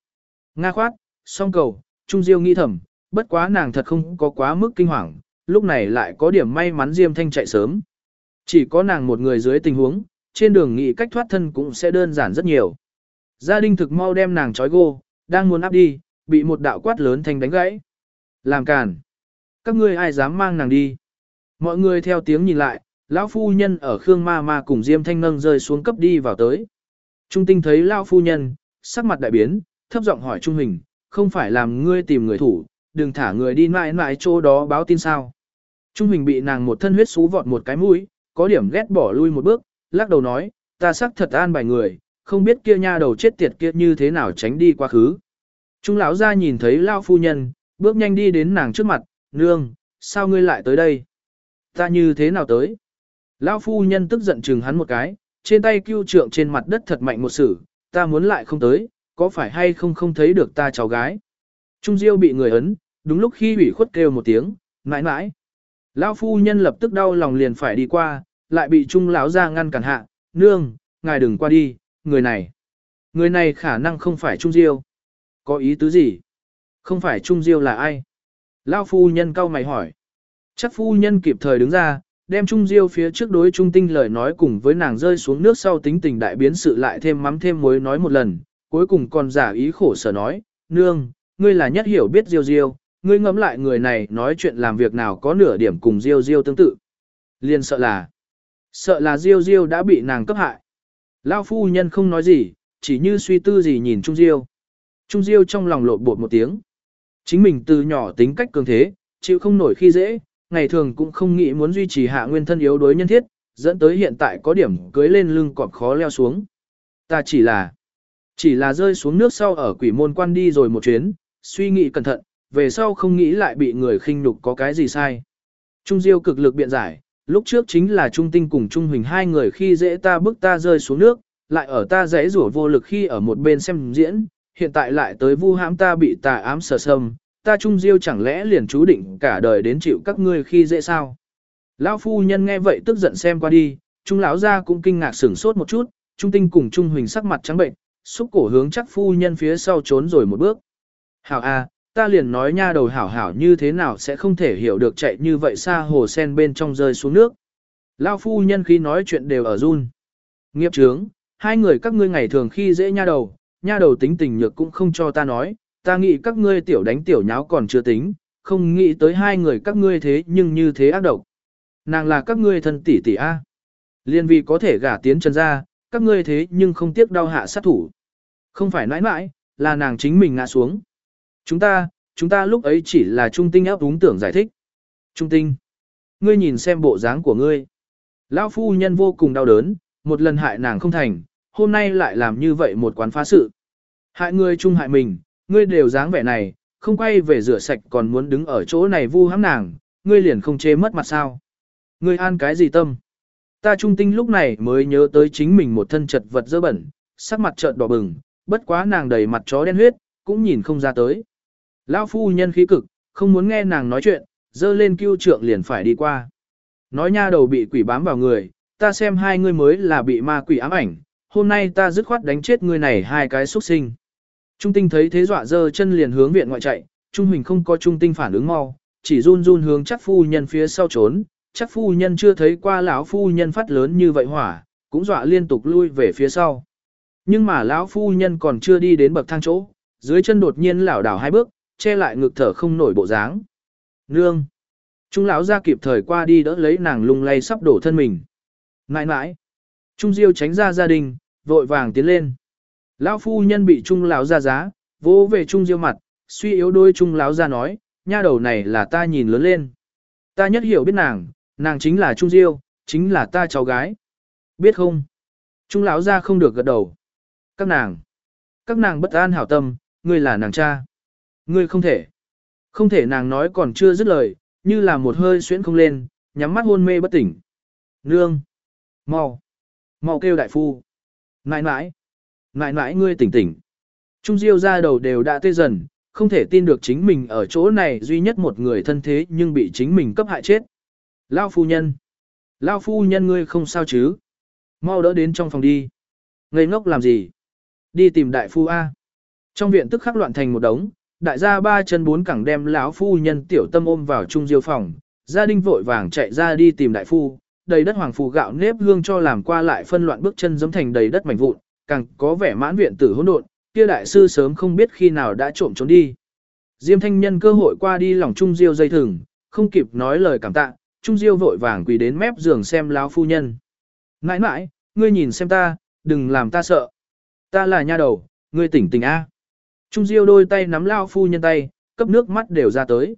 Nga khoát, song cầu, Trung Diêu nghĩ thầm, bất quá nàng thật không có quá mức kinh hoàng, lúc này lại có điểm may mắn Diêm Thanh chạy sớm. Chỉ có nàng một người dưới tình huống, trên đường nghĩ cách thoát thân cũng sẽ đơn giản rất nhiều. Gia đình thực mau đem nàng trói gô, đang muốn áp đi, bị một đạo quát lớn thanh đánh gãy. Làm càn. Các ngươi ai dám mang nàng đi. Mọi người theo tiếng nhìn lại, lão phu nhân ở Khương Ma Ma cùng Diêm Thanh nâng rơi xuống cấp đi vào tới. Trung tinh thấy lão phu nhân, sắc mặt đại biến, thấp giọng hỏi Trung Hình, không phải làm ngươi tìm người thủ, đừng thả người đi mãi mãi chỗ đó báo tin sao. Trung Huỳnh bị nàng một thân huyết xú vọt một cái mũi, có điểm ghét bỏ lui một bước, lắc đầu nói, ta sắc thật an bài người, không biết kia nha đầu chết tiệt kia như thế nào tránh đi quá khứ. Trung lão ra nhìn thấy lão phu nhân, bước nhanh đi đến nàng trước mặt, nương, sao ngươi lại tới đây? Ta như thế nào tới? Lão phu nhân tức giận chừng hắn một cái, trên tay cưu trượng trên mặt đất thật mạnh một sử, ta muốn lại không tới, có phải hay không không thấy được ta cháu gái? Trung Diêu bị người ấn, đúng lúc khi ủy khuất kêu một tiếng, mãi mãi. Lão phu nhân lập tức đau lòng liền phải đi qua, lại bị Trung lão ra ngăn cản hạ, nương, ngài đừng qua đi, người này. Người này khả năng không phải Trung Diêu. Có ý tứ gì? Không phải Trung Diêu là ai? Lão phu nhân cau mày hỏi. Chắc phu nhân kịp thời đứng ra, đem Trung Diêu phía trước đối Trung Tinh lời nói cùng với nàng rơi xuống nước sau tính tình đại biến sự lại thêm mắm thêm muối nói một lần, cuối cùng còn giả ý khổ sở nói, nương, ngươi là nhất hiểu biết Diêu Diêu, ngươi ngẫm lại người này nói chuyện làm việc nào có nửa điểm cùng Diêu Diêu tương tự. Liên sợ là, sợ là Diêu Diêu đã bị nàng cấp hại. Lao phu nhân không nói gì, chỉ như suy tư gì nhìn Trung Diêu. Trung Diêu trong lòng lộn bột một tiếng. Chính mình từ nhỏ tính cách cường thế, chịu không nổi khi dễ, ngày thường cũng không nghĩ muốn duy trì hạ nguyên thân yếu đối nhân thiết, dẫn tới hiện tại có điểm cưới lên lưng cọp khó leo xuống. Ta chỉ là, chỉ là rơi xuống nước sau ở quỷ môn quan đi rồi một chuyến, suy nghĩ cẩn thận, về sau không nghĩ lại bị người khinh nhục có cái gì sai. Trung Diêu cực lực biện giải, lúc trước chính là Trung Tinh cùng Trung Huỳnh hai người khi dễ ta bức ta rơi xuống nước, lại ở ta dễ rủa vô lực khi ở một bên xem diễn, hiện tại lại tới vu hãm ta bị tà ám sờ sâm, ta Trung Diêu chẳng lẽ liền chú định cả đời đến chịu các ngươi khi dễ sao. Lão phu nhân nghe vậy tức giận xem qua đi, Trung lão gia cũng kinh ngạc sửng sốt một chút, Trung Tinh cùng Trung Huỳnh sắc mặt trắng bệnh, xúc cổ hướng chắc phu nhân phía sau trốn rồi một bước. Hảo a, ta liền nói nha đầu hảo hảo như thế nào sẽ không thể hiểu được chạy như vậy xa hồ sen bên trong rơi xuống nước. Lao phu nhân khi nói chuyện đều ở run. Nghiệp trướng, hai người các ngươi ngày thường khi dễ nha đầu, nha đầu tính tình nhược cũng không cho ta nói, ta nghĩ các ngươi tiểu đánh tiểu nháo còn chưa tính, không nghĩ tới hai người các ngươi thế nhưng như thế ác độc. Nàng là các ngươi thân tỷ tỷ A. Liên vì có thể gả tiến chân ra, các ngươi thế nhưng không tiếc đau hạ sát thủ. Không phải nãi nãi, là nàng chính mình ngã xuống. Chúng ta, chúng ta lúc ấy chỉ là trung tinh áp đúng tưởng giải thích. Trung tinh, ngươi nhìn xem bộ dáng của ngươi. Lão phu nhân vô cùng đau đớn, một lần hại nàng không thành, hôm nay lại làm như vậy một quán phá sự. Hại ngươi chung hại mình, ngươi đều dáng vẻ này, không quay về rửa sạch còn muốn đứng ở chỗ này vu hãm nàng, ngươi liền không chê mất mặt sao. Ngươi an cái gì tâm? Ta trung tinh lúc này mới nhớ tới chính mình một thân chật vật dơ bẩn, sắc mặt trợn đỏ bừng, bất quá nàng đầy mặt chó đen huyết, cũng nhìn không ra tới. Lão phu nhân khí cực, không muốn nghe nàng nói chuyện, dơ lên cưu trượng liền phải đi qua. Nói nha đầu bị quỷ bám vào người, ta xem hai ngươi mới là bị ma quỷ ám ảnh, hôm nay ta dứt khoát đánh chết ngươi này hai cái xuất sinh. Trung tinh thấy thế dọa dơ chân liền hướng viện ngoại chạy, Trung Huỳnh không có trung tinh phản ứng mau, chỉ run run hướng chắc phu nhân phía sau trốn, chắc phu nhân chưa thấy qua lão phu nhân phát lớn như vậy hỏa, cũng dọa liên tục lui về phía sau. Nhưng mà lão phu nhân còn chưa đi đến bậc thang chỗ, dưới chân đột nhiên lảo đảo hai bước, che lại ngực thở không nổi bộ dáng. Nương! Trung lão ra kịp thời qua đi đỡ lấy nàng lung lay sắp đổ thân mình. ngại ngại Trung diêu tránh ra gia đình, vội vàng tiến lên. Lão phu nhân bị Trung lão ra giá, vỗ về Trung diêu mặt, suy yếu đôi Trung lão ra nói, nha đầu này là ta nhìn lớn lên. Ta nhất hiểu biết nàng, nàng chính là Trung diêu, chính là ta cháu gái. Biết không? Trung lão ra không được gật đầu. Các nàng! Các nàng bất an hảo tâm, ngươi là nàng cha. Ngươi không thể. Không thể nàng nói còn chưa dứt lời, như là một hơi xuyễn không lên, nhắm mắt hôn mê bất tỉnh. Nương! mau, mau kêu đại phu! Nãi nãi! Nãi nãi ngươi tỉnh tỉnh! Trung diêu ra đầu đều đã tê dần, không thể tin được chính mình ở chỗ này duy nhất một người thân thế nhưng bị chính mình cấp hại chết. Lao phu nhân! Lao phu nhân ngươi không sao chứ? Mau đỡ đến trong phòng đi. Ngây ngốc làm gì? Đi tìm đại phu A. Trong viện tức khắc loạn thành một đống, đại gia ba chân bốn cẳng đem lão phu nhân tiểu tâm ôm vào trung diêu phòng, gia đình vội vàng chạy ra đi tìm đại phu, đầy đất hoàng phù gạo nếp hương cho làm qua lại phân loạn bước chân giống thành đầy đất mảnh vụn, càng có vẻ mãn viện tử hỗn độn, kia đại sư sớm không biết khi nào đã trộm trốn đi. Diêm thanh nhân cơ hội qua đi lòng Trung Diêu dây thừng, không kịp nói lời cảm tạ, Trung Diêu vội vàng quỳ đến mép giường xem lão phu nhân. Nãi nãi, ngươi nhìn xem ta, đừng làm ta sợ. Ta là nha đầu, ngươi tỉnh tỉnh A. Trung Diêu đôi tay nắm lao phu nhân tay, cấp nước mắt đều ra tới.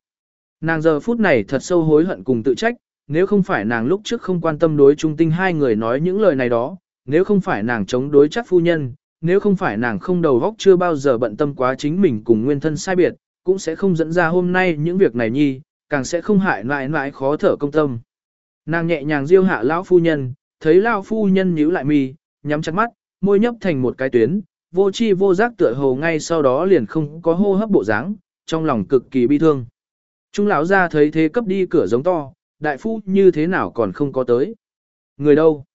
Nàng giờ phút này thật sâu hối hận cùng tự trách, nếu không phải nàng lúc trước không quan tâm đối trung tinh hai người nói những lời này đó, nếu không phải nàng chống đối chắc phu nhân, nếu không phải nàng không đầu góc chưa bao giờ bận tâm quá chính mình cùng nguyên thân sai biệt, cũng sẽ không dẫn ra hôm nay những việc này nhi, càng sẽ không hại mãi mãi khó thở công tâm. Nàng nhẹ nhàng diêu hạ lão phu nhân, thấy lão phu nhân nhíu lại mi, nhắm chặt mắt, môi nhấp thành một cái tuyến, vô chi vô giác tựa hồ ngay sau đó liền không có hô hấp bộ dáng, trong lòng cực kỳ bi thương. Trung lão ra thấy thế cấp đi cửa giống to, đại phu như thế nào còn không có tới. Người đâu?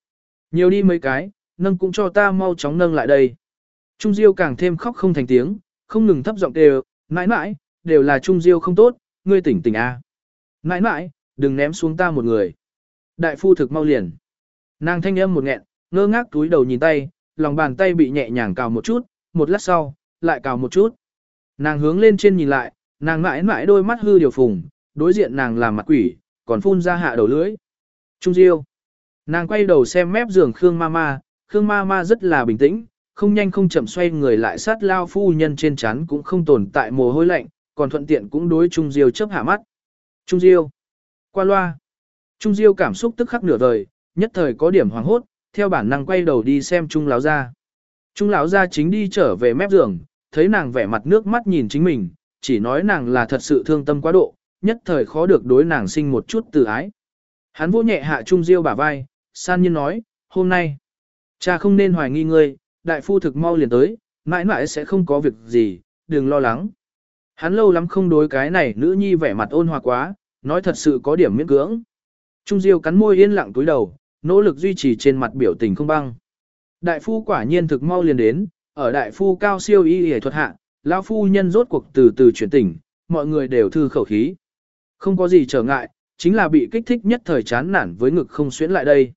Nhiều đi mấy cái, nâng cũng cho ta mau chóng nâng lại đây. Trung Diêu càng thêm khóc không thành tiếng, không ngừng thấp giọng đều, mãi mãi, đều là Trung Diêu không tốt, ngươi tỉnh tỉnh a. À. Mãi mãi, đừng ném xuống ta một người. Đại phu thực mau liền. Nàng thanh âm một nghẹn, ngơ ngác túi đầu nhìn tay, lòng bàn tay bị nhẹ nhàng cào một chút, một lát sau, lại cào một chút. Nàng hướng lên trên nhìn lại, nàng mãi mãi đôi mắt hư điều phùng, đối diện nàng làm mặt quỷ, còn phun ra hạ đầu lưỡi. Trung Diêu. Nàng quay đầu xem mép giường Khương Mama, Khương Mama rất là bình tĩnh, không nhanh không chậm xoay người lại sát lao phu nhân trên chán cũng không tồn tại mồ hôi lạnh, còn thuận tiện cũng đối Trung Diêu chớp hạ mắt. Trung Diêu. Qua loa. Trung Diêu cảm xúc tức khắc nửa vời, nhất thời có điểm hoàng hốt, theo bản năng quay đầu đi xem Trung lão gia. Trung lão gia chính đi trở về mép giường, thấy nàng vẻ mặt nước mắt nhìn chính mình, chỉ nói nàng là thật sự thương tâm quá độ, nhất thời khó được đối nàng sinh một chút từ ái. Hắn vỗ nhẹ hạ Trung Diêu bả vai, san nhiên nói, hôm nay, cha không nên hoài nghi ngươi, đại phu thực mau liền tới, mãi mãi sẽ không có việc gì, đừng lo lắng. Hắn lâu lắm không đối cái này nữ nhi vẻ mặt ôn hòa quá, nói thật sự có điểm miễn cưỡng. Trung Diêu cắn môi yên lặng túi đầu, nỗ lực duy trì trên mặt biểu tình không băng. Đại phu quả nhiên thực mau liền đến, ở đại phu cao siêu y y thuật hạ, lão phu nhân rốt cuộc từ từ chuyển tỉnh, mọi người đều thư khẩu khí. Không có gì trở ngại, chính là bị kích thích nhất thời chán nản với ngực không xuyến lại đây.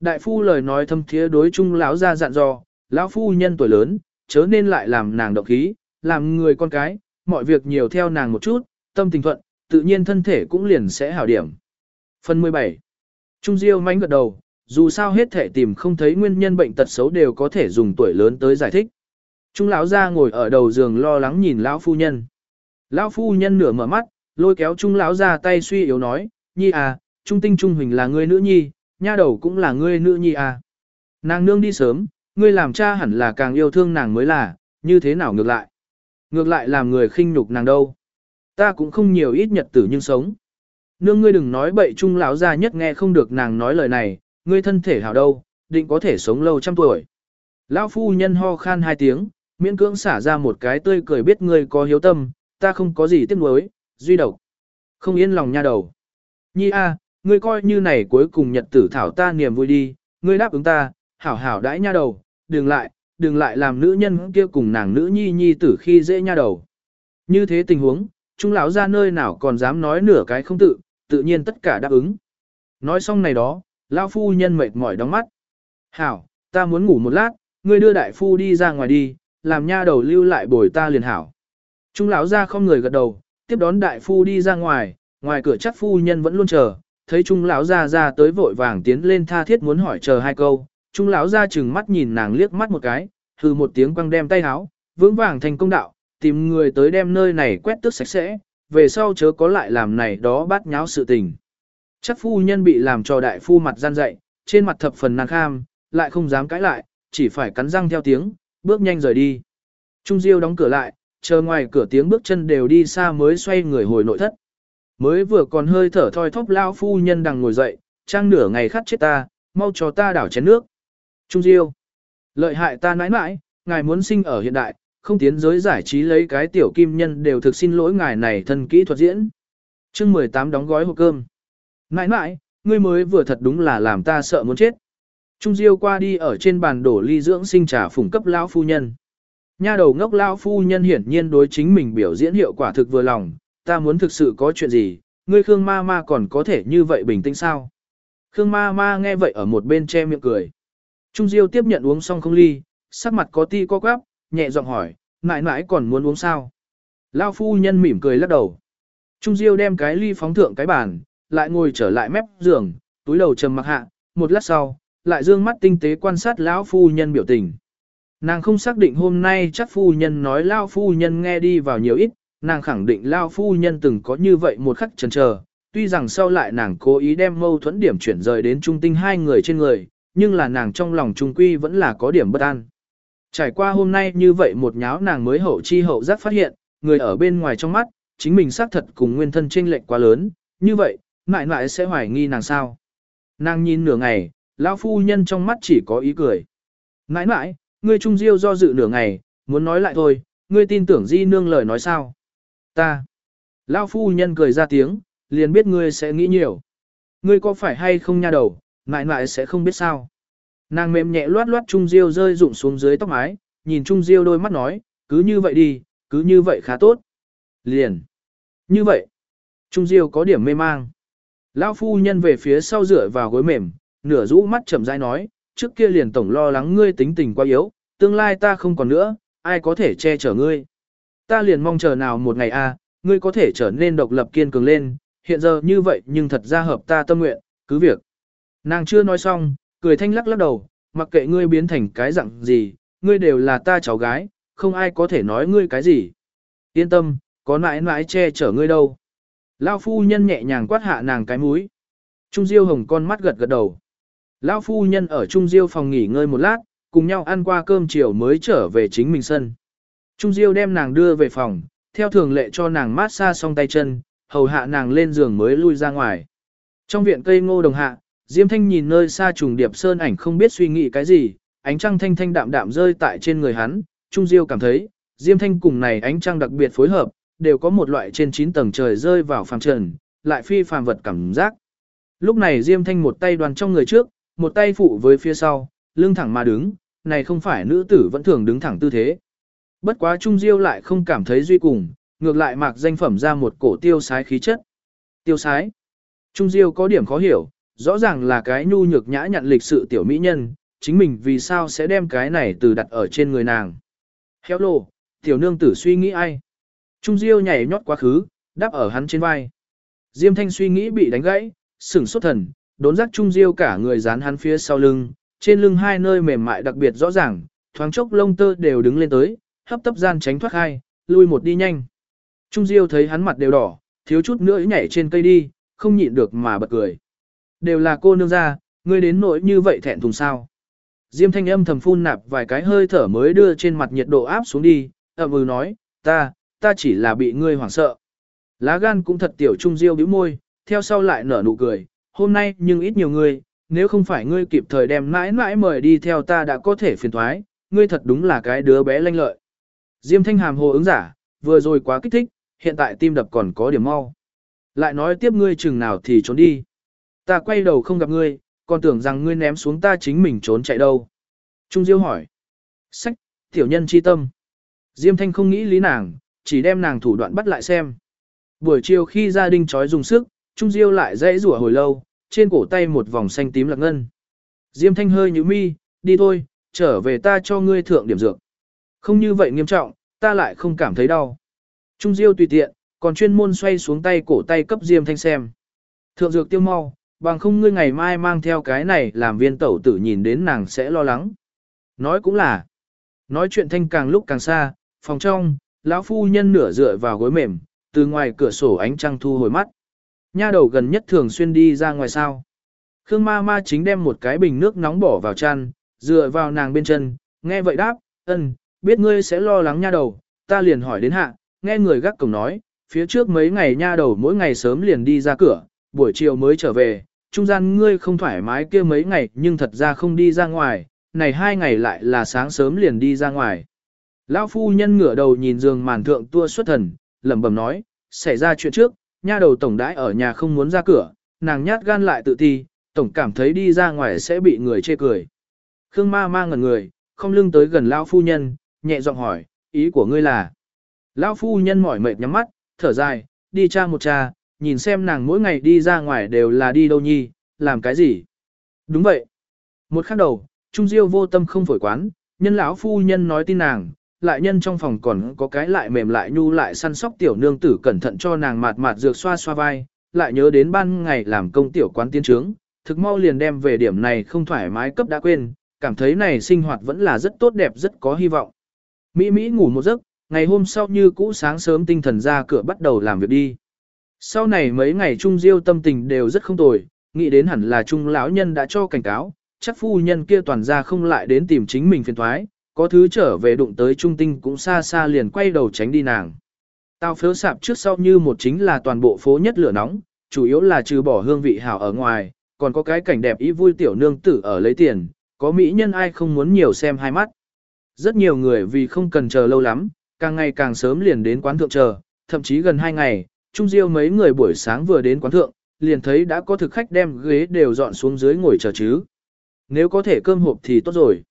Đại phu lời nói thâm thiế đối chung lão ra dặn dò, lão phu nhân tuổi lớn, chớ nên lại làm nàng động khí, làm người con cái, mọi việc nhiều theo nàng một chút, tâm tình thuận, tự nhiên thân thể cũng liền sẽ hảo điểm. Phần 17 Trung Diêu mánh gật đầu, dù sao hết thể tìm không thấy nguyên nhân bệnh tật xấu đều có thể dùng tuổi lớn tới giải thích. Trung lão ra ngồi ở đầu giường lo lắng nhìn lão phu nhân. Lão phu nhân nửa mở mắt, lôi kéo Trung lão ra tay suy yếu nói, nhi à, Trung tinh Trung Huỳnh là ngươi nữ nhi, nha đầu cũng là ngươi nữ nhi à. Nàng nương đi sớm, ngươi làm cha hẳn là càng yêu thương nàng mới là, như thế nào ngược lại. Ngược lại làm người khinh nhục nàng đâu. Ta cũng không nhiều ít nhật tử nhưng sống. Nương ngươi đừng nói bậy trung lão gia nhất nghe không được nàng nói lời này, ngươi thân thể hảo đâu, định có thể sống lâu trăm tuổi. Lão phu nhân ho khan hai tiếng, miễn cưỡng xả ra một cái tươi cười biết ngươi có hiếu tâm, ta không có gì tiếc nuối, duy độc. Không yên lòng nha đầu. Nhi a, ngươi coi như này cuối cùng nhật tử thảo ta niềm vui đi, ngươi đáp ứng ta, hảo hảo đãi nha đầu, đừng lại, đừng lại làm nữ nhân kia cùng nàng nữ nhi nhi tử khi dễ nha đầu. Như thế tình huống, trung lão ra nơi nào còn dám nói nửa cái không tự, tự nhiên tất cả đáp ứng. Nói xong này đó, lão phu nhân mệt mỏi đóng mắt. Hảo, ta muốn ngủ một lát, ngươi đưa đại phu đi ra ngoài đi, làm nha đầu lưu lại bồi ta liền hảo. Trung lão ra không người gật đầu, tiếp đón đại phu đi ra ngoài, ngoài cửa chắc phu nhân vẫn luôn chờ, thấy trung lão ra ra tới vội vàng tiến lên tha thiết muốn hỏi chờ hai câu, trung lão ra chừng mắt nhìn nàng liếc mắt một cái, hừ một tiếng quăng đem tay háo, vững vàng thành công đạo, tìm người tới đem nơi này quét tước sạch sẽ, về sau chớ có lại làm này đó bắt nháo sự tình. Chắc phu nhân bị làm cho đại phu mặt gian dậy, trên mặt thập phần nàng kham, lại không dám cãi lại, chỉ phải cắn răng theo tiếng, bước nhanh rời đi. Trung Diêu đóng cửa lại, chờ ngoài cửa tiếng bước chân đều đi xa mới xoay người hồi nội thất. Mới vừa còn hơi thở thoi thóp lao phu nhân đang ngồi dậy, trang nửa ngày khát chết ta, mau cho ta đảo chén nước. Trung Diêu, lợi hại ta nãi nãi, ngài muốn sinh ở hiện đại, không tiến giới giải trí lấy cái tiểu kim nhân đều thực xin lỗi ngài này thân kỹ thuật diễn. chương 18 đóng gói hộp cơm. Nãi nãi, ngươi mới vừa thật đúng là làm ta sợ muốn chết. Trung Diêu qua đi ở trên bàn đổ ly dưỡng sinh trà phủng cấp lão phu nhân. Nha đầu ngốc lão phu nhân hiển nhiên đối chính mình biểu diễn hiệu quả thực vừa lòng, ta muốn thực sự có chuyện gì, ngươi Khương ma ma còn có thể như vậy bình tĩnh sao? Khương ma ma nghe vậy ở một bên che miệng cười. Trung Diêu tiếp nhận uống xong không ly, sắc mặt có ti co quắp, nhẹ giọng hỏi, mãi mãi còn muốn uống sao? Lao phu nhân mỉm cười lắc đầu. Trung Diêu đem cái ly phóng thượng cái bàn, lại ngồi trở lại mép giường, túi đầu trầm mặc hạ, một lát sau, lại dương mắt tinh tế quan sát lão phu nhân biểu tình. Nàng không xác định hôm nay chắc phu nhân nói lao phu nhân nghe đi vào nhiều ít, nàng khẳng định lao phu nhân từng có như vậy một khắc chần chờ, tuy rằng sau lại nàng cố ý đem mâu thuẫn điểm chuyển rời đến trung tinh hai người trên người, nhưng là nàng trong lòng trung quy vẫn là có điểm bất an. Trải qua hôm nay như vậy một nháo nàng mới hậu chi hậu giác phát hiện, người ở bên ngoài trong mắt, chính mình xác thật cùng nguyên thân chênh lệch quá lớn, như vậy, mãi mãi sẽ hoài nghi nàng sao. Nàng nhìn nửa ngày, lão phu nhân trong mắt chỉ có ý cười. Mãi mãi, ngươi trung diêu do dự nửa ngày, muốn nói lại thôi, ngươi tin tưởng di nương lời nói sao. Ta. Lão phu nhân cười ra tiếng, liền biết ngươi sẽ nghĩ nhiều. Ngươi có phải hay không nha đầu, mãi mãi sẽ không biết sao. Nàng mềm nhẹ loát loát Trung Diêu rơi rụng xuống dưới tóc mái, nhìn Trung Diêu đôi mắt nói, cứ như vậy đi, cứ như vậy khá tốt. Liền. Như vậy. Trung Diêu có điểm mê mang. Lão phu nhân về phía sau rửa vào gối mềm, nửa rũ mắt chậm rãi nói, trước kia liền tổng lo lắng ngươi tính tình quá yếu, tương lai ta không còn nữa, ai có thể che chở ngươi. Ta liền mong chờ nào một ngày a, ngươi có thể trở nên độc lập kiên cường lên, hiện giờ như vậy nhưng thật ra hợp ta tâm nguyện, cứ việc. Nàng chưa nói xong, cười thanh lắc lắc đầu, mặc kệ ngươi biến thành cái dạng gì, ngươi đều là ta cháu gái, không ai có thể nói ngươi cái gì. Yên tâm, có mãi mãi che chở ngươi đâu. Lao phu nhân nhẹ nhàng quát hạ nàng cái mũi. Trung Diêu hồng con mắt gật gật đầu. Lão phu nhân ở Trung Diêu phòng nghỉ ngơi một lát, cùng nhau ăn qua cơm chiều mới trở về chính mình sân. Trung Diêu đem nàng đưa về phòng, theo thường lệ cho nàng mát xa xong tay chân, hầu hạ nàng lên giường mới lui ra ngoài. Trong viện cây ngô đồng hạ, Diêm Thanh nhìn nơi xa trùng điệp sơn ảnh không biết suy nghĩ cái gì, ánh trăng thanh thanh đạm đạm rơi tại trên người hắn, Trung Diêu cảm thấy, Diêm Thanh cùng này ánh trăng đặc biệt phối hợp, đều có một loại trên 9 tầng trời rơi vào phàm trần, lại phi phàm vật cảm giác. Lúc này Diêm Thanh một tay đoàn trong người trước, một tay phụ với phía sau, lưng thẳng mà đứng, này không phải nữ tử vẫn thường đứng thẳng tư thế. Bất quá Trung Diêu lại không cảm thấy duy cùng, ngược lại mạc danh phẩm ra một cổ tiêu sái khí chất. Tiêu sái. Trung Diêu có điểm khó hiểu, rõ ràng là cái nhu nhược nhã nhận lịch sự tiểu mỹ nhân, chính mình vì sao sẽ đem cái này từ đặt ở trên người nàng. Héo lô, tiểu nương tử suy nghĩ ai? Trung Diêu nhảy nhót quá khứ, đáp ở hắn trên vai. Diêm thanh suy nghĩ bị đánh gãy, sửng sốt thần, đốn giác Trung Diêu cả người dán hắn phía sau lưng, trên lưng hai nơi mềm mại đặc biệt rõ ràng, thoáng chốc lông tơ đều đứng lên tới, hấp tấp gian tránh thoát hai, lui một đi nhanh. Trung Diêu thấy hắn mặt đều đỏ, thiếu chút nữa nhảy trên cây đi, không nhịn được mà bật cười. Đều là cô nương ra, ngươi đến nỗi như vậy thẹn thùng sao. Diêm thanh âm thầm phun nạp vài cái hơi thở mới đưa trên mặt nhiệt độ áp xuống đi, ẩm ừ nói, ta, ta chỉ là bị ngươi hoảng sợ. Lá gan cũng thật tiểu trung diêu bĩu môi, theo sau lại nở nụ cười, hôm nay nhưng ít nhiều ngươi, nếu không phải ngươi kịp thời đem mãi mãi mời đi theo ta đã có thể phiền thoái, ngươi thật đúng là cái đứa bé lanh lợi. Diêm thanh hàm hồ ứng giả, vừa rồi quá kích thích, hiện tại tim đập còn có điểm mau. Lại nói tiếp ngươi chừng nào thì trốn đi. Ta quay đầu không gặp ngươi, còn tưởng rằng ngươi ném xuống ta chính mình trốn chạy đâu. Trung Diêu hỏi. Sách, tiểu nhân chi tâm. Diêm Thanh không nghĩ lý nàng, chỉ đem nàng thủ đoạn bắt lại xem. Buổi chiều khi gia đình trói dùng sức, Trung Diêu lại dãy rủa hồi lâu, trên cổ tay một vòng xanh tím lạc ngân. Diêm Thanh hơi nhíu mi, đi thôi, trở về ta cho ngươi thượng điểm dược. Không như vậy nghiêm trọng, ta lại không cảm thấy đau. Trung Diêu tùy tiện, còn chuyên môn xoay xuống tay cổ tay cấp Diêm Thanh xem. Thượng dược tiêu mau, bằng không ngươi ngày mai mang theo cái này làm viên tẩu tử nhìn đến nàng sẽ lo lắng. Nói cũng là, nói chuyện thanh càng lúc càng xa, phòng trong, lão phu nhân nửa dựa vào gối mềm, từ ngoài cửa sổ ánh trăng thu hồi mắt. Nha đầu gần nhất thường xuyên đi ra ngoài sao. Khương ma ma chính đem một cái bình nước nóng bỏ vào chăn, dựa vào nàng bên chân, nghe vậy đáp, ân, biết ngươi sẽ lo lắng nha đầu, ta liền hỏi đến hạ, nghe người gác cổng nói, phía trước mấy ngày nha đầu mỗi ngày sớm liền đi ra cửa, buổi chiều mới trở về, trung gian ngươi không thoải mái kia mấy ngày nhưng thật ra không đi ra ngoài, này hai ngày lại là sáng sớm liền đi ra ngoài. Lão phu nhân ngửa đầu nhìn giường màn thượng tua xuất thần, lẩm bẩm nói, xảy ra chuyện trước, nha đầu tổng đãi ở nhà không muốn ra cửa, nàng nhát gan lại tự ti, tổng cảm thấy đi ra ngoài sẽ bị người chê cười. Khương ma ma ngẩn người, không lưng tới gần lão phu nhân, nhẹ giọng hỏi, ý của ngươi là. Lão phu nhân mỏi mệt nhắm mắt, thở dài, đi cha một cha, nhìn xem nàng mỗi ngày đi ra ngoài đều là đi đâu nhi, làm cái gì. Đúng vậy. Một khắc đầu, Trung Diêu vô tâm không phổi quán, nhân lão phu nhân nói tin nàng, lại nhân trong phòng còn có cái lại mềm lại nhu lại săn sóc tiểu nương tử cẩn thận cho nàng mạt mạt dược xoa xoa vai, lại nhớ đến ban ngày làm công tiểu quán tiên trướng, thực mau liền đem về điểm này không thoải mái cấp đã quên, cảm thấy này sinh hoạt vẫn là rất tốt đẹp rất có hy vọng. Mỹ Mỹ ngủ một giấc, ngày hôm sau như cũ sáng sớm tinh thần ra cửa bắt đầu làm việc đi. Sau này mấy ngày Trung Diêu tâm tình đều rất không tồi, nghĩ đến hẳn là Trung lão nhân đã cho cảnh cáo, chắc phu nhân kia toàn ra không lại đến tìm chính mình phiền thoái, có thứ trở về đụng tới Trung Tinh cũng xa xa liền quay đầu tránh đi nàng. Tao phớ sạp trước sau như một chính là toàn bộ phố nhất lửa nóng, chủ yếu là trừ bỏ hương vị hảo ở ngoài, còn có cái cảnh đẹp ý vui tiểu nương tử ở lấy tiền, có mỹ nhân ai không muốn nhiều xem hai mắt. Rất nhiều người vì không cần chờ lâu lắm, càng ngày càng sớm liền đến quán thượng chờ, thậm chí gần hai ngày, Trung Diêu mấy người buổi sáng vừa đến quán thượng, liền thấy đã có thực khách đem ghế đều dọn xuống dưới ngồi chờ chứ. Nếu có thể cơm hộp thì tốt rồi.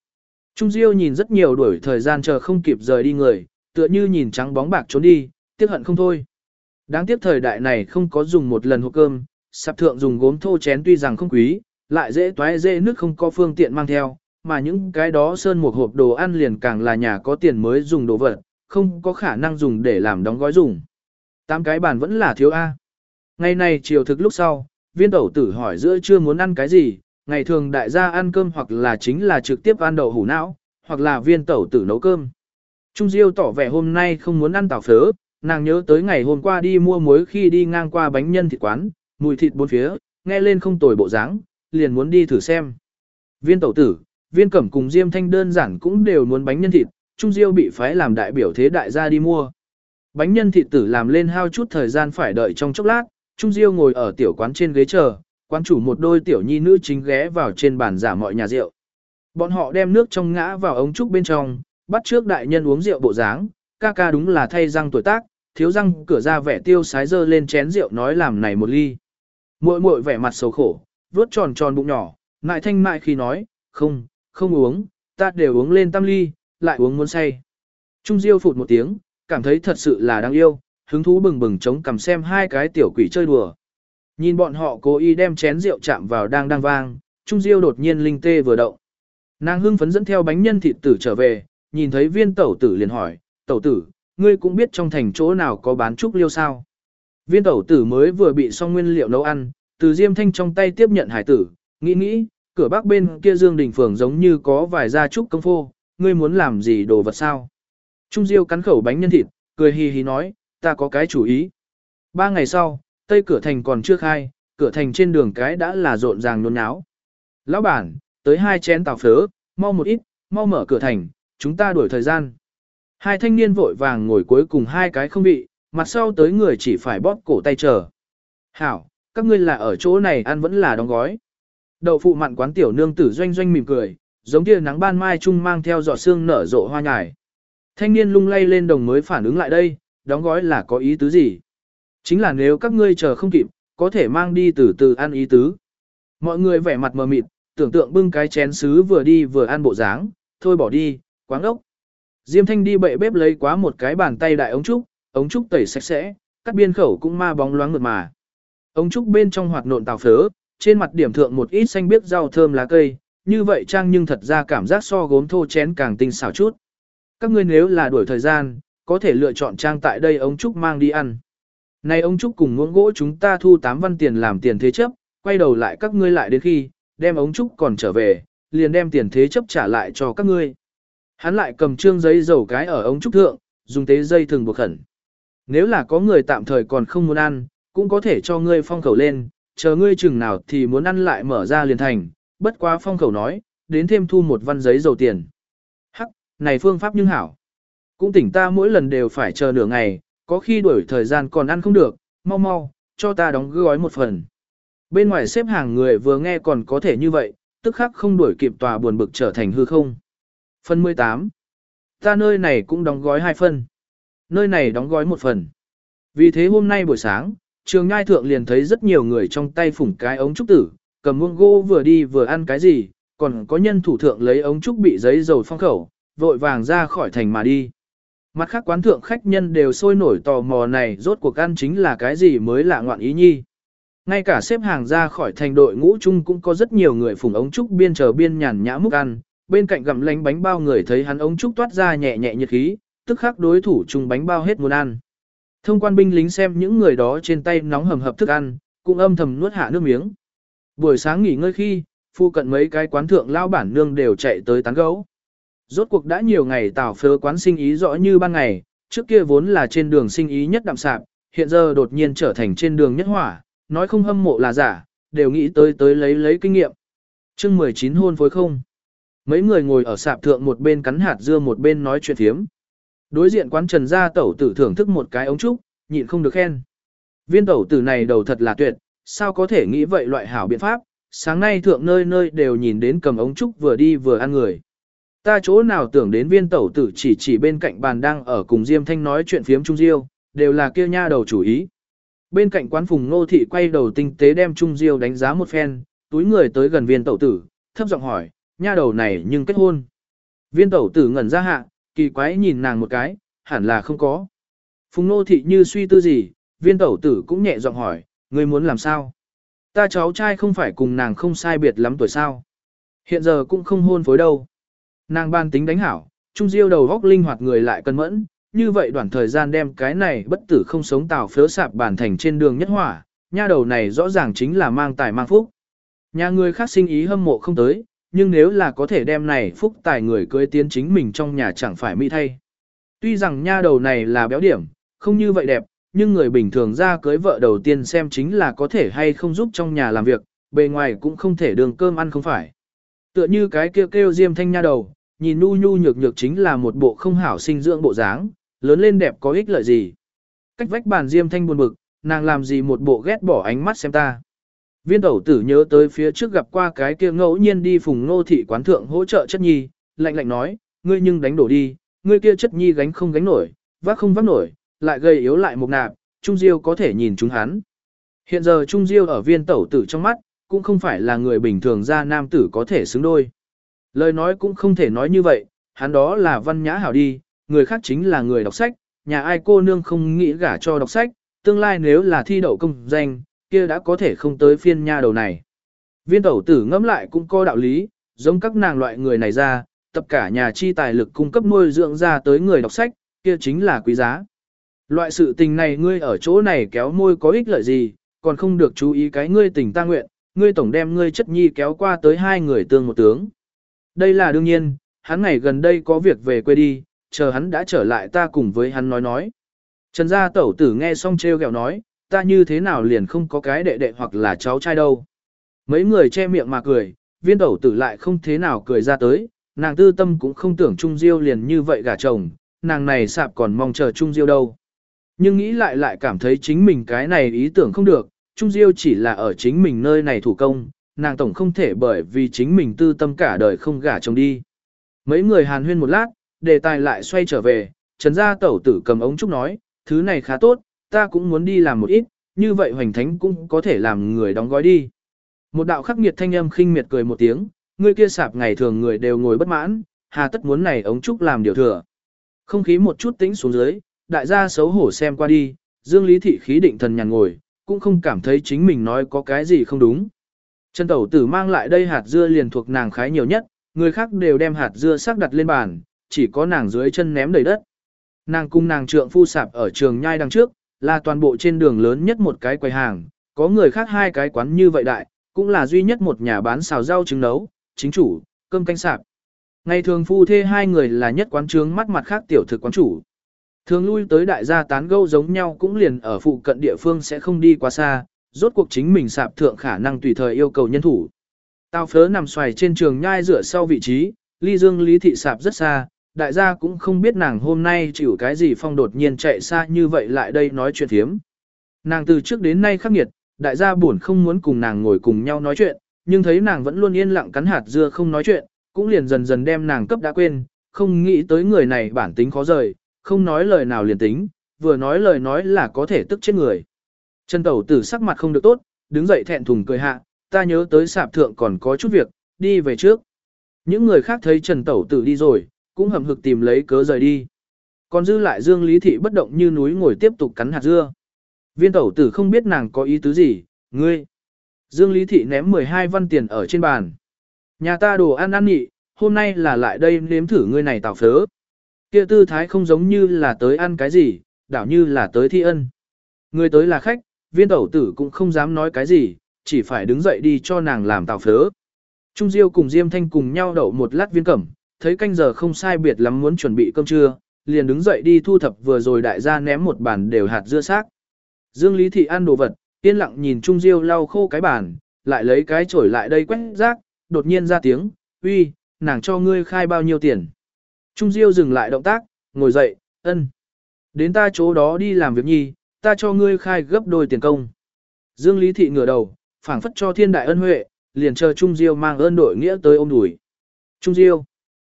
Trung Diêu nhìn rất nhiều đuổi thời gian chờ không kịp rời đi người, tựa như nhìn trắng bóng bạc trốn đi, tiếc hận không thôi. Đáng tiếc thời đại này không có dùng một lần hộp cơm, sạp thượng dùng gốm thô chén tuy rằng không quý, lại dễ toái dễ nước không có phương tiện mang theo, mà những cái đó sơn một hộp đồ ăn liền càng là nhà có tiền mới dùng đồ vật, không có khả năng dùng để làm đóng gói dùng. Tám cái bàn vẫn là thiếu A. Ngày này chiều thực lúc sau, viên tẩu tử hỏi giữa chưa muốn ăn cái gì, ngày thường đại gia ăn cơm hoặc là chính là trực tiếp ăn đậu hủ não, hoặc là viên tẩu tử nấu cơm. Trung Diêu tỏ vẻ hôm nay không muốn ăn tảo phớ, nàng nhớ tới ngày hôm qua đi mua muối khi đi ngang qua bánh nhân thịt quán, mùi thịt bốn phía, nghe lên không tồi bộ dáng, liền muốn đi thử xem. Viên tẩu tử, viên cẩm cùng Diêm Thanh đơn giản cũng đều muốn bánh nhân thịt, Trung Diêu bị phái làm đại biểu thế đại gia đi mua. Bánh nhân thịt tử làm lên hao chút thời gian phải đợi trong chốc lát, Trung Diêu ngồi ở tiểu quán trên ghế chờ, quán chủ một đôi tiểu nhi nữ chính ghé vào trên bàn giả mọi nhà rượu. Bọn họ đem nước trong ngã vào ống trúc bên trong, bắt trước đại nhân uống rượu bộ dáng, ca ca đúng là thay răng tuổi tác, thiếu răng cửa ra vẻ tiêu sái dơ lên chén rượu nói làm này một ly. Muội muội vẻ mặt xấu khổ, vuốt tròn tròn bụng nhỏ, ngại thanh mại khi nói, không, không uống, ta đều uống lên tam ly, lại uống muốn say. Trung Diêu phụt một tiếng, cảm thấy thật sự là đáng yêu, hứng thú bừng bừng chống cầm xem hai cái tiểu quỷ chơi đùa. Nhìn bọn họ cố ý đem chén rượu chạm vào đang đang vang, Trung Diêu đột nhiên linh tê vừa động. Nàng hưng phấn dẫn theo bánh nhân thịt tử trở về, nhìn thấy viên tẩu tử liền hỏi, tẩu tử, ngươi cũng biết trong thành chỗ nào có bán trúc liêu sao. Viên tẩu tử mới vừa bị xong nguyên liệu nấu ăn, từ Diêm Thanh trong tay tiếp nhận hải tử, nghĩ nghĩ, cửa bắc bên kia Dương Đình Phường giống như có vài gia trúc công phô, ngươi muốn làm gì đồ vật sao? Trung Diêu cắn khẩu bánh nhân thịt, cười hì hì nói, ta có cái chủ ý. Ba ngày sau, tây cửa thành còn chưa khai, cửa thành trên đường cái đã là rộn ràng nôn náo. Lão bản, tới hai chén tàu phớ, mau một ít, mau mở cửa thành, chúng ta đuổi thời gian. Hai thanh niên vội vàng ngồi cuối cùng hai cái không bị, mặt sau tới người chỉ phải bóp cổ tay chờ. Hảo, các ngươi là ở chỗ này ăn vẫn là đóng gói. Đậu phụ mặn quán tiểu nương tử doanh doanh mỉm cười, giống tia nắng ban mai trung mang theo giọt sương nở rộ hoa nhài. Thanh niên lung lay lên đồng mới phản ứng lại đây, đóng gói là có ý tứ gì? Chính là nếu các ngươi chờ không kịp, có thể mang đi từ từ ăn ý tứ. Mọi người vẻ mặt mờ mịt, tưởng tượng bưng cái chén sứ vừa đi vừa ăn bộ dáng, thôi bỏ đi, quáng ốc. Diêm thanh đi bậy bếp lấy quá một cái bàn tay đại ống trúc, ống trúc tẩy sạch sẽ, cắt biên khẩu cũng ma bóng loáng mượt mà. Ống trúc bên trong hoạt nộn tàu phớ, trên mặt điểm thượng một ít xanh biếc rau thơm lá cây, như vậy trang nhưng thật ra cảm giác so gốm thô chén càng tinh xảo chút. Các ngươi nếu là đuổi thời gian, có thể lựa chọn trang tại đây ống trúc mang đi ăn. Này ông trúc cùng muỗng gỗ chúng ta thu 8 văn tiền làm tiền thế chấp, quay đầu lại các ngươi lại đến khi, đem ống trúc còn trở về, liền đem tiền thế chấp trả lại cho các ngươi. Hắn lại cầm trương giấy dầu cái ở ống trúc thượng, dùng tế dây thường buộc khẩn. Nếu là có người tạm thời còn không muốn ăn, cũng có thể cho ngươi phong khẩu lên, chờ ngươi chừng nào thì muốn ăn lại mở ra liền thành, bất quá phong khẩu nói, đến thêm thu một văn giấy dầu tiền. Này phương pháp nhưng hảo. Cũng tỉnh ta mỗi lần đều phải chờ nửa ngày, có khi đuổi thời gian còn ăn không được, mau mau, cho ta đóng gói một phần. Bên ngoài xếp hàng người vừa nghe còn có thể như vậy, tức khắc không đuổi kịp tòa buồn bực trở thành hư không. Phần 18. Ta nơi này cũng đóng gói hai phần. Nơi này đóng gói một phần. Vì thế hôm nay buổi sáng, trường ngai thượng liền thấy rất nhiều người trong tay phủng cái ống trúc tử, cầm muông gỗ vừa đi vừa ăn cái gì, còn có nhân thủ thượng lấy ống trúc bị giấy dầu phong khẩu, vội vàng ra khỏi thành mà đi. Mặt khác quán thượng khách nhân đều sôi nổi tò mò này rốt cuộc ăn chính là cái gì mới lạ ngoạn ý nhi. Ngay cả xếp hàng ra khỏi thành đội ngũ chung cũng có rất nhiều người phùng ống trúc biên chờ biên nhàn nhã múc ăn, bên cạnh gặm lánh bánh bao người thấy hắn ống trúc toát ra nhẹ nhẹ nhiệt khí, tức khắc đối thủ chung bánh bao hết muốn ăn. Thông quan binh lính xem những người đó trên tay nóng hầm hập thức ăn, cũng âm thầm nuốt hạ nước miếng. Buổi sáng nghỉ ngơi khi, phu cận mấy cái quán thượng lao bản nương đều chạy tới tán gấu. Rốt cuộc đã nhiều ngày tảo phớ quán sinh ý rõ như ban ngày, trước kia vốn là trên đường sinh ý nhất đạm sạp, hiện giờ đột nhiên trở thành trên đường nhất hỏa, nói không hâm mộ là giả, đều nghĩ tới tới lấy lấy kinh nghiệm. chương 19 hôn phối không. Mấy người ngồi ở sạp thượng một bên cắn hạt dưa một bên nói chuyện thiếm. Đối diện quán trần gia tẩu tử thưởng thức một cái ống trúc, nhịn không được khen. Viên tẩu tử này đầu thật là tuyệt, sao có thể nghĩ vậy loại hảo biện pháp, sáng nay thượng nơi nơi đều nhìn đến cầm ống trúc vừa đi vừa ăn người. Ta chỗ nào tưởng đến viên tẩu tử chỉ chỉ bên cạnh bàn đang ở cùng Diêm Thanh nói chuyện phiếm Trung Diêu, đều là kia nha đầu chủ ý. Bên cạnh quán phùng nô thị quay đầu tinh tế đem Trung Diêu đánh giá một phen, túi người tới gần viên tẩu tử, thấp giọng hỏi, nha đầu này nhưng kết hôn. Viên tẩu tử ngẩn ra hạ, kỳ quái nhìn nàng một cái, hẳn là không có. Phùng nô thị như suy tư gì, viên tẩu tử cũng nhẹ giọng hỏi, ngươi muốn làm sao? Ta cháu trai không phải cùng nàng không sai biệt lắm tuổi sao. Hiện giờ cũng không hôn phối đâu. Nàng ban tính đánh hảo, trung diêu đầu góc linh hoạt người lại cân mẫn, như vậy đoạn thời gian đem cái này bất tử không sống tào phớ sạp bản thành trên đường nhất hỏa, nha đầu này rõ ràng chính là mang tài mang phúc. Nhà người khác sinh ý hâm mộ không tới, nhưng nếu là có thể đem này phúc tài người cưới tiến chính mình trong nhà chẳng phải mỹ thay. Tuy rằng nha đầu này là béo điểm, không như vậy đẹp, nhưng người bình thường ra cưới vợ đầu tiên xem chính là có thể hay không giúp trong nhà làm việc, bề ngoài cũng không thể đường cơm ăn không phải. Tựa như cái kêu kêu diêm thanh nha đầu, nhìn nu nhu nhược nhược chính là một bộ không hảo sinh dưỡng bộ dáng, lớn lên đẹp có ích lợi gì. Cách vách bàn diêm thanh buồn bực, nàng làm gì một bộ ghét bỏ ánh mắt xem ta. Viên tẩu tử nhớ tới phía trước gặp qua cái kia ngẫu nhiên đi phùng nô thị quán thượng hỗ trợ chất nhi, lạnh lạnh nói, ngươi nhưng đánh đổ đi, ngươi kia chất nhi gánh không gánh nổi, vác không vác nổi, lại gây yếu lại một nạp, Trung Diêu có thể nhìn chúng hắn. Hiện giờ Trung Diêu ở viên tẩu tử trong mắt, cũng không phải là người bình thường ra nam tử có thể xứng đôi. Lời nói cũng không thể nói như vậy, hắn đó là văn nhã hảo đi, người khác chính là người đọc sách, nhà ai cô nương không nghĩ gả cho đọc sách, tương lai nếu là thi đậu công danh, kia đã có thể không tới phiên nha đầu này. Viên tẩu tử ngẫm lại cũng có đạo lý, giống các nàng loại người này ra, tập cả nhà chi tài lực cung cấp nuôi dưỡng ra tới người đọc sách, kia chính là quý giá. Loại sự tình này ngươi ở chỗ này kéo môi có ích lợi gì, còn không được chú ý cái ngươi tình ta nguyện, ngươi tổng đem ngươi chất nhi kéo qua tới hai người tương một tướng. Đây là đương nhiên, hắn ngày gần đây có việc về quê đi, chờ hắn đã trở lại ta cùng với hắn nói nói. Trần gia tẩu tử nghe xong treo gẹo nói, ta như thế nào liền không có cái đệ đệ hoặc là cháu trai đâu. Mấy người che miệng mà cười, viên tẩu tử lại không thế nào cười ra tới, nàng tư tâm cũng không tưởng Trung Diêu liền như vậy gả chồng, nàng này sạp còn mong chờ Trung Diêu đâu. Nhưng nghĩ lại lại cảm thấy chính mình cái này ý tưởng không được, Trung Diêu chỉ là ở chính mình nơi này thủ công, nàng tổng không thể bởi vì chính mình tư tâm cả đời không gả chồng đi. Mấy người hàn huyên một lát, đề tài lại xoay trở về, trần gia tẩu tử cầm ống trúc nói, thứ này khá tốt, ta cũng muốn đi làm một ít, như vậy hoành thánh cũng có thể làm người đóng gói đi. Một đạo khắc nghiệt thanh âm khinh miệt cười một tiếng, người kia sạp ngày thường người đều ngồi bất mãn, hà tất muốn này ống trúc làm điều thừa. Không khí một chút tĩnh xuống dưới, đại gia xấu hổ xem qua đi, Dương Lý Thị khí định thần nhàn ngồi, cũng không cảm thấy chính mình nói có cái gì không đúng. Trần Tẩu Tử mang lại đây hạt dưa liền thuộc nàng khái nhiều nhất, người khác đều đem hạt dưa sắc đặt lên bàn, chỉ có nàng dưới chân ném đầy đất. Nàng cung nàng trượng phu sạp ở trường nhai đằng trước, là toàn bộ trên đường lớn nhất một cái quầy hàng, có người khác hai cái quán như vậy đại, cũng là duy nhất một nhà bán xào rau trứng nấu, chính chủ, cơm canh sạp. Ngày thường phu thê hai người là nhất quán trướng mắt mặt khác tiểu thực quán chủ. Thường lui tới đại gia tán gẫu giống nhau cũng liền ở phụ cận địa phương sẽ không đi quá xa, rốt cuộc chính mình sạp thượng khả năng tùy thời yêu cầu nhân thủ. Tào phớ nằm xoài trên trường nhai rửa sau vị trí, ly dương lý thị sạp rất xa, đại gia cũng không biết nàng hôm nay chịu cái gì phong đột nhiên chạy xa như vậy lại đây nói chuyện thiếm. Nàng từ trước đến nay khắc nghiệt, đại gia buồn không muốn cùng nàng ngồi cùng nhau nói chuyện, nhưng thấy nàng vẫn luôn yên lặng cắn hạt dưa không nói chuyện, cũng liền dần dần đem nàng cấp đã quên, không nghĩ tới người này bản tính khó rời, không nói lời nào liền tính, vừa nói lời nói là có thể tức chết người. Trần Tẩu tử sắc mặt không được tốt, đứng dậy thẹn thùng cười hạ, ta nhớ tới sạp thượng còn có chút việc, đi về trước. Những người khác thấy Trần Tẩu tử đi rồi, cũng hầm hực tìm lấy cớ rời đi. Còn dư lại Dương Lý Thị bất động như núi ngồi tiếp tục cắn hạt dưa. Viên tẩu tử không biết nàng có ý tứ gì, ngươi. Dương Lý Thị ném 12 văn tiền ở trên bàn. Nhà ta đồ ăn ăn nhị, hôm nay là lại đây nếm thử ngươi này tạo phớ. Kia tư thái không giống như là tới ăn cái gì, đảo như là tới thi ân. Người tới là khách, viên tẩu tử cũng không dám nói cái gì, chỉ phải đứng dậy đi cho nàng làm tàu phớ. Trung Diêu cùng Diêm Thanh cùng nhau đậu một lát viên cẩm, thấy canh giờ không sai biệt lắm muốn chuẩn bị cơm trưa, liền đứng dậy đi thu thập vừa rồi đại gia ném một bàn đều hạt dưa xác. Dương Lý Thị ăn đồ vật, yên lặng nhìn Trung Diêu lau khô cái bàn, lại lấy cái chổi lại đây quét rác, đột nhiên ra tiếng, uy, nàng cho ngươi khai bao nhiêu tiền. Trung Diêu dừng lại động tác, ngồi dậy, ân. Đến ta chỗ đó đi làm việc nhi, ta cho ngươi khai gấp đôi tiền công. Dương Lý Thị ngửa đầu, phảng phất cho thiên đại ân huệ, liền chờ Trung Diêu mang ơn đội nghĩa tới ôm đùi. Trung Diêu.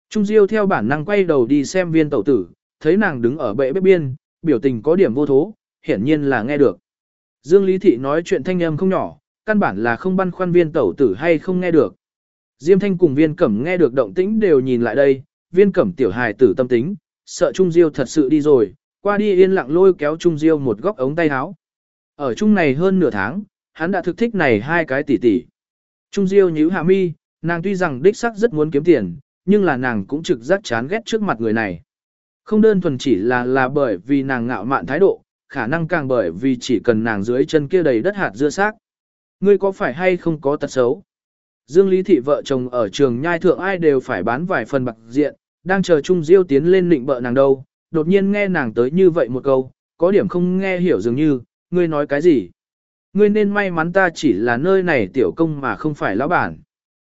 Trung Diêu theo bản năng quay đầu đi xem viên tẩu tử, thấy nàng đứng ở bệ bếp biên, biểu tình có điểm vô thố, hiển nhiên là nghe được. Dương Lý Thị nói chuyện thanh âm không nhỏ, căn bản là không băn khoăn viên tẩu tử hay không nghe được. Diêm Thanh cùng viên cẩm nghe được động tĩnh đều nhìn lại đây, viên cẩm tiểu hài tử tâm tính, sợ Trung Diêu thật sự đi rồi, qua đi yên lặng lôi kéo Trung Diêu một góc ống tay áo. Ở chung này hơn nửa tháng, hắn đã thực thích này hai cái tỷ tỷ. Trung Diêu nhíu hạ mi, nàng tuy rằng đích sắc rất muốn kiếm tiền, nhưng là nàng cũng trực giác chán ghét trước mặt người này. Không đơn thuần chỉ là là bởi vì nàng ngạo mạn thái độ, khả năng càng bởi vì chỉ cần nàng dưới chân kia đầy đất hạt dưa xác. Ngươi có phải hay không có tật xấu? Dương Lý Thị vợ chồng ở trường nhai thượng ai đều phải bán vài phần bạc diện, đang chờ Trung Diêu tiến lên định bợ nàng đâu, đột nhiên nghe nàng tới như vậy một câu, có điểm không nghe hiểu dường như, ngươi nói cái gì? Ngươi nên may mắn ta chỉ là nơi này tiểu công mà không phải lão bản.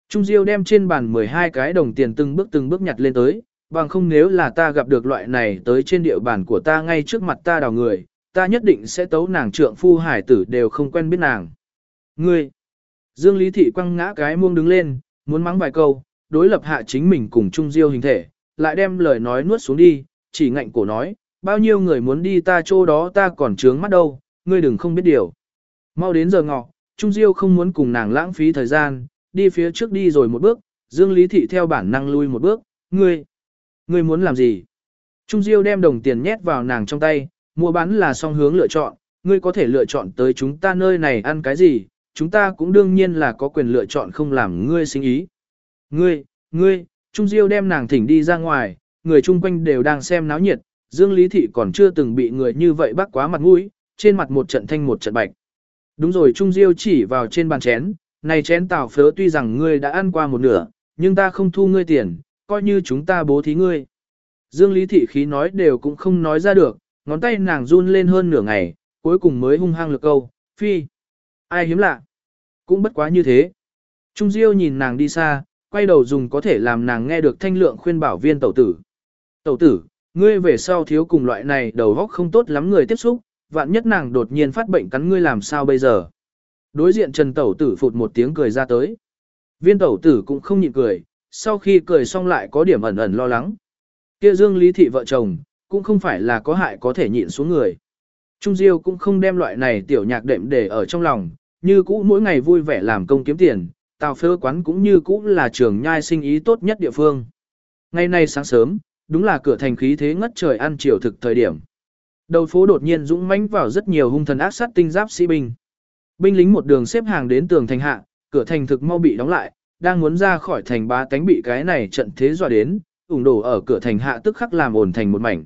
Trung Diêu đem trên bàn 12 cái đồng tiền từng bước từng bước nhặt lên tới, bằng không nếu là ta gặp được loại này tới trên địa bàn của ta ngay trước mặt ta đào người, ta nhất định sẽ tấu nàng trượng phu hải tử đều không quen biết nàng. Ngươi! Dương Lý Thị quăng ngã cái muông đứng lên, muốn mắng vài câu, đối lập hạ chính mình cùng Trung Diêu hình thể, lại đem lời nói nuốt xuống đi, chỉ ngạnh cổ nói, bao nhiêu người muốn đi ta chỗ đó ta còn trướng mắt đâu, ngươi đừng không biết điều. Mau đến giờ ngọ, Trung Diêu không muốn cùng nàng lãng phí thời gian, đi phía trước đi rồi một bước, Dương Lý Thị theo bản năng lui một bước, ngươi, ngươi muốn làm gì? Trung Diêu đem đồng tiền nhét vào nàng trong tay, mua bán là song hướng lựa chọn, ngươi có thể lựa chọn tới chúng ta nơi này ăn cái gì, chúng ta cũng đương nhiên là có quyền lựa chọn không làm ngươi sinh ý. Ngươi, ngươi, Trung Diêu đem nàng thỉnh đi ra ngoài, người chung quanh đều đang xem náo nhiệt, Dương Lý Thị còn chưa từng bị người như vậy bắt quá mặt mũi, trên mặt một trận thanh một trận bạch. Đúng rồi Trung Diêu chỉ vào trên bàn chén, này chén tàu phớ tuy rằng ngươi đã ăn qua một nửa, nhưng ta không thu ngươi tiền, coi như chúng ta bố thí ngươi. Dương Lý Thị khí nói đều cũng không nói ra được, ngón tay nàng run lên hơn nửa ngày, cuối cùng mới hung hăng lực câu, phi. Ai hiếm lạ? Cũng bất quá như thế. Trung Diêu nhìn nàng đi xa, quay đầu dùng có thể làm nàng nghe được thanh lượng khuyên bảo viên tẩu tử. Tẩu tử, ngươi về sau thiếu cùng loại này đầu góc không tốt lắm người tiếp xúc, vạn nhất nàng đột nhiên phát bệnh cắn ngươi làm sao bây giờ. Đối diện Trần Tẩu tử phụt một tiếng cười ra tới. Viên tẩu tử cũng không nhịn cười, sau khi cười xong lại có điểm ẩn ẩn lo lắng. Kia Dương Lý Thị vợ chồng, cũng không phải là có hại có thể nhịn xuống người. Trung Diêu cũng không đem loại này tiểu nhạc đệm để ở trong lòng, như cũ mỗi ngày vui vẻ làm công kiếm tiền, tào phơ quán cũng như cũ là trường nhai sinh ý tốt nhất địa phương. Ngày nay sáng sớm, đúng là cửa thành khí thế ngất trời ăn chiều thực thời điểm. Đầu phố đột nhiên dũng mãnh vào rất nhiều hung thần ác sát tinh giáp sĩ binh. Binh lính một đường xếp hàng đến tường thành hạ, cửa thành thực mau bị đóng lại, đang muốn ra khỏi thành ba cánh bị cái này trận thế dọa đến, ủng đổ ở cửa thành hạ tức khắc làm ổn thành một mảnh.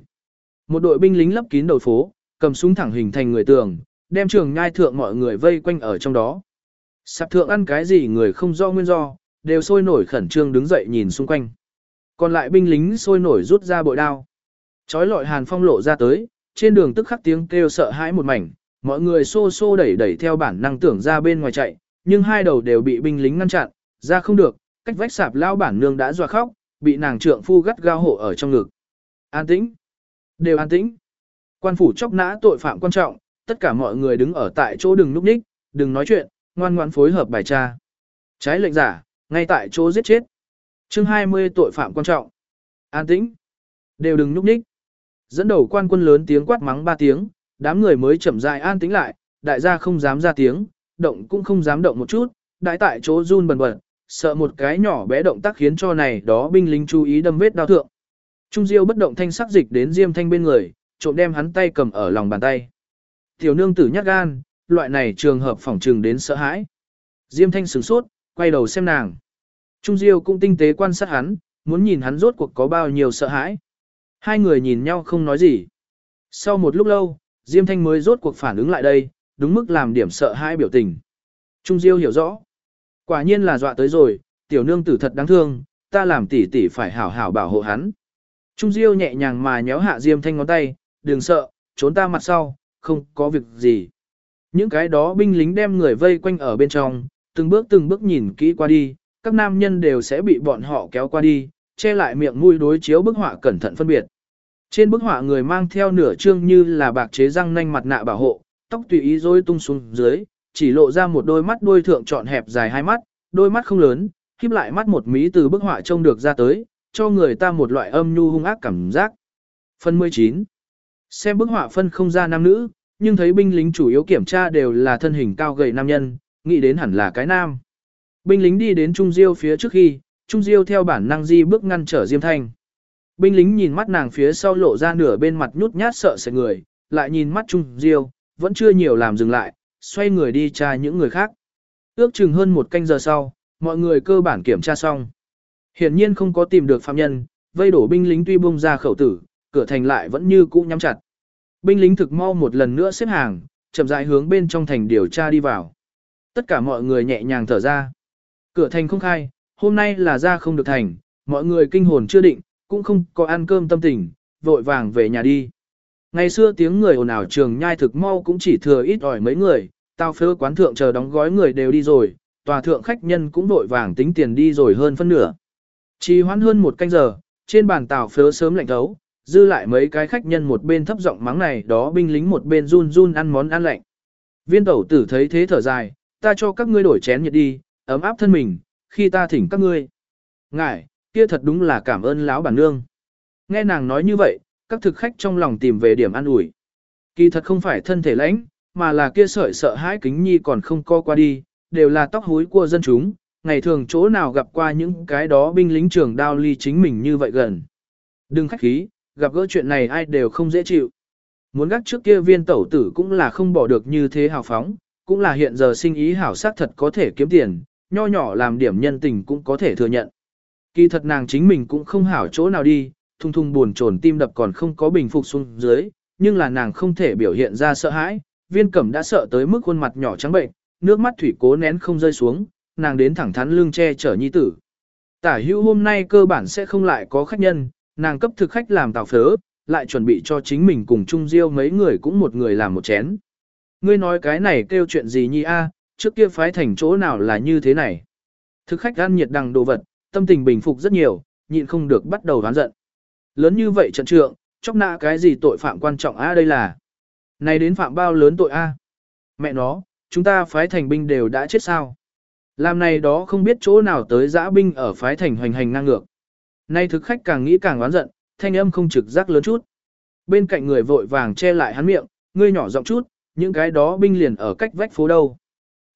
Một đội binh lính lấp kín đầu phố, cầm súng thẳng hình thành người tường, đem trường nhai thượng mọi người vây quanh ở trong đó. Sạp thượng ăn cái gì người không do nguyên do, đều sôi nổi khẩn trương đứng dậy nhìn xung quanh. Còn lại binh lính sôi nổi rút ra bội đao. Chói lọi hàn phong lộ ra tới, trên đường tức khắc tiếng kêu sợ hãi một mảnh, mọi người xô xô đẩy đẩy theo bản năng tưởng ra bên ngoài chạy, nhưng hai đầu đều bị binh lính ngăn chặn, ra không được, cách vách sạp lao bản nương đã dọa khóc, bị nàng trượng phu gắt gao hộ ở trong ngực. An tĩnh, đều an tĩnh. Quan phủ chóc nã tội phạm quan trọng, tất cả mọi người đứng ở tại chỗ đừng núp ních, đừng nói chuyện, ngoan ngoãn phối hợp bài tra. Trái lệnh giả, ngay tại chỗ giết chết chương 20 tội phạm quan trọng. An tĩnh. Đều đừng núp ních. Dẫn đầu quan quân lớn tiếng quát mắng ba tiếng, đám người mới chậm rãi an tĩnh lại, đại gia không dám ra tiếng, động cũng không dám động một chút, đại tại chỗ run bần bật, sợ một cái nhỏ bé động tác khiến cho này đó binh lính chú ý đâm vết đau thượng. Trung Diêu bất động thanh sắc dịch đến Diêm Thanh bên người, trộm đem hắn tay cầm ở lòng bàn tay. Tiểu nương tử nhát gan, loại này trường hợp phỏng trừng đến sợ hãi. Diêm thanh sửng sốt, quay đầu xem nàng. Trung Diêu cũng tinh tế quan sát hắn, muốn nhìn hắn rốt cuộc có bao nhiêu sợ hãi. Hai người nhìn nhau không nói gì. Sau một lúc lâu, Diêm Thanh mới rốt cuộc phản ứng lại đây, đúng mức làm điểm sợ hãi biểu tình. Trung Diêu hiểu rõ. Quả nhiên là dọa tới rồi, tiểu nương tử thật đáng thương, ta làm tỷ tỷ phải hảo hảo bảo hộ hắn. Trung Diêu nhẹ nhàng mà nhéo hạ Diêm Thanh ngón tay, đừng sợ, trốn ta mặt sau, không có việc gì. Những cái đó binh lính đem người vây quanh ở bên trong, từng bước từng bước nhìn kỹ qua đi, các nam nhân đều sẽ bị bọn họ kéo qua đi, che lại miệng mũi đối chiếu bức họa cẩn thận phân biệt. Trên bức họa người mang theo nửa trương như là bạc chế răng nanh mặt nạ bảo hộ, tóc tùy ý rối tung xuống dưới, chỉ lộ ra một đôi mắt đuôi thượng trọn hẹp dài hai mắt, đôi mắt không lớn, khép lại mắt một mí từ bức họa trông được ra tới, cho người ta một loại âm nhu hung ác cảm giác. Phần 19 Xem bức họa phân không ra nam nữ, nhưng thấy binh lính chủ yếu kiểm tra đều là thân hình cao gầy nam nhân, nghĩ đến hẳn là cái nam. Binh lính đi đến Trung Diêu phía trước khi, Trung Diêu theo bản năng di bước ngăn trở Diêm Thanh. Binh lính nhìn mắt nàng phía sau lộ ra nửa bên mặt nhút nhát sợ sệt người, lại nhìn mắt Trung Diêu, vẫn chưa nhiều làm dừng lại, xoay người đi tra những người khác. Ước chừng hơn một canh giờ sau, mọi người cơ bản kiểm tra xong. Hiển nhiên không có tìm được phạm nhân, vây đổ binh lính tuy bung ra khẩu tử, cửa thành lại vẫn như cũ nhắm chặt. Binh lính thực mau một lần nữa xếp hàng, chậm rãi hướng bên trong thành điều tra đi vào. Tất cả mọi người nhẹ nhàng thở ra. Cửa thành không khai, hôm nay là ra không được thành, mọi người kinh hồn chưa định, cũng không có ăn cơm tâm tình, vội vàng về nhà đi. Ngày xưa tiếng người ồn ào trường nhai thực mau cũng chỉ thừa ít ỏi mấy người, tao phơ quán thượng chờ đóng gói người đều đi rồi, tòa thượng khách nhân cũng vội vàng tính tiền đi rồi hơn phân nửa. Chỉ hoãn hơn một canh giờ, trên bàn tàu phớ sớm lạnh thấu, dư lại mấy cái khách nhân một bên thấp giọng mắng này đó binh lính một bên run run ăn món ăn lạnh. Viên tẩu tử thấy thế thở dài, ta cho các ngươi đổi chén nhiệt đi, ấm áp thân mình, khi ta thỉnh các ngươi. Ngại, kia thật đúng là cảm ơn lão bản nương. Nghe nàng nói như vậy, các thực khách trong lòng tìm về điểm an ủi. Kỳ thật không phải thân thể lãnh, mà là kia sợi sợ hãi kính nhi còn không co qua đi, đều là tóc hối của dân chúng, ngày thường chỗ nào gặp qua những cái đó binh lính trưởng đao ly chính mình như vậy gần. Đừng khách khí, gặp gỡ chuyện này ai đều không dễ chịu. Muốn gác trước kia viên tẩu tử cũng là không bỏ được như thế hào phóng, cũng là hiện giờ sinh ý hảo sắc thật có thể kiếm tiền, nho nhỏ làm điểm nhân tình cũng có thể thừa nhận. Kỳ thật nàng chính mình cũng không hảo chỗ nào đi, thung thung buồn trồn tim đập còn không có bình phục xuống dưới, nhưng là nàng không thể biểu hiện ra sợ hãi, viên cẩm đã sợ tới mức khuôn mặt nhỏ trắng bệnh, nước mắt thủy cố nén không rơi xuống, nàng đến thẳng thắn lưng che chở nhi tử. Tả hữu hôm nay cơ bản sẽ không lại có khách nhân, nàng cấp thực khách làm tàu phớ, lại chuẩn bị cho chính mình cùng chung diêu mấy người cũng một người làm một chén. Ngươi nói cái này kêu chuyện gì nhi a? Trước kia phái thành chỗ nào là như thế này. Thực khách ăn nhiệt đằng đồ vật, tâm tình bình phục rất nhiều, nhịn không được bắt đầu đoán giận. Lớn như vậy trận trượng, chóc nạ cái gì tội phạm quan trọng a đây là. Này đến phạm bao lớn tội a? Mẹ nó, chúng ta phái thành binh đều đã chết sao? Làm này đó không biết chỗ nào tới giã binh ở phái thành hoành hành ngang ngược. Nay thực khách càng nghĩ càng oán giận, thanh âm không trực giác lớn chút. Bên cạnh người vội vàng che lại hắn miệng, ngươi nhỏ giọng chút, những cái đó binh liền ở cách vách phố đâu.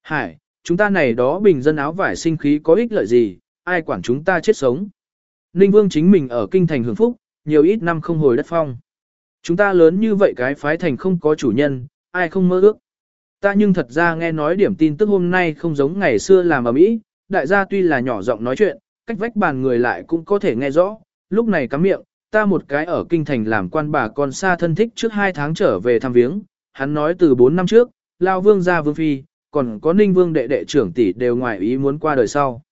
Hải, chúng ta này đó bình dân áo vải sinh khí có ích lợi gì, ai quản chúng ta chết sống. Ninh Vương chính mình ở kinh thành hưởng phúc, nhiều ít năm không hồi đất phong. Chúng ta lớn như vậy cái phái thành không có chủ nhân, ai không mơ ước. Ta nhưng thật ra nghe nói điểm tin tức hôm nay không giống ngày xưa làm ở Mỹ, đại gia tuy là nhỏ giọng nói chuyện, cách vách bàn người lại cũng có thể nghe rõ, lúc này cắm miệng, ta một cái ở kinh thành làm quan bà con xa thân thích trước hai tháng trở về thăm viếng, hắn nói từ 4 năm trước, Lao Vương ra Vương Phi, còn có Ninh Vương đệ đệ trưởng tỷ đều ngoài ý muốn qua đời sau.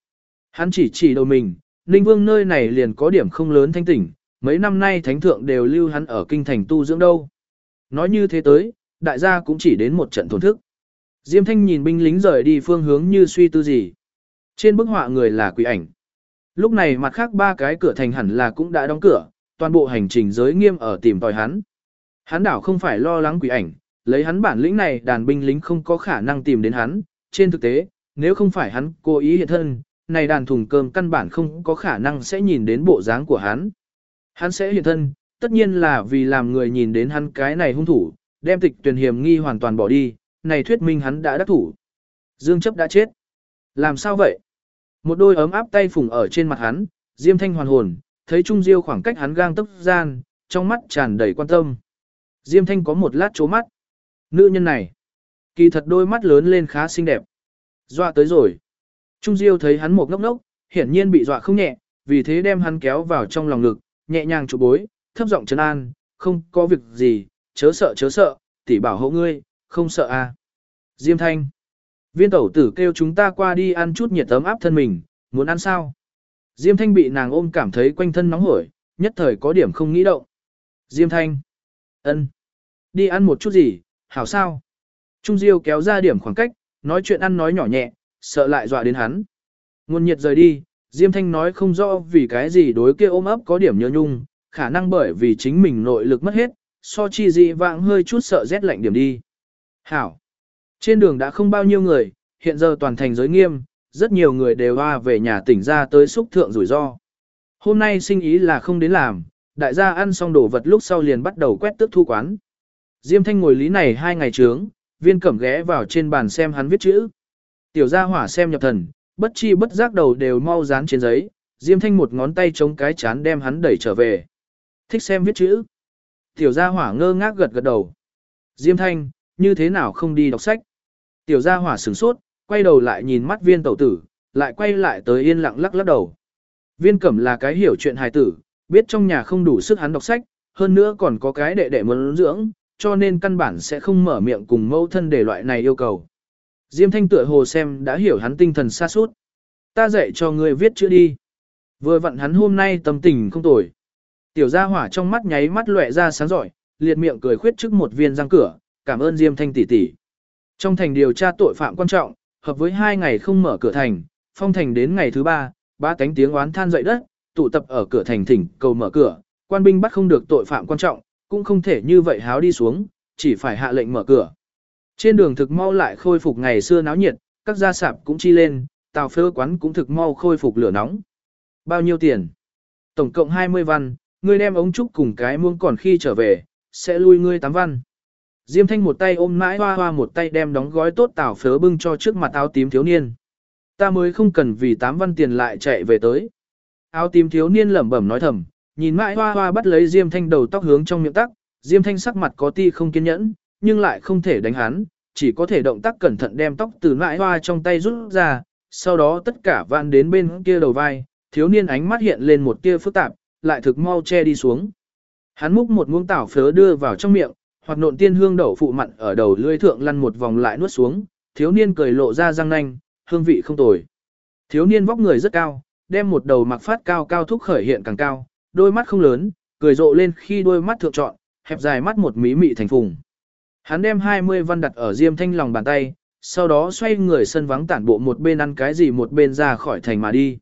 Hắn chỉ chỉ đầu mình, Ninh Vương nơi này liền có điểm không lớn thanh tỉnh, mấy năm nay thánh thượng đều lưu hắn ở kinh thành tu dưỡng đâu. Nói như thế tới, đại gia cũng chỉ đến một trận thổn thức. Diêm Thanh nhìn binh lính rời đi phương hướng như suy tư gì. Trên bức họa người là quỷ ảnh. Lúc này mặt khác ba cái cửa thành hẳn là cũng đã đóng cửa, toàn bộ hành trình giới nghiêm ở tìm tòi hắn. Hắn đảo không phải lo lắng quỷ ảnh, lấy hắn bản lĩnh này đàn binh lính không có khả năng tìm đến hắn. Trên thực tế, nếu không phải hắn cố ý hiện thân, này đàn thùng cơm căn bản không có khả năng sẽ nhìn đến bộ dáng của hắn. Hắn sẽ hiện thân, tất nhiên là vì làm người nhìn đến hắn cái này hung thủ, đem tịch tuyển hiểm nghi hoàn toàn bỏ đi, này thuyết minh hắn đã đắc thủ. Dương chấp đã chết. Làm sao vậy? Một đôi ấm áp tay phùng ở trên mặt hắn, Diêm Thanh hoàn hồn, thấy Trung Diêu khoảng cách hắn gang tốc gian, trong mắt tràn đầy quan tâm. Diêm Thanh có một lát chố mắt. Nữ nhân này, kỳ thật đôi mắt lớn lên khá xinh đẹp. Dọa tới rồi. Trung Diêu thấy hắn một ngốc ngốc, hiển nhiên bị dọa không nhẹ, vì thế đem hắn kéo vào trong lòng ngực, nhẹ nhàng chụp bối, thấp giọng trấn an, không có việc gì, chớ sợ chớ sợ, tỷ bảo hộ ngươi, không sợ à. Diêm thanh. Viên tẩu tử kêu chúng ta qua đi ăn chút nhiệt ấm áp thân mình, muốn ăn sao? Diêm thanh bị nàng ôm cảm thấy quanh thân nóng hổi, nhất thời có điểm không nghĩ động. Diêm thanh. ân, Đi ăn một chút gì, hảo sao? Trung Diêu kéo ra điểm khoảng cách, nói chuyện ăn nói nhỏ nhẹ, sợ lại dọa đến hắn. Nguồn nhiệt rời đi, Diêm Thanh nói không rõ vì cái gì đối kia ôm ấp có điểm nhớ nhung, khả năng bởi vì chính mình nội lực mất hết, so chi dị vãng hơi chút sợ rét lạnh điểm đi. Hảo. Trên đường đã không bao nhiêu người, hiện giờ toàn thành giới nghiêm, rất nhiều người đều hoa về nhà tỉnh ra tới xúc thượng rủi ro. Hôm nay sinh ý là không đến làm, đại gia ăn xong đồ vật lúc sau liền bắt đầu quét tước thu quán. Diêm Thanh ngồi lý này hai ngày trướng, viên cẩm ghé vào trên bàn xem hắn viết chữ. Tiểu gia hỏa xem nhập thần, bất chi bất giác đầu đều mau dán trên giấy, Diêm Thanh một ngón tay chống cái chán đem hắn đẩy trở về. Thích xem viết chữ. Tiểu gia hỏa ngơ ngác gật gật đầu. Diêm Thanh, như thế nào không đi đọc sách? Tiểu gia hỏa sửng sốt, quay đầu lại nhìn mắt viên tẩu tử, lại quay lại tới yên lặng lắc lắc đầu. Viên cẩm là cái hiểu chuyện hài tử, biết trong nhà không đủ sức hắn đọc sách, hơn nữa còn có cái đệ đệ muốn dưỡng, cho nên căn bản sẽ không mở miệng cùng mẫu thân để loại này yêu cầu. Diêm thanh tựa hồ xem đã hiểu hắn tinh thần xa suốt. Ta dạy cho ngươi viết chữ đi. Vừa vặn hắn hôm nay tâm tình không tồi. Tiểu gia hỏa trong mắt nháy mắt lệ ra sáng giỏi, liệt miệng cười khuyết trước một viên răng cửa, cảm ơn Diêm thanh tỷ tỷ. Trong thành điều tra tội phạm quan trọng, hợp với hai ngày không mở cửa thành, phong thành đến ngày thứ ba, ba cánh tiếng oán than dậy đất, tụ tập ở cửa thành thỉnh cầu mở cửa, quan binh bắt không được tội phạm quan trọng, cũng không thể như vậy háo đi xuống, chỉ phải hạ lệnh mở cửa. Trên đường thực mau lại khôi phục ngày xưa náo nhiệt, các gia sạp cũng chi lên, tàu phơ quán cũng thực mau khôi phục lửa nóng. Bao nhiêu tiền? Tổng cộng 20 văn, ngươi đem ống trúc cùng cái muông còn khi trở về, sẽ lui ngươi 8 văn. Diêm thanh một tay ôm mãi hoa hoa một tay đem đóng gói tốt tảo phớ bưng cho trước mặt áo tím thiếu niên. Ta mới không cần vì 8 văn tiền lại chạy về tới. Áo tím thiếu niên lẩm bẩm nói thầm, nhìn mãi hoa hoa bắt lấy Diêm thanh đầu tóc hướng trong miệng tắc, Diêm thanh sắc mặt có ti không kiên nhẫn, nhưng lại không thể đánh hắn, chỉ có thể động tác cẩn thận đem tóc từ mãi hoa trong tay rút ra, sau đó tất cả vạn đến bên kia đầu vai, thiếu niên ánh mắt hiện lên một tia phức tạp, lại thực mau che đi xuống. Hắn múc một muỗng tảo phớ đưa vào trong miệng, hoặc nộn tiên hương đậu phụ mặn ở đầu lưỡi thượng lăn một vòng lại nuốt xuống, thiếu niên cười lộ ra răng nanh, hương vị không tồi. Thiếu niên vóc người rất cao, đem một đầu mặc phát cao cao thúc khởi hiện càng cao, đôi mắt không lớn, cười rộ lên khi đôi mắt thượng trọn, hẹp dài mắt một mí mị thành phùng. Hắn đem 20 văn đặt ở Diêm Thanh lòng bàn tay, sau đó xoay người sân vắng tản bộ một bên ăn cái gì một bên ra khỏi thành mà đi.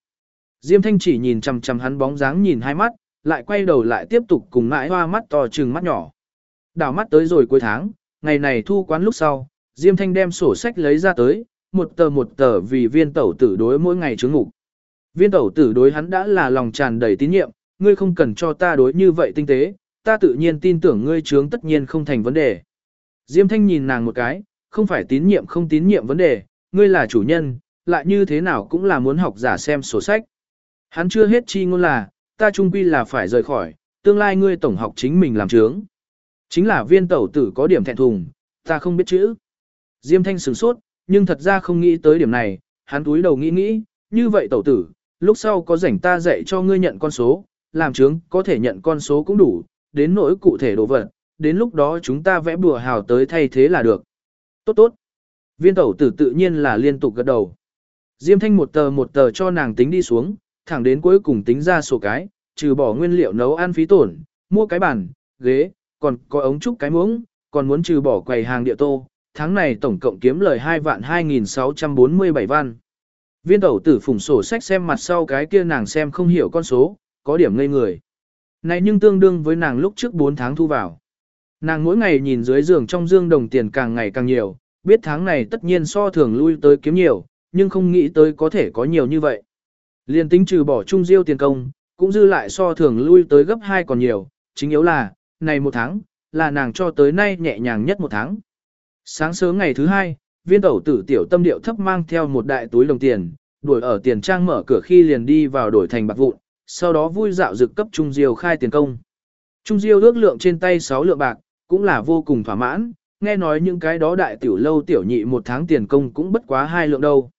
Diêm Thanh chỉ nhìn chằm chằm hắn bóng dáng nhìn hai mắt, lại quay đầu lại tiếp tục cùng ngãi hoa mắt to trừng mắt nhỏ. Đảo mắt tới rồi cuối tháng, ngày này thu quán lúc sau, Diêm Thanh đem sổ sách lấy ra tới, một tờ một tờ vì viên tẩu tử đối mỗi ngày chứng ngủ. Viên tẩu tử đối hắn đã là lòng tràn đầy tín nhiệm, ngươi không cần cho ta đối như vậy tinh tế, ta tự nhiên tin tưởng ngươi trướng tất nhiên không thành vấn đề. Diêm Thanh nhìn nàng một cái, không phải tín nhiệm không tín nhiệm vấn đề, ngươi là chủ nhân, lại như thế nào cũng là muốn học giả xem sổ sách. Hắn chưa hết chi ngôn là, ta trung quy là phải rời khỏi, tương lai ngươi tổng học chính mình làm trướng. Chính là viên tẩu tử có điểm thẹn thùng, ta không biết chữ. Diêm thanh sửng sốt, nhưng thật ra không nghĩ tới điểm này, hắn túi đầu nghĩ nghĩ, như vậy tẩu tử, lúc sau có rảnh ta dạy cho ngươi nhận con số, làm chứng có thể nhận con số cũng đủ, đến nỗi cụ thể đồ vật, đến lúc đó chúng ta vẽ bùa hào tới thay thế là được. Tốt tốt. Viên tẩu tử tự nhiên là liên tục gật đầu. Diêm thanh một tờ một tờ cho nàng tính đi xuống, thẳng đến cuối cùng tính ra sổ cái, trừ bỏ nguyên liệu nấu ăn phí tổn, mua cái bàn, ghế, còn có ống trúc cái muỗng, còn muốn trừ bỏ quầy hàng địa tô, tháng này tổng cộng kiếm lời 2 vạn 2.647 văn. Viên tẩu tử phủng sổ sách xem mặt sau cái kia nàng xem không hiểu con số, có điểm ngây người. Này nhưng tương đương với nàng lúc trước 4 tháng thu vào. Nàng mỗi ngày nhìn dưới giường trong dương đồng tiền càng ngày càng nhiều, biết tháng này tất nhiên so thường lui tới kiếm nhiều, nhưng không nghĩ tới có thể có nhiều như vậy. Liên tính trừ bỏ trung diêu tiền công, cũng dư lại so thường lui tới gấp 2 còn nhiều, chính yếu là, này một tháng, là nàng cho tới nay nhẹ nhàng nhất một tháng. Sáng sớm ngày thứ hai, viên tẩu tử tiểu tâm điệu thấp mang theo một đại túi đồng tiền, đuổi ở tiền trang mở cửa khi liền đi vào đổi thành bạc vụn, sau đó vui dạo dực cấp Trung Diêu khai tiền công. Trung Diêu ước lượng trên tay 6 lượng bạc, cũng là vô cùng thỏa mãn, nghe nói những cái đó đại tiểu lâu tiểu nhị một tháng tiền công cũng bất quá hai lượng đâu.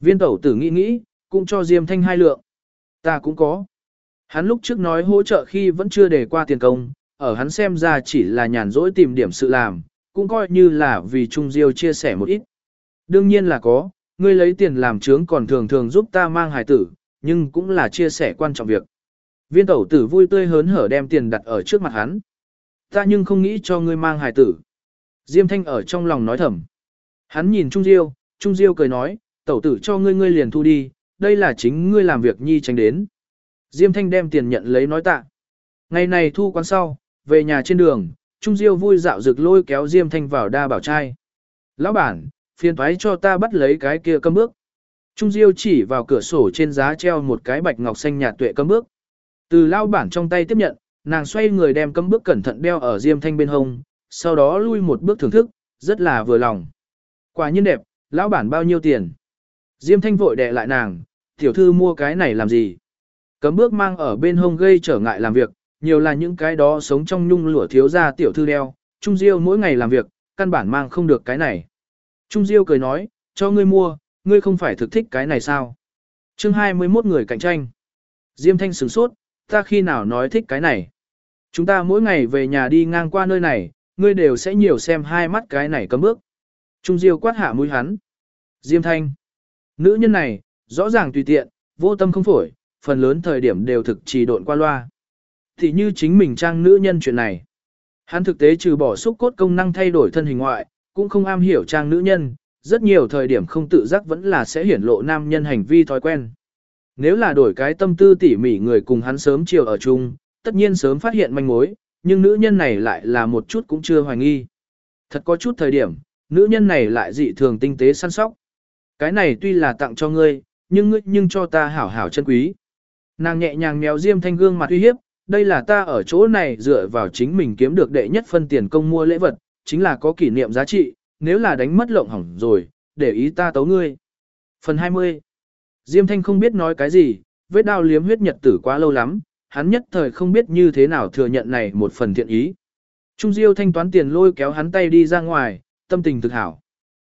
Viên tẩu tử nghĩ nghĩ, cũng cho Diêm Thanh hai lượng. Ta cũng có. Hắn lúc trước nói hỗ trợ khi vẫn chưa để qua tiền công, ở hắn xem ra chỉ là nhàn rỗi tìm điểm sự làm, cũng coi như là vì Trung Diêu chia sẻ một ít. Đương nhiên là có, ngươi lấy tiền làm trướng còn thường thường giúp ta mang hài tử, nhưng cũng là chia sẻ quan trọng việc. Viên tẩu tử vui tươi hớn hở đem tiền đặt ở trước mặt hắn. Ta nhưng không nghĩ cho ngươi mang hài tử. Diêm thanh ở trong lòng nói thầm. Hắn nhìn Trung Diêu, Trung Diêu cười nói, tẩu tử cho ngươi ngươi liền thu đi, đây là chính ngươi làm việc nhi tránh đến. Diêm thanh đem tiền nhận lấy nói tạ. Ngày này thu quán sau, về nhà trên đường, Trung Diêu vui dạo rực lôi kéo Diêm thanh vào đa bảo trai. Lão bản, phiền thoái cho ta bắt lấy cái kia cơm bước. Trung Diêu chỉ vào cửa sổ trên giá treo một cái bạch ngọc xanh nhạt tuệ cấm bước. Từ lao bản trong tay tiếp nhận, nàng xoay người đem cấm bước cẩn thận đeo ở Diêm Thanh bên hông, sau đó lui một bước thưởng thức, rất là vừa lòng. Quả nhiên đẹp, lão bản bao nhiêu tiền? Diêm Thanh vội đè lại nàng, tiểu thư mua cái này làm gì? Cấm bước mang ở bên hông gây trở ngại làm việc, nhiều là những cái đó sống trong nhung lụa thiếu ra tiểu thư đeo, Trung Diêu mỗi ngày làm việc, căn bản mang không được cái này. Trung Diêu cười nói, cho ngươi mua, ngươi không phải thực thích cái này sao? chương 21 người cạnh tranh. Diêm Thanh sửng sốt, ta khi nào nói thích cái này? Chúng ta mỗi ngày về nhà đi ngang qua nơi này, ngươi đều sẽ nhiều xem hai mắt cái này cấm bước. Trung Diêu quát hạ mũi hắn. Diêm Thanh. Nữ nhân này, rõ ràng tùy tiện, vô tâm không phổi, phần lớn thời điểm đều thực trì độn qua loa. Thì như chính mình trang nữ nhân chuyện này. Hắn thực tế trừ bỏ xúc cốt công năng thay đổi thân hình ngoại, cũng không am hiểu trang nữ nhân, rất nhiều thời điểm không tự giác vẫn là sẽ hiển lộ nam nhân hành vi thói quen. Nếu là đổi cái tâm tư tỉ mỉ người cùng hắn sớm chiều ở chung, tất nhiên sớm phát hiện manh mối, nhưng nữ nhân này lại là một chút cũng chưa hoài nghi. Thật có chút thời điểm, nữ nhân này lại dị thường tinh tế săn sóc. Cái này tuy là tặng cho ngươi, nhưng ngươi nhưng cho ta hảo hảo chân quý. Nàng nhẹ nhàng méo diêm thanh gương mặt uy hiếp, đây là ta ở chỗ này dựa vào chính mình kiếm được đệ nhất phân tiền công mua lễ vật, chính là có kỷ niệm giá trị, nếu là đánh mất lộng hỏng rồi, để ý ta tấu ngươi. Phần 20 Diêm thanh không biết nói cái gì, vết đao liếm huyết nhật tử quá lâu lắm, hắn nhất thời không biết như thế nào thừa nhận này một phần thiện ý. Trung Diêu thanh toán tiền lôi kéo hắn tay đi ra ngoài, tâm tình thực hảo.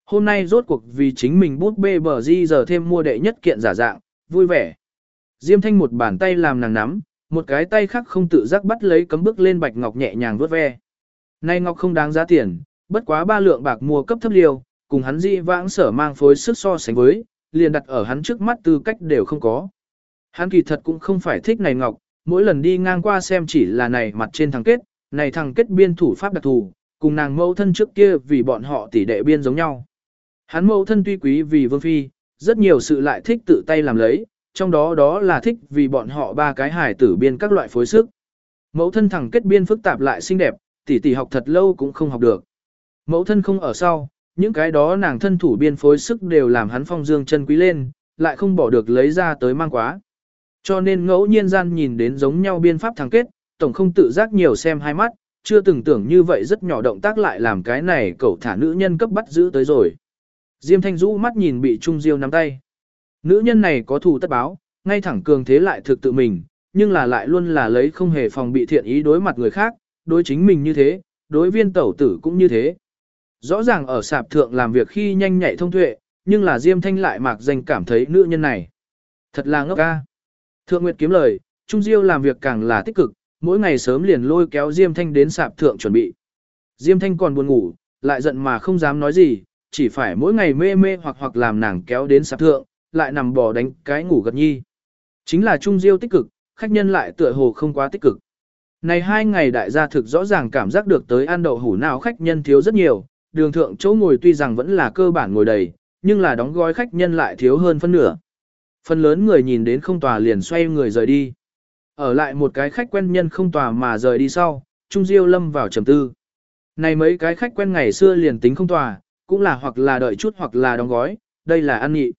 Hôm nay rốt cuộc vì chính mình bút bê bờ di giờ thêm mua đệ nhất kiện giả dạng, vui vẻ. Diêm thanh một bàn tay làm nàng nắm, một cái tay khác không tự giác bắt lấy cấm bước lên bạch ngọc nhẹ nhàng vuốt ve. Nay ngọc không đáng giá tiền, bất quá ba lượng bạc mua cấp thấp liều, cùng hắn di vãng sở mang phối sức so sánh với, liền đặt ở hắn trước mắt tư cách đều không có. Hắn kỳ thật cũng không phải thích này ngọc, mỗi lần đi ngang qua xem chỉ là này mặt trên thằng kết, này thằng kết biên thủ pháp đặc thù, cùng nàng mẫu thân trước kia vì bọn họ tỷ đệ biên giống nhau. Hắn mẫu thân tuy quý vì vương phi, rất nhiều sự lại thích tự tay làm lấy, trong đó đó là thích vì bọn họ ba cái hài tử biên các loại phối sức. Mẫu thân thằng kết biên phức tạp lại xinh đẹp, tỷ tỷ học thật lâu cũng không học được. Mẫu thân không ở sau, những cái đó nàng thân thủ biên phối sức đều làm hắn phong dương chân quý lên, lại không bỏ được lấy ra tới mang quá. Cho nên ngẫu nhiên gian nhìn đến giống nhau biên pháp thắng kết, tổng không tự giác nhiều xem hai mắt, chưa từng tưởng như vậy rất nhỏ động tác lại làm cái này cậu thả nữ nhân cấp bắt giữ tới rồi. Diêm Thanh rũ mắt nhìn bị Trung Diêu nắm tay. Nữ nhân này có thù tất báo, ngay thẳng cường thế lại thực tự mình, nhưng là lại luôn là lấy không hề phòng bị thiện ý đối mặt người khác, đối chính mình như thế, đối viên tẩu tử cũng như thế. Rõ ràng ở sạp thượng làm việc khi nhanh nhạy thông tuệ, nhưng là Diêm Thanh lại mạc danh cảm thấy nữ nhân này. Thật là ngốc ca. Thượng Nguyệt kiếm lời, Trung Diêu làm việc càng là tích cực, mỗi ngày sớm liền lôi kéo Diêm Thanh đến sạp thượng chuẩn bị. Diêm Thanh còn buồn ngủ, lại giận mà không dám nói gì, chỉ phải mỗi ngày mê mê hoặc hoặc làm nàng kéo đến sạp thượng, lại nằm bò đánh cái ngủ gật nhi. Chính là Trung Diêu tích cực, khách nhân lại tựa hồ không quá tích cực. Này hai ngày đại gia thực rõ ràng cảm giác được tới ăn đậu hủ nào khách nhân thiếu rất nhiều, đường thượng chỗ ngồi tuy rằng vẫn là cơ bản ngồi đầy, nhưng là đóng gói khách nhân lại thiếu hơn phân nửa. Phần lớn người nhìn đến không tòa liền xoay người rời đi. Ở lại một cái khách quen nhân không tòa mà rời đi sau, Trung Diêu lâm vào trầm tư. Này mấy cái khách quen ngày xưa liền tính không tòa, cũng là hoặc là đợi chút hoặc là đóng gói, đây là ăn nhị.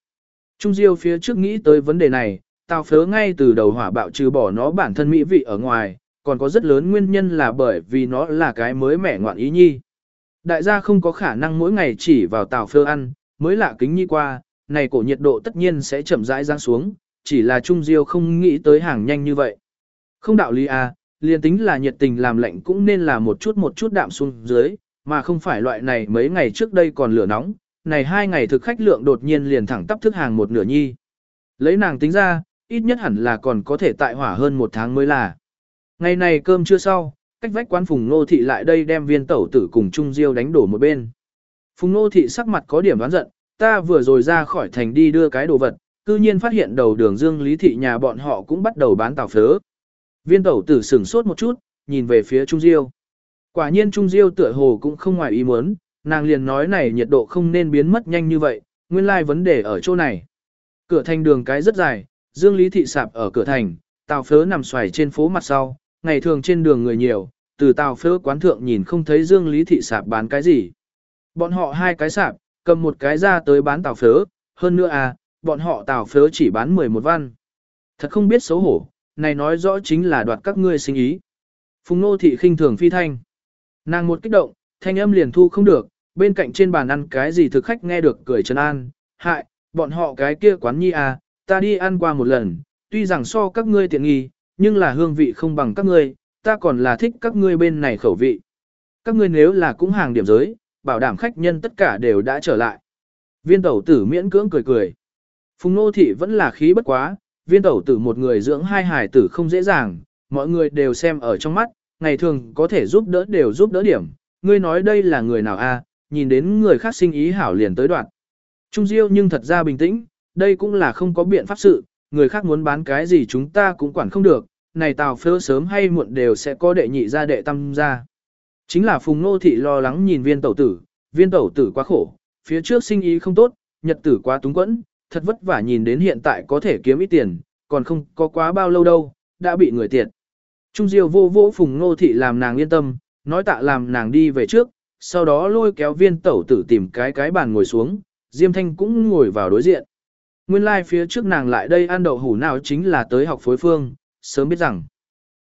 Trung Diêu phía trước nghĩ tới vấn đề này, tao phớ ngay từ đầu hỏa bạo trừ bỏ nó bản thân mỹ vị ở ngoài, còn có rất lớn nguyên nhân là bởi vì nó là cái mới mẻ ngoạn ý nhi. Đại gia không có khả năng mỗi ngày chỉ vào tàu phơ ăn, mới lạ kính nhi qua, này cổ nhiệt độ tất nhiên sẽ chậm rãi giáng xuống, chỉ là Trung Diêu không nghĩ tới hàng nhanh như vậy. Không đạo lý à, liền tính là nhiệt tình làm lạnh cũng nên là một chút một chút đạm xuống dưới, mà không phải loại này mấy ngày trước đây còn lửa nóng, này hai ngày thực khách lượng đột nhiên liền thẳng tắp thức hàng một nửa nhi. Lấy nàng tính ra, ít nhất hẳn là còn có thể tại hỏa hơn một tháng mới là. Ngày này cơm chưa sau, cách vách quán Phùng Nô Thị lại đây đem viên tẩu tử cùng Trung Diêu đánh đổ một bên. Phùng Nô Thị sắc mặt có điểm đoán giận, ta vừa rồi ra khỏi thành đi đưa cái đồ vật, cư nhiên phát hiện đầu đường Dương Lý Thị nhà bọn họ cũng bắt đầu bán tàu phớ. Viên tẩu tử sửng sốt một chút, nhìn về phía Trung Diêu. Quả nhiên Trung Diêu tựa hồ cũng không ngoài ý muốn, nàng liền nói này nhiệt độ không nên biến mất nhanh như vậy, nguyên lai vấn đề ở chỗ này. Cửa thành đường cái rất dài, Dương Lý Thị sạp ở cửa thành, tàu phớ nằm xoài trên phố mặt sau, ngày thường trên đường người nhiều, từ tàu phơ quán thượng nhìn không thấy Dương Lý Thị sạp bán cái gì. Bọn họ hai cái sạp, cầm một cái ra tới bán tàu phớ, hơn nữa à, bọn họ tàu phớ chỉ bán 11 văn. Thật không biết xấu hổ, này nói rõ chính là đoạt các ngươi sinh ý. Phùng Nô Thị khinh thường phi thanh. Nàng một kích động, thanh âm liền thu không được, bên cạnh trên bàn ăn cái gì thực khách nghe được cười trấn an, hại, bọn họ cái kia quán nhi à, ta đi ăn qua một lần, tuy rằng so các ngươi tiện nghi, nhưng là hương vị không bằng các ngươi, ta còn là thích các ngươi bên này khẩu vị. Các ngươi nếu là cũng hàng điểm giới, bảo đảm khách nhân tất cả đều đã trở lại. Viên tẩu tử miễn cưỡng cười cười. Phùng nô thị vẫn là khí bất quá, viên tẩu tử một người dưỡng hai hài tử không dễ dàng, mọi người đều xem ở trong mắt, ngày thường có thể giúp đỡ đều giúp đỡ điểm. Ngươi nói đây là người nào a? À, nhìn đến người khác sinh ý hảo liền tới đoạn. Trung Diêu nhưng thật ra bình tĩnh, đây cũng là không có biện pháp sự, người khác muốn bán cái gì chúng ta cũng quản không được, này tào phơ sớm hay muộn đều sẽ có đệ nhị ra đệ tâm ra. Chính là Phùng Nô Thị lo lắng nhìn viên tẩu tử, viên tẩu tử quá khổ, phía trước sinh ý không tốt, nhật tử quá túng quẫn, thật vất vả nhìn đến hiện tại có thể kiếm ít tiền, còn không có quá bao lâu đâu, đã bị người tiệt. Trung Diêu vô vô Phùng Nô Thị làm nàng yên tâm, nói tạ làm nàng đi về trước, sau đó lôi kéo viên tẩu tử tìm cái cái bàn ngồi xuống, Diêm Thanh cũng ngồi vào đối diện. Nguyên lai like phía trước nàng lại đây ăn đậu hủ nào chính là tới học phối phương, sớm biết rằng.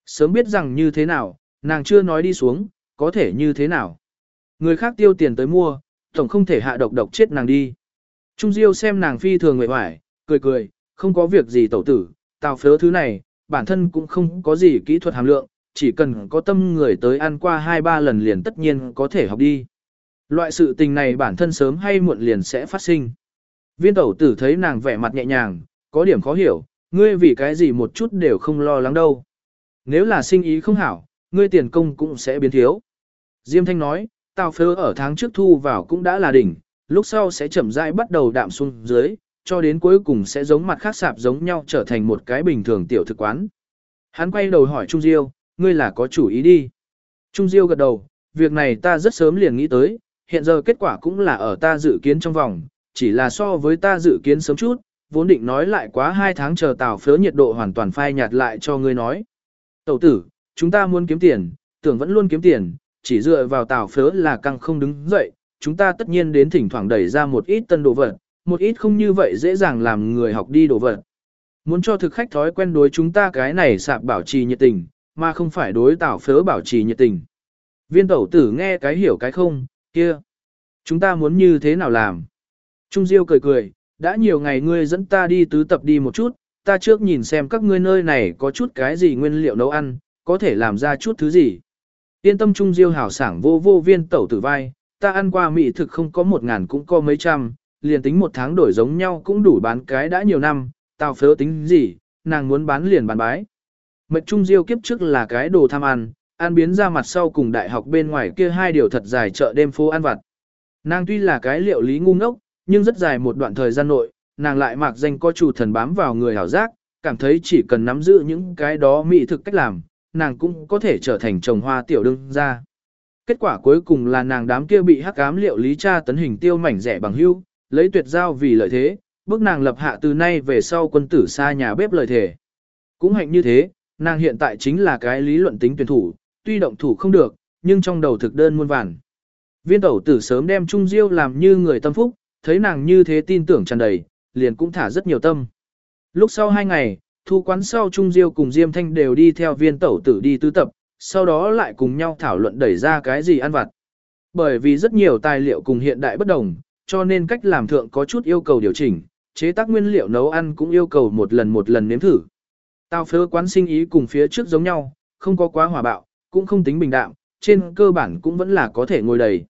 Sớm biết rằng như thế nào, nàng chưa nói đi xuống, có thể như thế nào. Người khác tiêu tiền tới mua, tổng không thể hạ độc độc chết nàng đi. Trung Diêu xem nàng phi thường người hoài, cười cười, không có việc gì tẩu tử, tào phớ thứ này, bản thân cũng không có gì kỹ thuật hàm lượng, chỉ cần có tâm người tới ăn qua hai ba lần liền tất nhiên có thể học đi. Loại sự tình này bản thân sớm hay muộn liền sẽ phát sinh. Viên tẩu tử thấy nàng vẻ mặt nhẹ nhàng, có điểm khó hiểu, ngươi vì cái gì một chút đều không lo lắng đâu. Nếu là sinh ý không hảo, ngươi tiền công cũng sẽ biến thiếu. Diêm Thanh nói, tao phơ ở tháng trước thu vào cũng đã là đỉnh, lúc sau sẽ chậm rãi bắt đầu đạm xuống dưới, cho đến cuối cùng sẽ giống mặt khác sạp giống nhau trở thành một cái bình thường tiểu thực quán. Hắn quay đầu hỏi Trung Diêu, ngươi là có chủ ý đi. Trung Diêu gật đầu, việc này ta rất sớm liền nghĩ tới, hiện giờ kết quả cũng là ở ta dự kiến trong vòng, chỉ là so với ta dự kiến sớm chút, vốn định nói lại quá hai tháng chờ tàu phớ nhiệt độ hoàn toàn phai nhạt lại cho ngươi nói. Tẩu tử, chúng ta muốn kiếm tiền, tưởng vẫn luôn kiếm tiền, chỉ dựa vào tàu phớ là căng không đứng dậy, chúng ta tất nhiên đến thỉnh thoảng đẩy ra một ít tân đồ vật, một ít không như vậy dễ dàng làm người học đi đồ vật. Muốn cho thực khách thói quen đối chúng ta cái này sạp bảo trì nhiệt tình, mà không phải đối tảo phớ bảo trì nhiệt tình. Viên tẩu tử nghe cái hiểu cái không, kia. Chúng ta muốn như thế nào làm? Trung Diêu cười cười, đã nhiều ngày ngươi dẫn ta đi tứ tập đi một chút, ta trước nhìn xem các ngươi nơi này có chút cái gì nguyên liệu nấu ăn, có thể làm ra chút thứ gì. Yên tâm Trung Diêu hảo sảng vô vô viên tẩu tử vai, ta ăn qua mỹ thực không có một ngàn cũng có mấy trăm, liền tính một tháng đổi giống nhau cũng đủ bán cái đã nhiều năm, tao phớ tính gì, nàng muốn bán liền bán bái. Mệnh Trung Diêu kiếp trước là cái đồ tham ăn, ăn biến ra mặt sau cùng đại học bên ngoài kia hai điều thật dài chợ đêm phố ăn vặt. Nàng tuy là cái liệu lý ngu ngốc, nhưng rất dài một đoạn thời gian nội, nàng lại mạc danh có chủ thần bám vào người hảo giác, cảm thấy chỉ cần nắm giữ những cái đó mỹ thực cách làm, nàng cũng có thể trở thành trồng hoa tiểu đương gia Kết quả cuối cùng là nàng đám kia bị hắc ám liệu lý tra tấn hình tiêu mảnh rẻ bằng hưu, lấy tuyệt giao vì lợi thế, bước nàng lập hạ từ nay về sau quân tử xa nhà bếp lời thể. Cũng hạnh như thế, nàng hiện tại chính là cái lý luận tính tuyển thủ, tuy động thủ không được, nhưng trong đầu thực đơn muôn vàn. Viên tẩu tử sớm đem Trung Diêu làm như người tâm phúc, thấy nàng như thế tin tưởng tràn đầy, liền cũng thả rất nhiều tâm. Lúc sau hai ngày, thu quán sau Trung Diêu cùng Diêm Thanh đều đi theo viên tẩu tử đi tứ tập, sau đó lại cùng nhau thảo luận đẩy ra cái gì ăn vặt. Bởi vì rất nhiều tài liệu cùng hiện đại bất đồng, cho nên cách làm thượng có chút yêu cầu điều chỉnh, chế tác nguyên liệu nấu ăn cũng yêu cầu một lần một lần nếm thử. Tao phớ quán sinh ý cùng phía trước giống nhau, không có quá hòa bạo, cũng không tính bình đạm, trên cơ bản cũng vẫn là có thể ngồi đầy.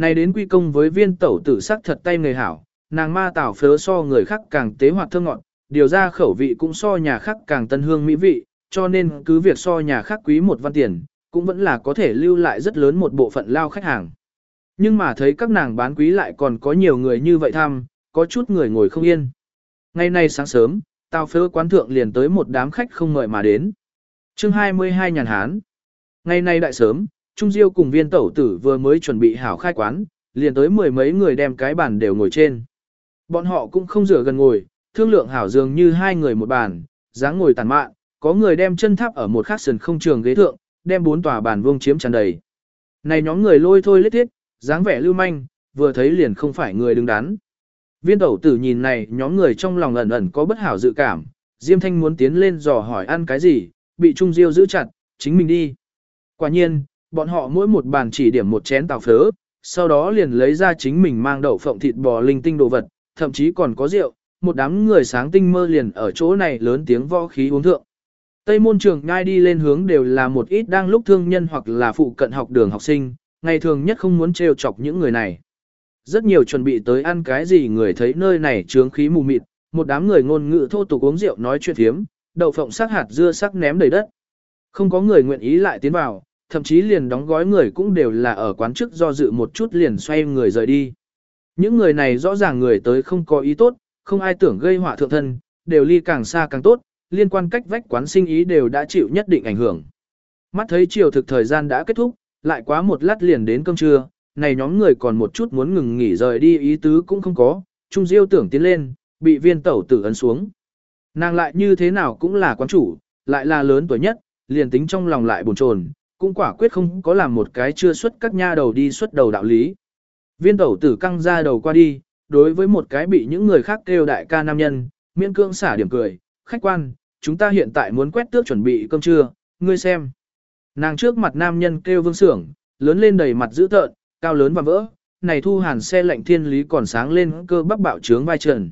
Này đến quy công với viên tẩu tử sắc thật tay người hảo, nàng ma tảo phớ so người khác càng tế hoạt thơ ngọn, điều ra khẩu vị cũng so nhà khác càng tân hương mỹ vị, cho nên cứ việc so nhà khác quý một văn tiền, cũng vẫn là có thể lưu lại rất lớn một bộ phận lao khách hàng. Nhưng mà thấy các nàng bán quý lại còn có nhiều người như vậy tham, có chút người ngồi không yên. Ngày nay sáng sớm, tàu phớ quán thượng liền tới một đám khách không mời mà đến. chương 22 nhàn hán. Ngày nay đại sớm, Trung Diêu cùng viên tẩu tử vừa mới chuẩn bị hảo khai quán, liền tới mười mấy người đem cái bàn đều ngồi trên. Bọn họ cũng không rửa gần ngồi, thương lượng hảo dường như hai người một bàn, dáng ngồi tàn mạn, có người đem chân tháp ở một khắc sườn không trường ghế thượng, đem bốn tòa bàn vuông chiếm tràn đầy. Này nhóm người lôi thôi lết thiết, dáng vẻ lưu manh, vừa thấy liền không phải người đứng đắn. Viên tẩu tử nhìn này nhóm người trong lòng ẩn ẩn có bất hảo dự cảm, Diêm Thanh muốn tiến lên dò hỏi ăn cái gì, bị Trung Diêu giữ chặt, chính mình đi. Quả nhiên, bọn họ mỗi một bàn chỉ điểm một chén tàu phớ, sau đó liền lấy ra chính mình mang đậu phộng thịt bò linh tinh đồ vật, thậm chí còn có rượu, một đám người sáng tinh mơ liền ở chỗ này lớn tiếng võ khí uống thượng. Tây môn trường ngay đi lên hướng đều là một ít đang lúc thương nhân hoặc là phụ cận học đường học sinh, ngày thường nhất không muốn trêu chọc những người này. Rất nhiều chuẩn bị tới ăn cái gì người thấy nơi này trướng khí mù mịt, một đám người ngôn ngữ thô tục uống rượu nói chuyện thiếm, đậu phộng sắc hạt dưa sắc ném đầy đất. Không có người nguyện ý lại tiến vào, thậm chí liền đóng gói người cũng đều là ở quán trước do dự một chút liền xoay người rời đi. Những người này rõ ràng người tới không có ý tốt, không ai tưởng gây họa thượng thân, đều ly càng xa càng tốt, liên quan cách vách quán sinh ý đều đã chịu nhất định ảnh hưởng. Mắt thấy chiều thực thời gian đã kết thúc, lại quá một lát liền đến cơm trưa, này nhóm người còn một chút muốn ngừng nghỉ rời đi ý tứ cũng không có, Trung Diêu tưởng tiến lên, bị viên tẩu tử ấn xuống. Nàng lại như thế nào cũng là quán chủ, lại là lớn tuổi nhất, liền tính trong lòng lại buồn chồn, cũng quả quyết không có làm một cái chưa xuất các nha đầu đi xuất đầu đạo lý. Viên tẩu tử căng ra đầu qua đi, đối với một cái bị những người khác kêu đại ca nam nhân, miễn cương xả điểm cười, khách quan, chúng ta hiện tại muốn quét tước chuẩn bị cơm trưa, ngươi xem. Nàng trước mặt nam nhân kêu vương sưởng, lớn lên đầy mặt dữ tợn, cao lớn và vỡ, này thu hàn xe lạnh thiên lý còn sáng lên cơ bắp bạo trướng vai trần.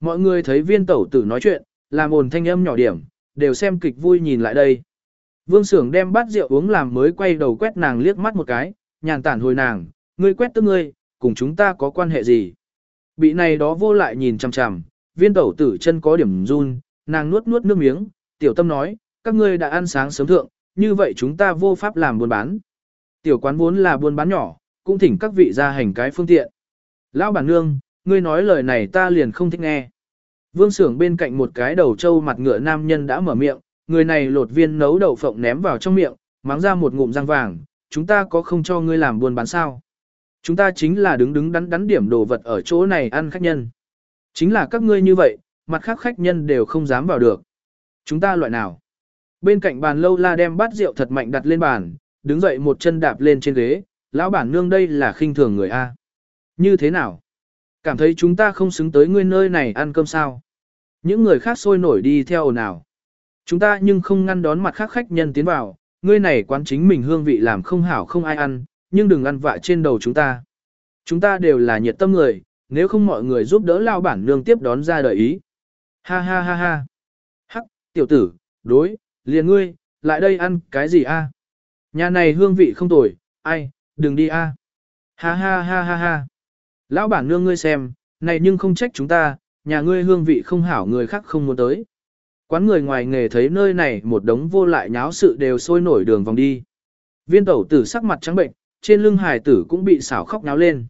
Mọi người thấy viên tẩu tử nói chuyện, làm ồn thanh âm nhỏ điểm, đều xem kịch vui nhìn lại đây. Vương Sưởng đem bát rượu uống làm mới quay đầu quét nàng liếc mắt một cái, nhàn tản hồi nàng, ngươi quét tức ngươi, cùng chúng ta có quan hệ gì. Bị này đó vô lại nhìn chằm chằm, viên tẩu tử chân có điểm run, nàng nuốt nuốt nước miếng, tiểu tâm nói, các ngươi đã ăn sáng sớm thượng, như vậy chúng ta vô pháp làm buôn bán. Tiểu quán vốn là buôn bán nhỏ, cũng thỉnh các vị ra hành cái phương tiện. Lão bản nương, ngươi nói lời này ta liền không thích nghe. Vương Sưởng bên cạnh một cái đầu trâu mặt ngựa nam nhân đã mở miệng, người này lột viên nấu đậu phộng ném vào trong miệng, mắng ra một ngụm răng vàng, chúng ta có không cho ngươi làm buôn bán sao? Chúng ta chính là đứng đứng đắn đắn điểm đồ vật ở chỗ này ăn khách nhân. Chính là các ngươi như vậy, mặt khác khách nhân đều không dám vào được. Chúng ta loại nào? Bên cạnh bàn lâu la đem bát rượu thật mạnh đặt lên bàn, đứng dậy một chân đạp lên trên ghế, lão bản nương đây là khinh thường người A. Như thế nào? Cảm thấy chúng ta không xứng tới ngươi nơi này ăn cơm sao? Những người khác sôi nổi đi theo ồn ào. Chúng ta nhưng không ngăn đón mặt khác khách nhân tiến vào, ngươi này quán chính mình hương vị làm không hảo không ai ăn, nhưng đừng ăn vạ trên đầu chúng ta. Chúng ta đều là nhiệt tâm người, nếu không mọi người giúp đỡ lao bản nương tiếp đón ra đời ý. Ha ha ha ha. Hắc, tiểu tử, đối, liền ngươi, lại đây ăn cái gì a? Nhà này hương vị không tồi, ai, đừng đi a. Ha ha ha ha ha. Lão bản nương ngươi xem, này nhưng không trách chúng ta, nhà ngươi hương vị không hảo người khác không muốn tới. Quán người ngoài nghề thấy nơi này một đống vô lại nháo sự đều sôi nổi đường vòng đi. Viên tẩu tử sắc mặt trắng bệnh, trên lưng hài tử cũng bị xảo khóc náo lên.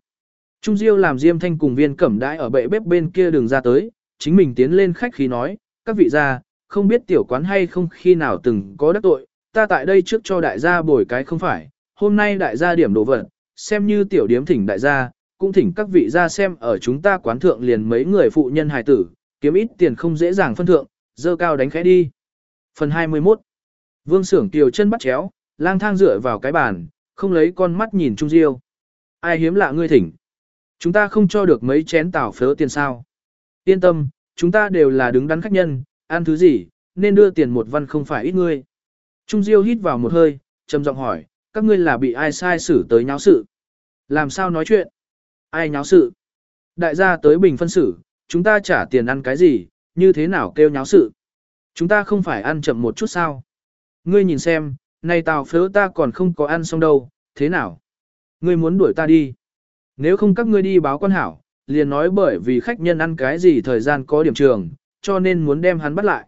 Trung Diêu làm Diêm Thanh cùng viên cẩm đãi ở bệ bếp bên kia đường ra tới, chính mình tiến lên khách khí nói, các vị gia, không biết tiểu quán hay không khi nào từng có đắc tội, ta tại đây trước cho đại gia bồi cái không phải, hôm nay đại gia điểm đồ vật, xem như tiểu điếm thỉnh đại gia, cũng thỉnh các vị gia xem ở chúng ta quán thượng liền mấy người phụ nhân hài tử, kiếm ít tiền không dễ dàng phân thượng, dơ cao đánh khẽ đi. Phần 21 Vương Sưởng Kiều chân bắt chéo, lang thang dựa vào cái bàn, không lấy con mắt nhìn Trung Diêu. Ai hiếm lạ ngươi thỉnh. Chúng ta không cho được mấy chén tảo phớ tiền sao. Yên tâm, chúng ta đều là đứng đắn khách nhân, ăn thứ gì, nên đưa tiền một văn không phải ít ngươi. Trung Diêu hít vào một hơi, trầm giọng hỏi, các ngươi là bị ai sai xử tới nháo sự. Làm sao nói chuyện? Ai nháo sự? Đại gia tới bình phân xử, chúng ta trả tiền ăn cái gì, như thế nào kêu nháo sự. Chúng ta không phải ăn chậm một chút sao. Ngươi nhìn xem, này tàu phớ ta còn không có ăn xong đâu, thế nào? Ngươi muốn đuổi ta đi. Nếu không các ngươi đi báo quan hảo, liền nói bởi vì khách nhân ăn cái gì thời gian có điểm trường, cho nên muốn đem hắn bắt lại.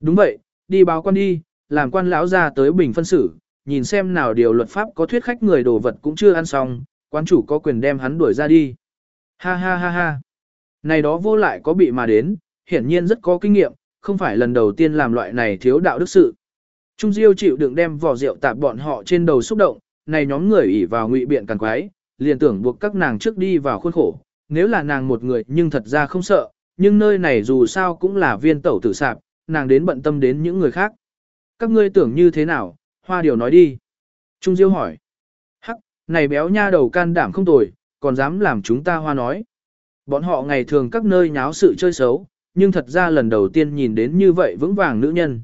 Đúng vậy, đi báo quan đi, làm quan lão ra tới bình phân xử, nhìn xem nào điều luật pháp có thuyết khách người đồ vật cũng chưa ăn xong, quan chủ có quyền đem hắn đuổi ra đi. Ha ha ha ha. Này đó vô lại có bị mà đến, hiển nhiên rất có kinh nghiệm, không phải lần đầu tiên làm loại này thiếu đạo đức sự. Trung Diêu chịu đựng đem vỏ rượu tạp bọn họ trên đầu xúc động, này nhóm người ỉ vào ngụy biện càng quái, liền tưởng buộc các nàng trước đi vào khuôn khổ, nếu là nàng một người nhưng thật ra không sợ, nhưng nơi này dù sao cũng là viên tẩu tử sạp, nàng đến bận tâm đến những người khác. Các ngươi tưởng như thế nào, hoa điều nói đi. Trung Diêu hỏi. Hắc, này béo nha đầu can đảm không tồi, còn dám làm chúng ta hoa nói. Bọn họ ngày thường các nơi nháo sự chơi xấu, nhưng thật ra lần đầu tiên nhìn đến như vậy vững vàng nữ nhân.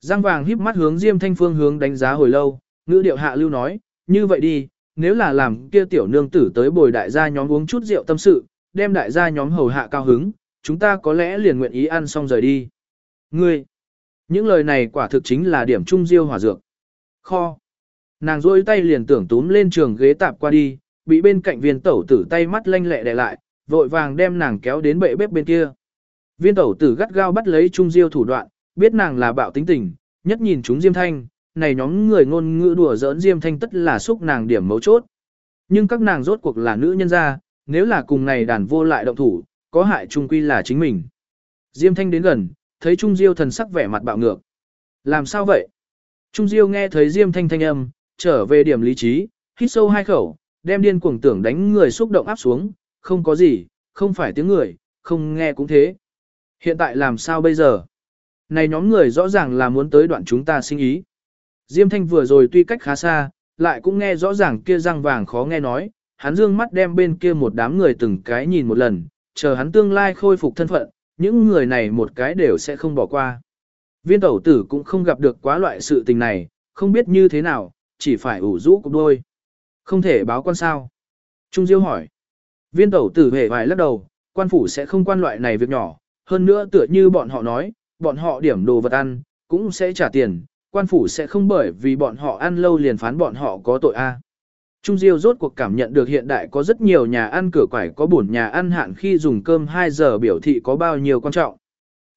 Giang vàng híp mắt hướng Diêm Thanh Phương hướng đánh giá hồi lâu, ngữ điệu hạ lưu nói, như vậy đi, nếu là làm kia tiểu nương tử tới bồi đại gia nhóm uống chút rượu tâm sự, đem đại gia nhóm hầu hạ cao hứng, chúng ta có lẽ liền nguyện ý ăn xong rời đi. Ngươi, những lời này quả thực chính là điểm trung diêu hỏa dược. Kho. Nàng rôi tay liền tưởng túm lên trường ghế tạp qua đi, bị bên cạnh viên tẩu tử tay mắt lanh lẹ đè lại, vội vàng đem nàng kéo đến bệ bếp bên kia. Viên tẩu tử gắt gao bắt lấy trung diêu thủ đoạn, biết nàng là bạo tính tình, nhất nhìn chúng diêm thanh, này nhóm người ngôn ngữ đùa giỡn diêm thanh tất là xúc nàng điểm mấu chốt. Nhưng các nàng rốt cuộc là nữ nhân gia, nếu là cùng này đàn vô lại động thủ, có hại trung quy là chính mình. Diêm thanh đến gần, thấy Trung Diêu thần sắc vẻ mặt bạo ngược. Làm sao vậy? Trung Diêu nghe thấy Diêm thanh thanh âm, trở về điểm lý trí, hít sâu hai khẩu, đem điên cuồng tưởng đánh người xúc động áp xuống, không có gì, không phải tiếng người, không nghe cũng thế. Hiện tại làm sao bây giờ? Này nhóm người rõ ràng là muốn tới đoạn chúng ta sinh ý. Diêm thanh vừa rồi tuy cách khá xa, lại cũng nghe rõ ràng kia răng vàng khó nghe nói, hắn dương mắt đem bên kia một đám người từng cái nhìn một lần, chờ hắn tương lai khôi phục thân phận, những người này một cái đều sẽ không bỏ qua. Viên tẩu tử cũng không gặp được quá loại sự tình này, không biết như thế nào, chỉ phải ủ rũ cục đôi. Không thể báo quan sao? Trung Diêu hỏi. Viên tẩu tử hề vài lắc đầu, quan phủ sẽ không quan loại này việc nhỏ, hơn nữa tựa như bọn họ nói, bọn họ điểm đồ vật ăn, cũng sẽ trả tiền, quan phủ sẽ không bởi vì bọn họ ăn lâu liền phán bọn họ có tội a. Trung Diêu rốt cuộc cảm nhận được hiện đại có rất nhiều nhà ăn cửa quải có bổn nhà ăn hạn khi dùng cơm 2 giờ biểu thị có bao nhiêu quan trọng.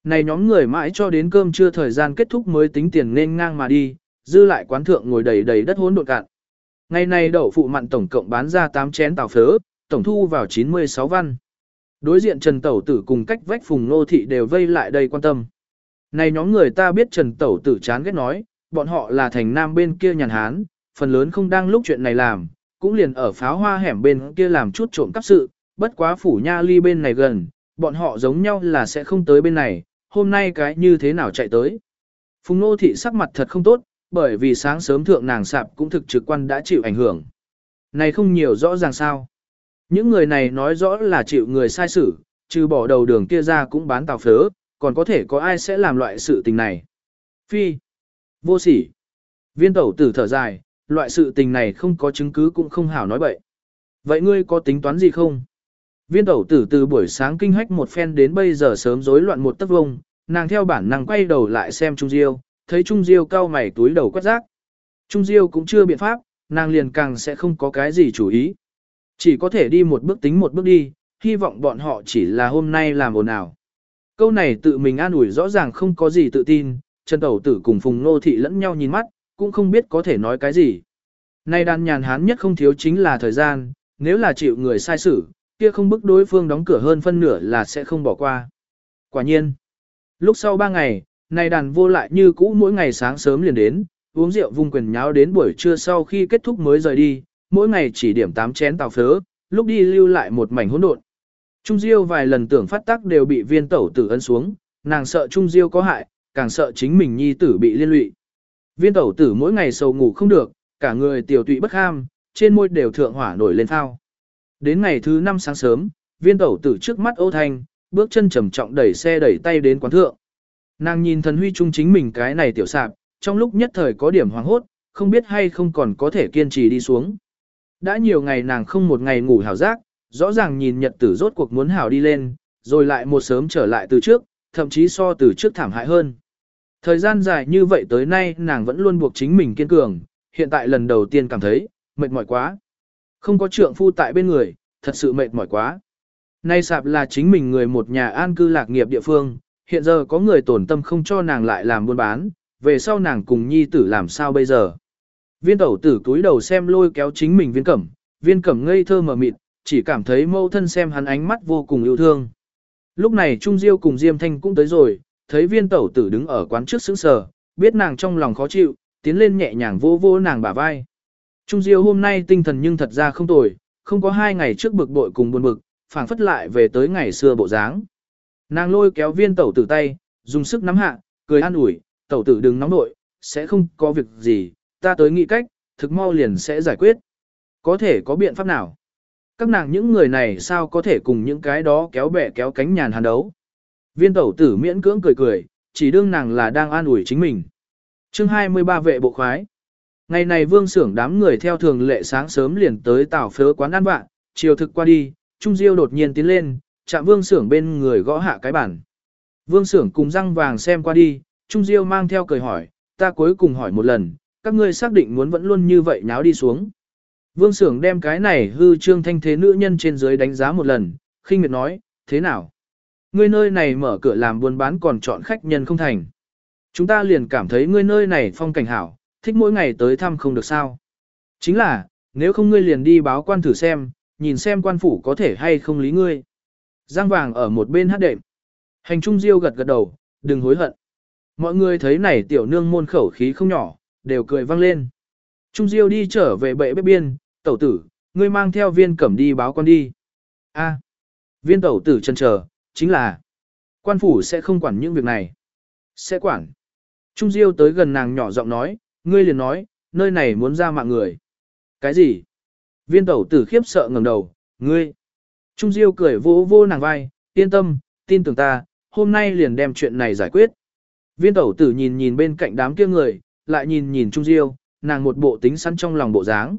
Này nhóm người mãi cho đến cơm chưa thời gian kết thúc mới tính tiền nên ngang mà đi, dư lại quán thượng ngồi đầy đầy đất hỗn độn cạn. Ngày này đậu phụ mặn tổng cộng bán ra 8 chén tàu phớ, tổng thu vào 96 văn. Đối diện Trần Tẩu Tử cùng cách vách phùng nô thị đều vây lại đây quan tâm. Này nhóm người ta biết Trần Tẩu Tử chán ghét nói, bọn họ là thành nam bên kia nhàn hán, phần lớn không đang lúc chuyện này làm, cũng liền ở pháo hoa hẻm bên kia làm chút trộm cắp sự, bất quá phủ nha ly bên này gần, bọn họ giống nhau là sẽ không tới bên này, hôm nay cái như thế nào chạy tới. Phùng nô thị sắc mặt thật không tốt, bởi vì sáng sớm thượng nàng sạp cũng thực trực quan đã chịu ảnh hưởng. Này không nhiều rõ ràng sao. Những người này nói rõ là chịu người sai xử, trừ bỏ đầu đường kia ra cũng bán tàu phớ, còn có thể có ai sẽ làm loại sự tình này. Phi. Vô sỉ. Viên tẩu tử thở dài, loại sự tình này không có chứng cứ cũng không hảo nói bậy. Vậy ngươi có tính toán gì không? Viên tẩu tử từ buổi sáng kinh hách một phen đến bây giờ sớm rối loạn một tấc vông, nàng theo bản năng quay đầu lại xem Trung Diêu, thấy Trung Diêu cau mày túi đầu quét rác. Trung Diêu cũng chưa biện pháp, nàng liền càng sẽ không có cái gì chủ ý. Chỉ có thể đi một bước tính một bước đi, hy vọng bọn họ chỉ là hôm nay làm ồn ào. Câu này tự mình an ủi rõ ràng không có gì tự tin, Trần Tẩu Tử cùng Phùng Nô Thị lẫn nhau nhìn mắt, cũng không biết có thể nói cái gì. Nay đàn nhàn hán nhất không thiếu chính là thời gian, nếu là chịu người sai xử, kia không bức đối phương đóng cửa hơn phân nửa là sẽ không bỏ qua. Quả nhiên, lúc sau ba ngày, nay đàn vô lại như cũ mỗi ngày sáng sớm liền đến, uống rượu vung quyền nháo đến buổi trưa sau khi kết thúc mới rời đi, mỗi ngày chỉ điểm 8 chén tàu phớ, lúc đi lưu lại một mảnh hỗn độn. Trung Diêu vài lần tưởng phát tác đều bị viên tẩu tử ấn xuống, nàng sợ Trung Diêu có hại, càng sợ chính mình nhi tử bị liên lụy. Viên tẩu tử mỗi ngày sầu ngủ không được, cả người tiểu tụy bất ham, trên môi đều thượng hỏa nổi lên thao. Đến ngày thứ năm sáng sớm, viên tẩu tử trước mắt ô thanh, bước chân trầm trọng đẩy xe đẩy tay đến quán thượng. Nàng nhìn thần huy trung chính mình cái này tiểu sạp, trong lúc nhất thời có điểm hoàng hốt, không biết hay không còn có thể kiên trì đi xuống. Đã nhiều ngày nàng không một ngày ngủ hảo giác, rõ ràng nhìn nhật tử rốt cuộc muốn hảo đi lên, rồi lại một sớm trở lại từ trước, thậm chí so từ trước thảm hại hơn. Thời gian dài như vậy tới nay nàng vẫn luôn buộc chính mình kiên cường, hiện tại lần đầu tiên cảm thấy, mệt mỏi quá. Không có trượng phu tại bên người, thật sự mệt mỏi quá. Nay sạp là chính mình người một nhà an cư lạc nghiệp địa phương, hiện giờ có người tổn tâm không cho nàng lại làm buôn bán, về sau nàng cùng nhi tử làm sao bây giờ. Viên tẩu tử cúi đầu xem lôi kéo chính mình viên cẩm, viên cẩm ngây thơ mờ mịt, chỉ cảm thấy mâu thân xem hắn ánh mắt vô cùng yêu thương. Lúc này Trung Diêu cùng Diêm Thanh cũng tới rồi, thấy viên tẩu tử đứng ở quán trước sững sờ, biết nàng trong lòng khó chịu, tiến lên nhẹ nhàng vô vô nàng bả vai. Trung Diêu hôm nay tinh thần nhưng thật ra không tồi, không có hai ngày trước bực bội cùng buồn bực, phảng phất lại về tới ngày xưa bộ dáng. Nàng lôi kéo viên tẩu tử tay, dùng sức nắm hạ, cười an ủi, tẩu tử đừng nóng nội, sẽ không có việc gì, ta tới nghĩ cách, thực mau liền sẽ giải quyết. Có thể có biện pháp nào? Các nàng những người này sao có thể cùng những cái đó kéo bẻ kéo cánh nhàn hàn đấu? Viên tẩu tử miễn cưỡng cười cười, chỉ đương nàng là đang an ủi chính mình. chương 23 vệ bộ khoái. Ngày này vương xưởng đám người theo thường lệ sáng sớm liền tới tảo phớ quán ăn bạn, chiều thực qua đi, Trung Diêu đột nhiên tiến lên, chạm vương xưởng bên người gõ hạ cái bản. Vương xưởng cùng răng vàng xem qua đi, Trung Diêu mang theo cười hỏi, ta cuối cùng hỏi một lần, các ngươi xác định muốn vẫn luôn như vậy nháo đi xuống. Vương sưởng đem cái này hư trương thanh thế nữ nhân trên dưới đánh giá một lần, khinh miệt nói, thế nào? Ngươi nơi này mở cửa làm buôn bán còn chọn khách nhân không thành. Chúng ta liền cảm thấy ngươi nơi này phong cảnh hảo, thích mỗi ngày tới thăm không được sao. Chính là, nếu không ngươi liền đi báo quan thử xem, nhìn xem quan phủ có thể hay không lý ngươi. Giang vàng ở một bên hát đệm. Hành trung diêu gật gật đầu, đừng hối hận. Mọi người thấy này tiểu nương môn khẩu khí không nhỏ, đều cười vang lên. Trung diêu đi trở về bệ bếp biên, tẩu tử, ngươi mang theo viên cẩm đi báo quan đi. A, viên tẩu tử chân chờ, chính là, quan phủ sẽ không quản những việc này. Sẽ quản. Trung diêu tới gần nàng nhỏ giọng nói, ngươi liền nói, nơi này muốn ra mạng người. Cái gì? Viên tẩu tử khiếp sợ ngẩng đầu, ngươi. Trung Diêu cười vô vô nàng vai, yên tâm, tin tưởng ta, hôm nay liền đem chuyện này giải quyết. Viên tẩu tử nhìn nhìn bên cạnh đám kia người, lại nhìn nhìn Trung Diêu, nàng một bộ tính sẵn trong lòng bộ dáng.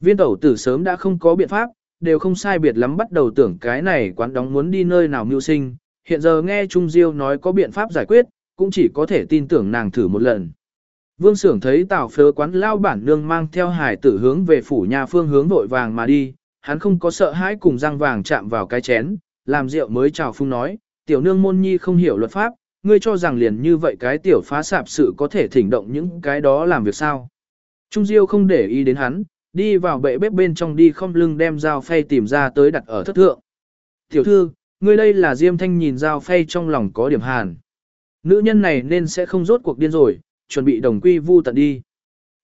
Viên tẩu tử sớm đã không có biện pháp, đều không sai biệt lắm bắt đầu tưởng cái này quán đóng muốn đi nơi nào mưu sinh, hiện giờ nghe Trung Diêu nói có biện pháp giải quyết, cũng chỉ có thể tin tưởng nàng thử một lần. Vương Sưởng thấy Tào Phớ quán lao bản nương mang theo hải tử hướng về phủ nhà phương hướng vội vàng mà đi, hắn không có sợ hãi cùng răng vàng chạm vào cái chén, làm rượu mới chào phung nói, tiểu nương môn nhi không hiểu luật pháp, ngươi cho rằng liền như vậy cái tiểu phá sạp sự có thể thỉnh động những cái đó làm việc sao. Trung Diêu không để ý đến hắn, đi vào bệ bếp bên trong đi không lưng đem dao phay tìm ra tới đặt ở thất thượng. Tiểu thư, ngươi đây là Diêm Thanh nhìn dao phay trong lòng có điểm hàn. Nữ nhân này nên sẽ không rốt cuộc điên rồi, chuẩn bị đồng quy vu tận đi.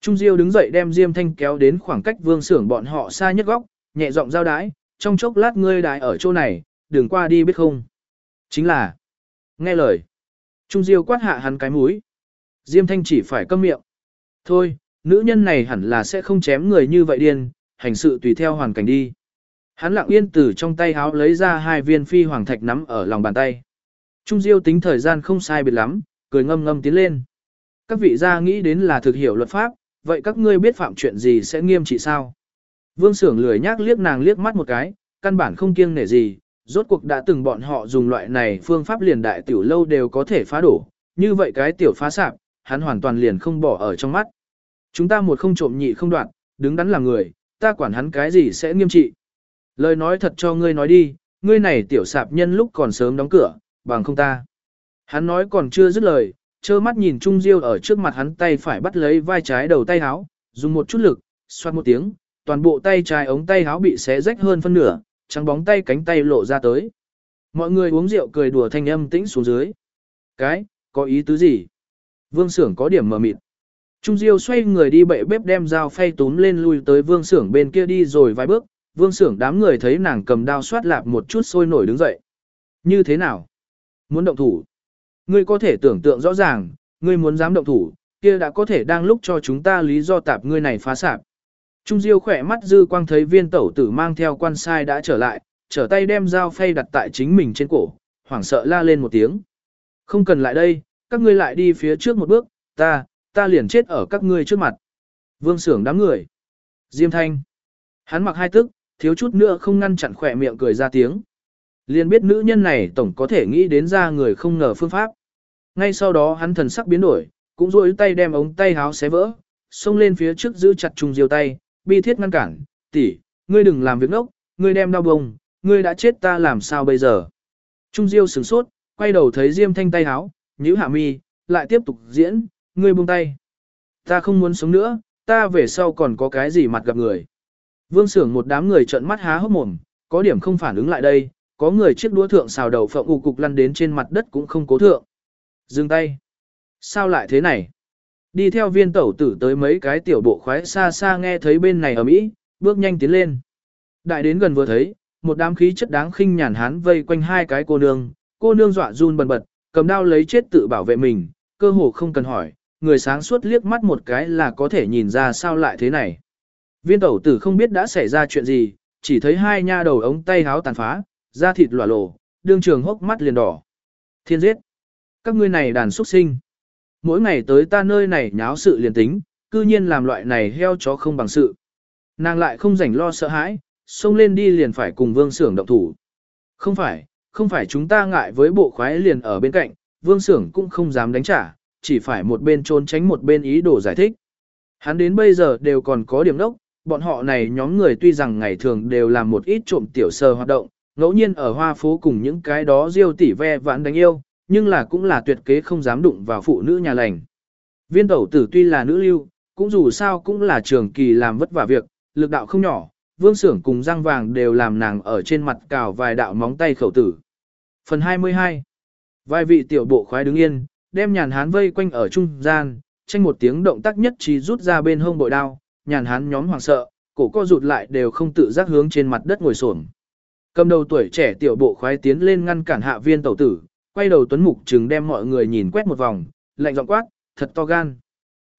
Trung Diêu đứng dậy đem Diêm Thanh kéo đến khoảng cách vương xưởng bọn họ xa nhất góc, nhẹ giọng giao đái, trong chốc lát ngươi đái ở chỗ này, đừng qua đi biết không. Chính là, nghe lời. Trung Diêu quát hạ hắn cái mũi. Diêm Thanh chỉ phải câm miệng. Thôi, nữ nhân này hẳn là sẽ không chém người như vậy điên, hành sự tùy theo hoàn cảnh đi. Hắn lặng yên từ trong tay háo lấy ra hai viên phi hoàng thạch nắm ở lòng bàn tay. Trung Diêu tính thời gian không sai biệt lắm, cười ngâm ngâm tiến lên. Các vị gia nghĩ đến là thực hiểu luật pháp, vậy các ngươi biết phạm chuyện gì sẽ nghiêm trị sao? Vương Sưởng lười nhác liếc nàng liếc mắt một cái, căn bản không kiêng nể gì, rốt cuộc đã từng bọn họ dùng loại này phương pháp liền đại tiểu lâu đều có thể phá đổ, như vậy cái tiểu phá sạp, hắn hoàn toàn liền không bỏ ở trong mắt. Chúng ta một không trộm nhị không đoạn, đứng đắn là người, ta quản hắn cái gì sẽ nghiêm trị. Lời nói thật cho ngươi nói đi, ngươi này tiểu sạp nhân lúc còn sớm đóng cửa, bằng không ta. Hắn nói còn chưa dứt lời, trơ mắt nhìn Trung Diêu ở trước mặt hắn tay phải bắt lấy vai trái đầu tay háo, dùng một chút lực, xoát một tiếng, toàn bộ tay trái ống tay háo bị xé rách hơn phân nửa, trắng bóng tay cánh tay lộ ra tới. Mọi người uống rượu cười đùa thanh âm tĩnh xuống dưới. Cái, có ý tứ gì? Vương Sưởng có điểm mờ mịt. Trung Diêu xoay người đi bậy bếp đem dao phay túm lên lui tới Vương Sưởng bên kia đi rồi vài bước. Vương Sưởng đám người thấy nàng cầm đao xoát lạp một chút sôi nổi đứng dậy. Như thế nào? Muốn động thủ? Ngươi có thể tưởng tượng rõ ràng, ngươi muốn dám động thủ, kia đã có thể đang lúc cho chúng ta lý do tạp ngươi này phá sạp. Trung Diêu khỏe mắt dư quang thấy viên tẩu tử mang theo quan sai đã trở lại, trở tay đem dao phay đặt tại chính mình trên cổ, hoảng sợ la lên một tiếng. Không cần lại đây, các ngươi lại đi phía trước một bước, ta, ta liền chết ở các ngươi trước mặt. Vương sưởng đám người. Diêm thanh. Hắn mặc hai tức, thiếu chút nữa không ngăn chặn khỏe miệng cười ra tiếng. Liền biết nữ nhân này tổng có thể nghĩ đến ra người không ngờ phương pháp. Ngay sau đó hắn thần sắc biến đổi, cũng rôi tay đem ống tay háo xé vỡ, xông lên phía trước giữ chặt Trung Diêu tay, bi thiết ngăn cản, tỷ, ngươi đừng làm việc ngốc, ngươi đem đau bông, ngươi đã chết ta làm sao bây giờ. Trung Diêu sửng sốt, quay đầu thấy Diêm Thanh tay háo, nhíu hạ mi, lại tiếp tục diễn, ngươi buông tay. Ta không muốn sống nữa, ta về sau còn có cái gì mặt gặp người. Vương Sưởng một đám người trợn mắt há hốc mồm, có điểm không phản ứng lại đây, có người chiếc đũa thượng xào đầu phộng ù cục lăn đến trên mặt đất cũng không cố thượng. Dừng tay. Sao lại thế này? Đi theo viên tẩu tử tới mấy cái tiểu bộ khoái xa xa nghe thấy bên này ở Mỹ, bước nhanh tiến lên. Đại đến gần vừa thấy, một đám khí chất đáng khinh nhàn hán vây quanh hai cái cô nương, cô nương dọa run bần bật, cầm đao lấy chết tự bảo vệ mình, cơ hồ không cần hỏi, người sáng suốt liếc mắt một cái là có thể nhìn ra sao lại thế này. Viên tẩu tử không biết đã xảy ra chuyện gì, chỉ thấy hai nha đầu ống tay háo tàn phá, da thịt lòa lộ đương trường hốc mắt liền đỏ. Thiên giết! Các ngươi này đàn xuất sinh! Mỗi ngày tới ta nơi này nháo sự liền tính, cư nhiên làm loại này heo chó không bằng sự. Nàng lại không rảnh lo sợ hãi, xông lên đi liền phải cùng vương sưởng động thủ. Không phải, không phải chúng ta ngại với bộ khoái liền ở bên cạnh, vương sưởng cũng không dám đánh trả, chỉ phải một bên trốn tránh một bên ý đồ giải thích. Hắn đến bây giờ đều còn có điểm đốc, bọn họ này nhóm người tuy rằng ngày thường đều làm một ít trộm tiểu sơ hoạt động, ngẫu nhiên ở hoa phố cùng những cái đó riêu tỉ ve vãn đánh yêu, nhưng là cũng là tuyệt kế không dám đụng vào phụ nữ nhà lành. Viên tẩu tử tuy là nữ lưu, cũng dù sao cũng là trường kỳ làm vất vả việc, lực đạo không nhỏ, vương sưởng cùng răng vàng đều làm nàng ở trên mặt cào vài đạo móng tay khẩu tử. Phần 22 Vài vị tiểu bộ khoái đứng yên, đem nhàn hán vây quanh ở trung gian, tranh một tiếng động tác nhất trí rút ra bên hông bội đao, nhàn hán nhóm hoảng sợ, cổ co rụt lại đều không tự giác hướng trên mặt đất ngồi xổm. Cầm đầu tuổi trẻ tiểu bộ khoái tiến lên ngăn cản hạ viên tẩu tử, quay đầu tuấn mục chừng đem mọi người nhìn quét một vòng, lạnh giọng quát, thật to gan.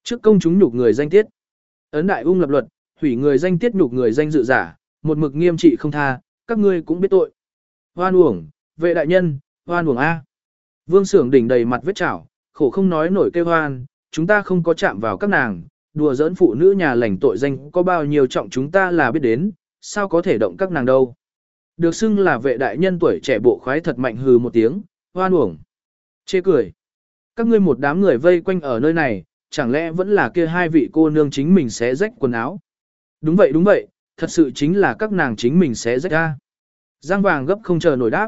Trước công chúng nhục người danh tiết. Ấn đại ung lập luật, hủy người danh tiết nhục người danh dự giả, một mực nghiêm trị không tha, các ngươi cũng biết tội. Hoan uổng, vệ đại nhân, hoan uổng A. Vương sưởng đỉnh đầy mặt vết chảo, khổ không nói nổi kêu hoan, chúng ta không có chạm vào các nàng, đùa giỡn phụ nữ nhà lành tội danh có bao nhiêu trọng chúng ta là biết đến, sao có thể động các nàng đâu. Được xưng là vệ đại nhân tuổi trẻ bộ khoái thật mạnh hừ một tiếng, hoan uổng. Chê cười. Các ngươi một đám người vây quanh ở nơi này, chẳng lẽ vẫn là kia hai vị cô nương chính mình sẽ rách quần áo. Đúng vậy đúng vậy, thật sự chính là các nàng chính mình sẽ rách ra. Giang vàng gấp không chờ nổi đáp.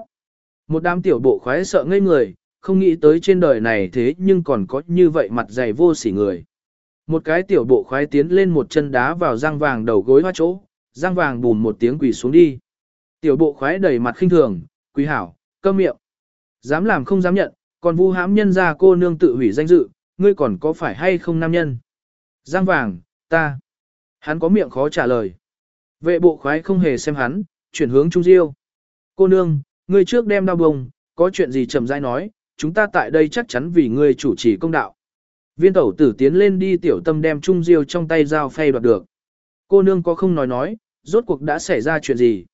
Một đám tiểu bộ khoái sợ ngây người, không nghĩ tới trên đời này thế nhưng còn có như vậy mặt dày vô sỉ người. Một cái tiểu bộ khoái tiến lên một chân đá vào giang vàng đầu gối hoa chỗ, giang vàng bùm một tiếng quỳ xuống đi. Tiểu bộ khoái đầy mặt khinh thường, quý hảo, cơ miệng. Dám làm không dám nhận, còn vu hãm nhân ra cô nương tự hủy danh dự, ngươi còn có phải hay không nam nhân? Giang vàng, ta. Hắn có miệng khó trả lời. Vệ bộ khoái không hề xem hắn, chuyển hướng Trung Diêu. Cô nương, ngươi trước đem đau bông, có chuyện gì chậm rãi nói, chúng ta tại đây chắc chắn vì ngươi chủ trì công đạo. Viên tẩu tử tiến lên đi tiểu tâm đem Trung Diêu trong tay dao phay đoạt được. Cô nương có không nói nói, rốt cuộc đã xảy ra chuyện gì.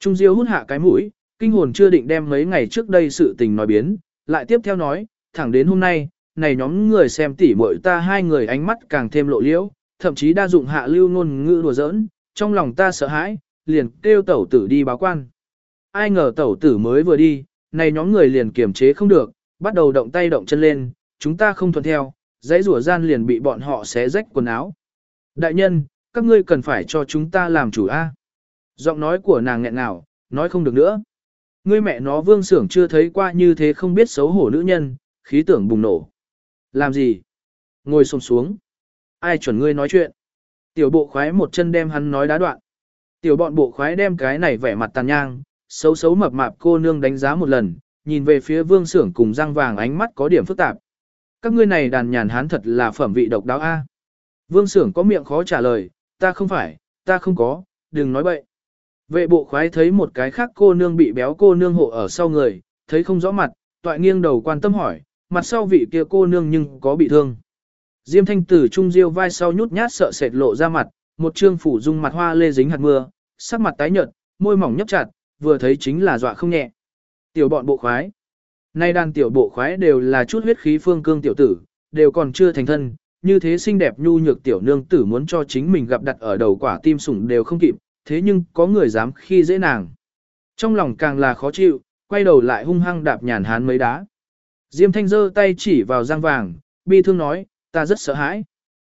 Trung Diêu hút hạ cái mũi, kinh hồn chưa định đem mấy ngày trước đây sự tình nói biến, lại tiếp theo nói, thẳng đến hôm nay, này nhóm người xem tỉ muội ta hai người ánh mắt càng thêm lộ liễu, thậm chí đa dụng hạ lưu ngôn ngữ đùa giỡn, trong lòng ta sợ hãi, liền kêu tẩu tử đi báo quan. Ai ngờ tẩu tử mới vừa đi, này nhóm người liền kiềm chế không được, bắt đầu động tay động chân lên, chúng ta không thuận theo, dãy rủa gian liền bị bọn họ xé rách quần áo. Đại nhân, các ngươi cần phải cho chúng ta làm chủ A. Giọng nói của nàng nghẹn nào, nói không được nữa. Ngươi mẹ nó vương sưởng chưa thấy qua như thế không biết xấu hổ nữ nhân, khí tưởng bùng nổ. Làm gì? Ngồi xổm xuống. Ai chuẩn ngươi nói chuyện? Tiểu bộ khoái một chân đem hắn nói đá đoạn. Tiểu bọn bộ khoái đem cái này vẻ mặt tàn nhang, xấu xấu mập mạp cô nương đánh giá một lần, nhìn về phía vương sưởng cùng răng vàng ánh mắt có điểm phức tạp. Các ngươi này đàn nhàn hán thật là phẩm vị độc đáo a. Vương sưởng có miệng khó trả lời, ta không phải, ta không có, đừng nói bậy. Vệ bộ khoái thấy một cái khác cô nương bị béo cô nương hộ ở sau người, thấy không rõ mặt, toại nghiêng đầu quan tâm hỏi, mặt sau vị kia cô nương nhưng có bị thương. Diêm thanh tử trung diêu vai sau nhút nhát sợ sệt lộ ra mặt, một trương phủ dung mặt hoa lê dính hạt mưa, sắc mặt tái nhợt, môi mỏng nhấp chặt, vừa thấy chính là dọa không nhẹ. Tiểu bọn bộ khoái. Nay đàn tiểu bộ khoái đều là chút huyết khí phương cương tiểu tử, đều còn chưa thành thân, như thế xinh đẹp nhu nhược tiểu nương tử muốn cho chính mình gặp đặt ở đầu quả tim sủng đều không kịp, thế nhưng có người dám khi dễ nàng. Trong lòng càng là khó chịu, quay đầu lại hung hăng đạp nhàn hán mấy đá. Diêm thanh giơ tay chỉ vào giang vàng, bi thương nói, ta rất sợ hãi.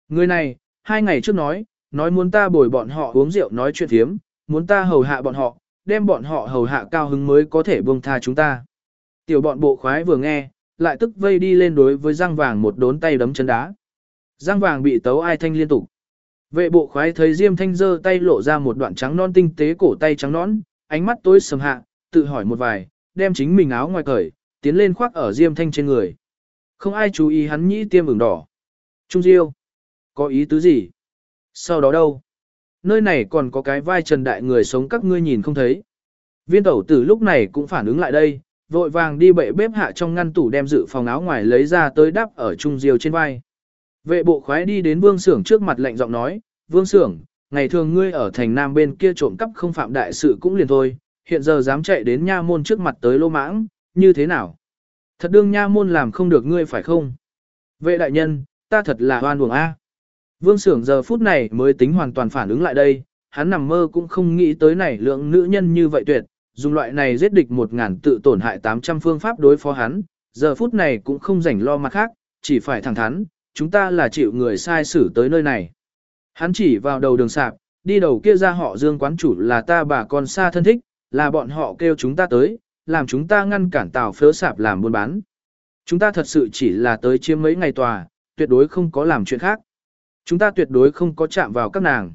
Người này, hai ngày trước nói, nói muốn ta bồi bọn họ uống rượu nói chuyện thiếm, muốn ta hầu hạ bọn họ, đem bọn họ hầu hạ cao hứng mới có thể buông tha chúng ta. Tiểu bọn bộ khoái vừa nghe, lại tức vây đi lên đối với giang vàng một đốn tay đấm chân đá. giang vàng bị tấu ai thanh liên tục. Vệ bộ khoái thấy Diêm Thanh giơ tay lộ ra một đoạn trắng non tinh tế cổ tay trắng nón, ánh mắt tối sầm hạ, tự hỏi một vài, đem chính mình áo ngoài cởi, tiến lên khoác ở Diêm Thanh trên người. Không ai chú ý hắn nhĩ tiêm ửng đỏ. Trung Diêu, có ý tứ gì? Sau đó đâu? Nơi này còn có cái vai trần đại người sống các ngươi nhìn không thấy. Viên tẩu tử lúc này cũng phản ứng lại đây, vội vàng đi bệ bếp hạ trong ngăn tủ đem dự phòng áo ngoài lấy ra tới đắp ở Trung Diêu trên vai. Vệ bộ khoái đi đến vương xưởng trước mặt lạnh giọng nói, vương xưởng, ngày thường ngươi ở thành nam bên kia trộm cắp không phạm đại sự cũng liền thôi, hiện giờ dám chạy đến nha môn trước mặt tới lô mãng, như thế nào? Thật đương nha môn làm không được ngươi phải không? Vệ đại nhân, ta thật là hoan buồng A. Vương xưởng giờ phút này mới tính hoàn toàn phản ứng lại đây, hắn nằm mơ cũng không nghĩ tới này lượng nữ nhân như vậy tuyệt, dùng loại này giết địch một ngàn tự tổn hại 800 phương pháp đối phó hắn, giờ phút này cũng không rảnh lo mặt khác, chỉ phải thẳng thắn, chúng ta là chịu người sai xử tới nơi này. Hắn chỉ vào đầu đường sạp, đi đầu kia ra họ dương quán chủ là ta bà con xa thân thích, là bọn họ kêu chúng ta tới, làm chúng ta ngăn cản tàu phớ sạp làm buôn bán. Chúng ta thật sự chỉ là tới chiếm mấy ngày tòa, tuyệt đối không có làm chuyện khác. Chúng ta tuyệt đối không có chạm vào các nàng.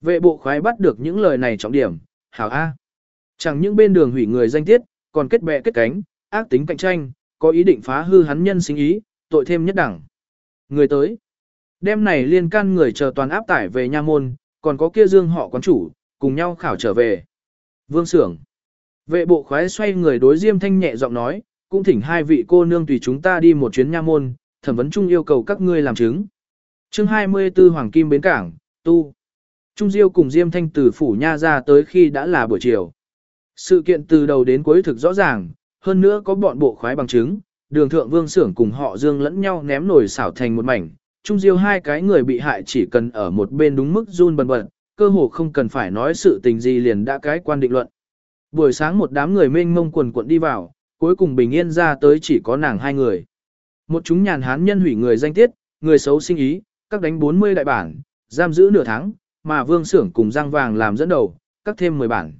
Vệ bộ khoái bắt được những lời này trọng điểm, hảo A. Chẳng những bên đường hủy người danh tiết, còn kết bè kết cánh, ác tính cạnh tranh, có ý định phá hư hắn nhân sinh ý, tội thêm nhất đẳng. Người tới. Đêm này liên can người chờ toàn áp tải về nha môn, còn có kia dương họ quán chủ, cùng nhau khảo trở về. Vương Sưởng. Vệ bộ khoái xoay người đối Diêm Thanh nhẹ giọng nói, cũng thỉnh hai vị cô nương tùy chúng ta đi một chuyến nha môn, thẩm vấn chung yêu cầu các ngươi làm chứng. chương 24 Hoàng Kim Bến Cảng, Tu. Trung Diêu cùng Diêm Thanh từ phủ nha ra tới khi đã là buổi chiều. Sự kiện từ đầu đến cuối thực rõ ràng, hơn nữa có bọn bộ khoái bằng chứng, đường thượng vương xưởng cùng họ dương lẫn nhau ném nổi xảo thành một mảnh. Trung Diêu hai cái người bị hại chỉ cần ở một bên đúng mức run bần bật, cơ hồ không cần phải nói sự tình gì liền đã cái quan định luận. Buổi sáng một đám người mênh mông quần quận đi vào, cuối cùng bình yên ra tới chỉ có nàng hai người. Một chúng nhàn hán nhân hủy người danh tiết, người xấu sinh ý, các đánh 40 đại bản, giam giữ nửa tháng, mà vương xưởng cùng giang vàng làm dẫn đầu, các thêm 10 bản.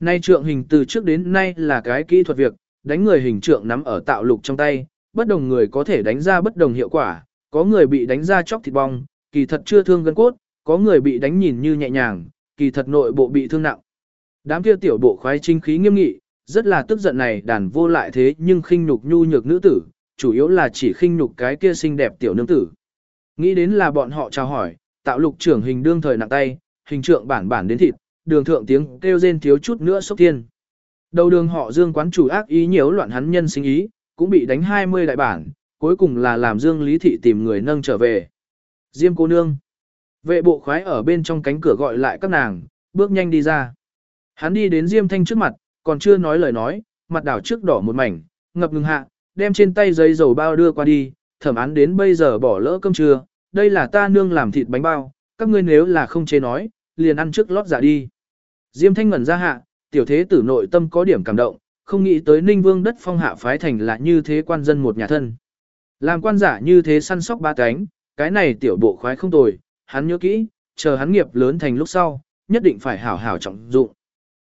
Nay trượng hình từ trước đến nay là cái kỹ thuật việc, đánh người hình trượng nắm ở tạo lục trong tay, bất đồng người có thể đánh ra bất đồng hiệu quả, có người bị đánh ra chóc thịt bong, kỳ thật chưa thương gân cốt, có người bị đánh nhìn như nhẹ nhàng, kỳ thật nội bộ bị thương nặng. Đám kia tiểu bộ khoái trinh khí nghiêm nghị, rất là tức giận này đàn vô lại thế nhưng khinh nhục nhu nhược nữ tử, chủ yếu là chỉ khinh nhục cái kia xinh đẹp tiểu nương tử. Nghĩ đến là bọn họ chào hỏi, tạo lục trưởng hình đương thời nặng tay, hình trượng bản bản đến thịt, đường thượng tiếng kêu rên thiếu chút nữa sốc thiên. Đầu đường họ Dương quán chủ ác ý nhiễu loạn hắn nhân sinh ý, cũng bị đánh 20 đại bản, cuối cùng là làm Dương Lý Thị tìm người nâng trở về. Diêm cô nương. Vệ bộ khoái ở bên trong cánh cửa gọi lại các nàng, bước nhanh đi ra. Hắn đi đến Diêm Thanh trước mặt, còn chưa nói lời nói, mặt đảo trước đỏ một mảnh, ngập ngừng hạ, đem trên tay giấy dầu bao đưa qua đi, thẩm án đến bây giờ bỏ lỡ cơm trưa, đây là ta nương làm thịt bánh bao, các ngươi nếu là không chế nói, liền ăn trước lót dạ đi. Diêm Thanh ngẩn ra hạ, tiểu thế tử nội tâm có điểm cảm động, không nghĩ tới Ninh Vương đất phong hạ phái thành là như thế quan dân một nhà thân. Làm quan giả như thế săn sóc ba cánh, cái này tiểu bộ khoái không tồi, hắn nhớ kỹ, chờ hắn nghiệp lớn thành lúc sau, nhất định phải hảo hảo trọng dụng.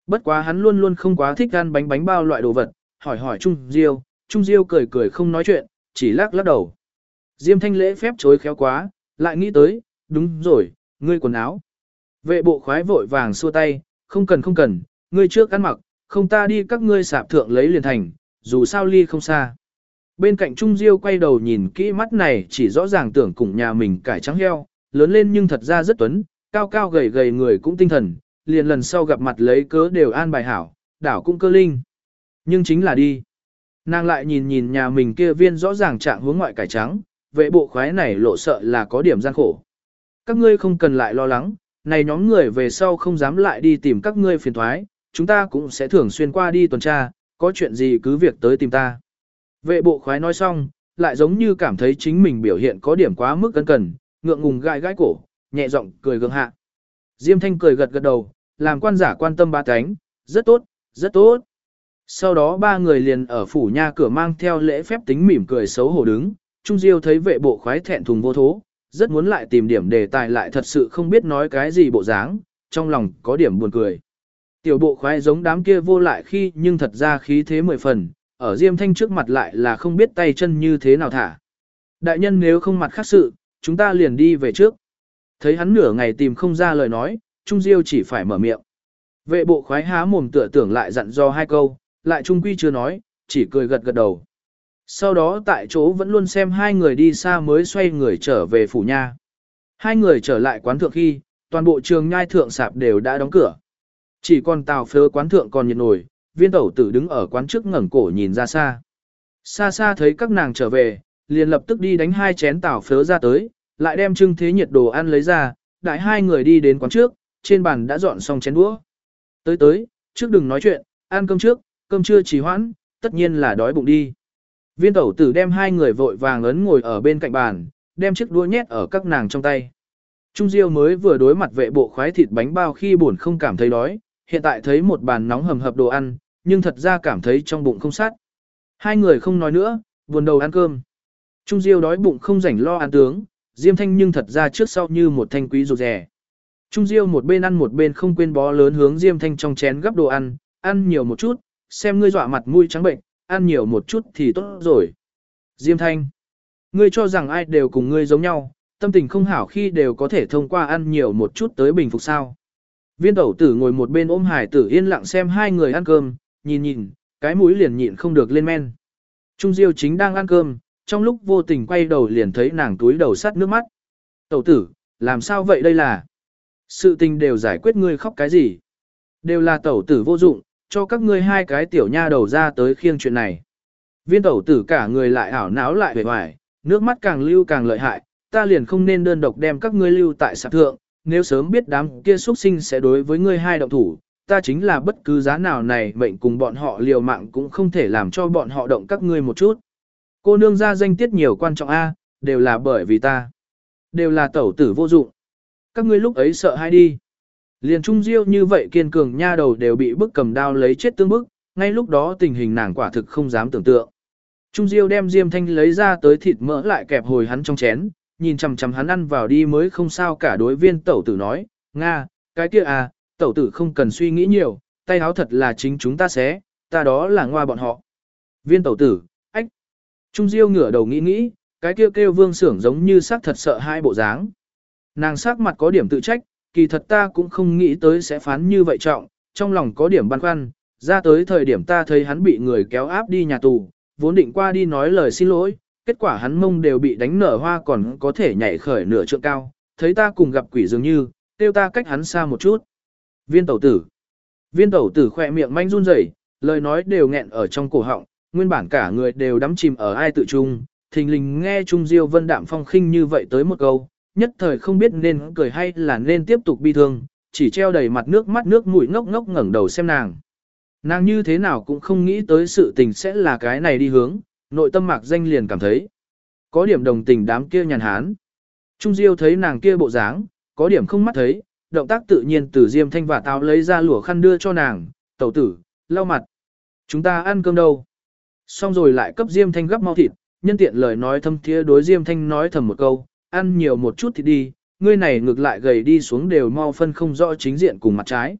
Bất quá hắn luôn luôn không quá thích ăn bánh bánh bao loại đồ vật, hỏi hỏi Trung Diêu, Trung Diêu cười cười không nói chuyện, chỉ lắc lắc đầu. Diêm thanh lễ phép chối khéo quá, lại nghĩ tới, đúng rồi, ngươi quần áo. Vệ bộ khoái vội vàng xua tay, không cần không cần, ngươi trước ăn mặc, không ta đi các ngươi sạp thượng lấy liền thành, dù sao ly không xa. Bên cạnh Trung Diêu quay đầu nhìn kỹ mắt này chỉ rõ ràng tưởng cùng nhà mình cải trắng heo, lớn lên nhưng thật ra rất tuấn, cao cao gầy gầy người cũng tinh thần, liền lần sau gặp mặt lấy cớ đều an bài hảo, đảo cũng cơ linh. Nhưng chính là đi. Nàng lại nhìn nhìn nhà mình kia viên rõ ràng trạng hướng ngoại cải trắng, vệ bộ khoái này lộ sợ là có điểm gian khổ. Các ngươi không cần lại lo lắng, này nhóm người về sau không dám lại đi tìm các ngươi phiền thoái, chúng ta cũng sẽ thường xuyên qua đi tuần tra, có chuyện gì cứ việc tới tìm ta. Vệ bộ khoái nói xong, lại giống như cảm thấy chính mình biểu hiện có điểm quá mức cân cần, ngượng ngùng gai gai cổ, nhẹ giọng cười gượng hạ. Diêm Thanh cười gật gật đầu, làm quan giả quan tâm ba cánh, rất tốt, rất tốt. Sau đó ba người liền ở phủ nha cửa mang theo lễ phép tính mỉm cười xấu hổ đứng, Trung Diêu thấy vệ bộ khoái thẹn thùng vô thố, rất muốn lại tìm điểm đề tài lại thật sự không biết nói cái gì bộ dáng, trong lòng có điểm buồn cười. Tiểu bộ khoái giống đám kia vô lại khi nhưng thật ra khí thế mười phần, ở Diêm Thanh trước mặt lại là không biết tay chân như thế nào thả. Đại nhân nếu không mặt khác sự, chúng ta liền đi về trước. Thấy hắn nửa ngày tìm không ra lời nói, Trung Diêu chỉ phải mở miệng. Vệ bộ khoái há mồm tựa tưởng lại dặn do hai câu, lại Trung Quy chưa nói, chỉ cười gật gật đầu. Sau đó tại chỗ vẫn luôn xem hai người đi xa mới xoay người trở về phủ nha. Hai người trở lại quán thượng khi, toàn bộ trường nhai thượng sạp đều đã đóng cửa. Chỉ còn tàu phơ quán thượng còn nhiệt nổi, viên tẩu tử đứng ở quán trước ngẩng cổ nhìn ra xa. Xa xa thấy các nàng trở về, liền lập tức đi đánh hai chén tàu phớ ra tới, lại đem trưng thế nhiệt đồ ăn lấy ra, đại hai người đi đến quán trước, trên bàn đã dọn xong chén đũa. Tới tới, trước đừng nói chuyện, ăn cơm trước, cơm chưa trì hoãn, tất nhiên là đói bụng đi. Viên tẩu tử đem hai người vội vàng ấn ngồi ở bên cạnh bàn, đem chiếc đũa nhét ở các nàng trong tay. Trung Diêu mới vừa đối mặt vệ bộ khoái thịt bánh bao khi buồn không cảm thấy đói, hiện tại thấy một bàn nóng hầm hập đồ ăn, nhưng thật ra cảm thấy trong bụng không sát. Hai người không nói nữa, buồn đầu ăn cơm. Trung Diêu đói bụng không rảnh lo ăn tướng, Diêm Thanh nhưng thật ra trước sau như một thanh quý rụt rẻ. Trung Diêu một bên ăn một bên không quên bó lớn hướng Diêm Thanh trong chén gấp đồ ăn, ăn nhiều một chút, xem ngươi dọa mặt mũi trắng bệnh, ăn nhiều một chút thì tốt rồi. Diêm Thanh, ngươi cho rằng ai đều cùng ngươi giống nhau, tâm tình không hảo khi đều có thể thông qua ăn nhiều một chút tới bình phục sao. Viên tẩu tử ngồi một bên ôm hải tử yên lặng xem hai người ăn cơm, nhìn nhìn, cái mũi liền nhịn không được lên men. Trung Diêu chính đang ăn cơm, trong lúc vô tình quay đầu liền thấy nàng túi đầu sắt nước mắt. Tẩu tử, làm sao vậy đây là? Sự tình đều giải quyết ngươi khóc cái gì? Đều là tẩu tử vô dụng, cho các ngươi hai cái tiểu nha đầu ra tới khiêng chuyện này. Viên tẩu tử cả người lại ảo não lại vẻ vải, nước mắt càng lưu càng lợi hại, ta liền không nên đơn độc đem các ngươi lưu tại sạp thượng, nếu sớm biết đám kia xuất sinh sẽ đối với ngươi hai động thủ, ta chính là bất cứ giá nào này mệnh cùng bọn họ liều mạng cũng không thể làm cho bọn họ động các ngươi một chút. Cô nương ra danh tiết nhiều quan trọng A, đều là bởi vì ta. Đều là tẩu tử vô dụng. Các ngươi lúc ấy sợ hay đi. Liền trung diêu như vậy kiên cường nha đầu đều bị bức cầm đao lấy chết tương bức, ngay lúc đó tình hình nàng quả thực không dám tưởng tượng. Trung diêu đem diêm thanh lấy ra tới thịt mỡ lại kẹp hồi hắn trong chén, nhìn chằm chằm hắn ăn vào đi mới không sao cả đối viên tẩu tử nói, Nga, cái kia à, tẩu tử không cần suy nghĩ nhiều, tay háo thật là chính chúng ta xé, ta đó là ngoa bọn họ. Viên tẩu tử, ách. Trung Diêu ngửa đầu nghĩ nghĩ, cái kia kêu, kêu vương sưởng giống như sắc thật sợ hai bộ dáng. Nàng sắc mặt có điểm tự trách, kỳ thật ta cũng không nghĩ tới sẽ phán như vậy trọng, trong lòng có điểm băn khoăn, ra tới thời điểm ta thấy hắn bị người kéo áp đi nhà tù, vốn định qua đi nói lời xin lỗi, kết quả hắn mông đều bị đánh nở hoa còn có thể nhảy khởi nửa trượng cao, thấy ta cùng gặp quỷ dường như, tiêu ta cách hắn xa một chút. Viên tẩu tử. Viên tẩu tử khỏe miệng manh run rẩy, lời nói đều nghẹn ở trong cổ họng, nguyên bản cả người đều đắm chìm ở ai tự trung, thình lình nghe Trung Diêu Vân đạm phong khinh như vậy tới một câu, nhất thời không biết nên cười hay là nên tiếp tục bi thương, chỉ treo đầy mặt nước mắt nước mũi ngốc ngốc ngẩng đầu xem nàng. Nàng như thế nào cũng không nghĩ tới sự tình sẽ là cái này đi hướng, nội tâm mạc danh liền cảm thấy. Có điểm đồng tình đám kia nhàn hán. Trung Diêu thấy nàng kia bộ dáng, có điểm không mắt thấy, động tác tự nhiên từ Diêm Thanh và táo lấy ra lụa khăn đưa cho nàng, tẩu tử, lau mặt. Chúng ta ăn cơm đâu? Xong rồi lại cấp Diêm Thanh gấp mau thịt, nhân tiện lời nói thâm thiế đối Diêm Thanh nói thầm một câu, ăn nhiều một chút thì đi, ngươi này ngược lại gầy đi xuống đều mau phân không rõ chính diện cùng mặt trái.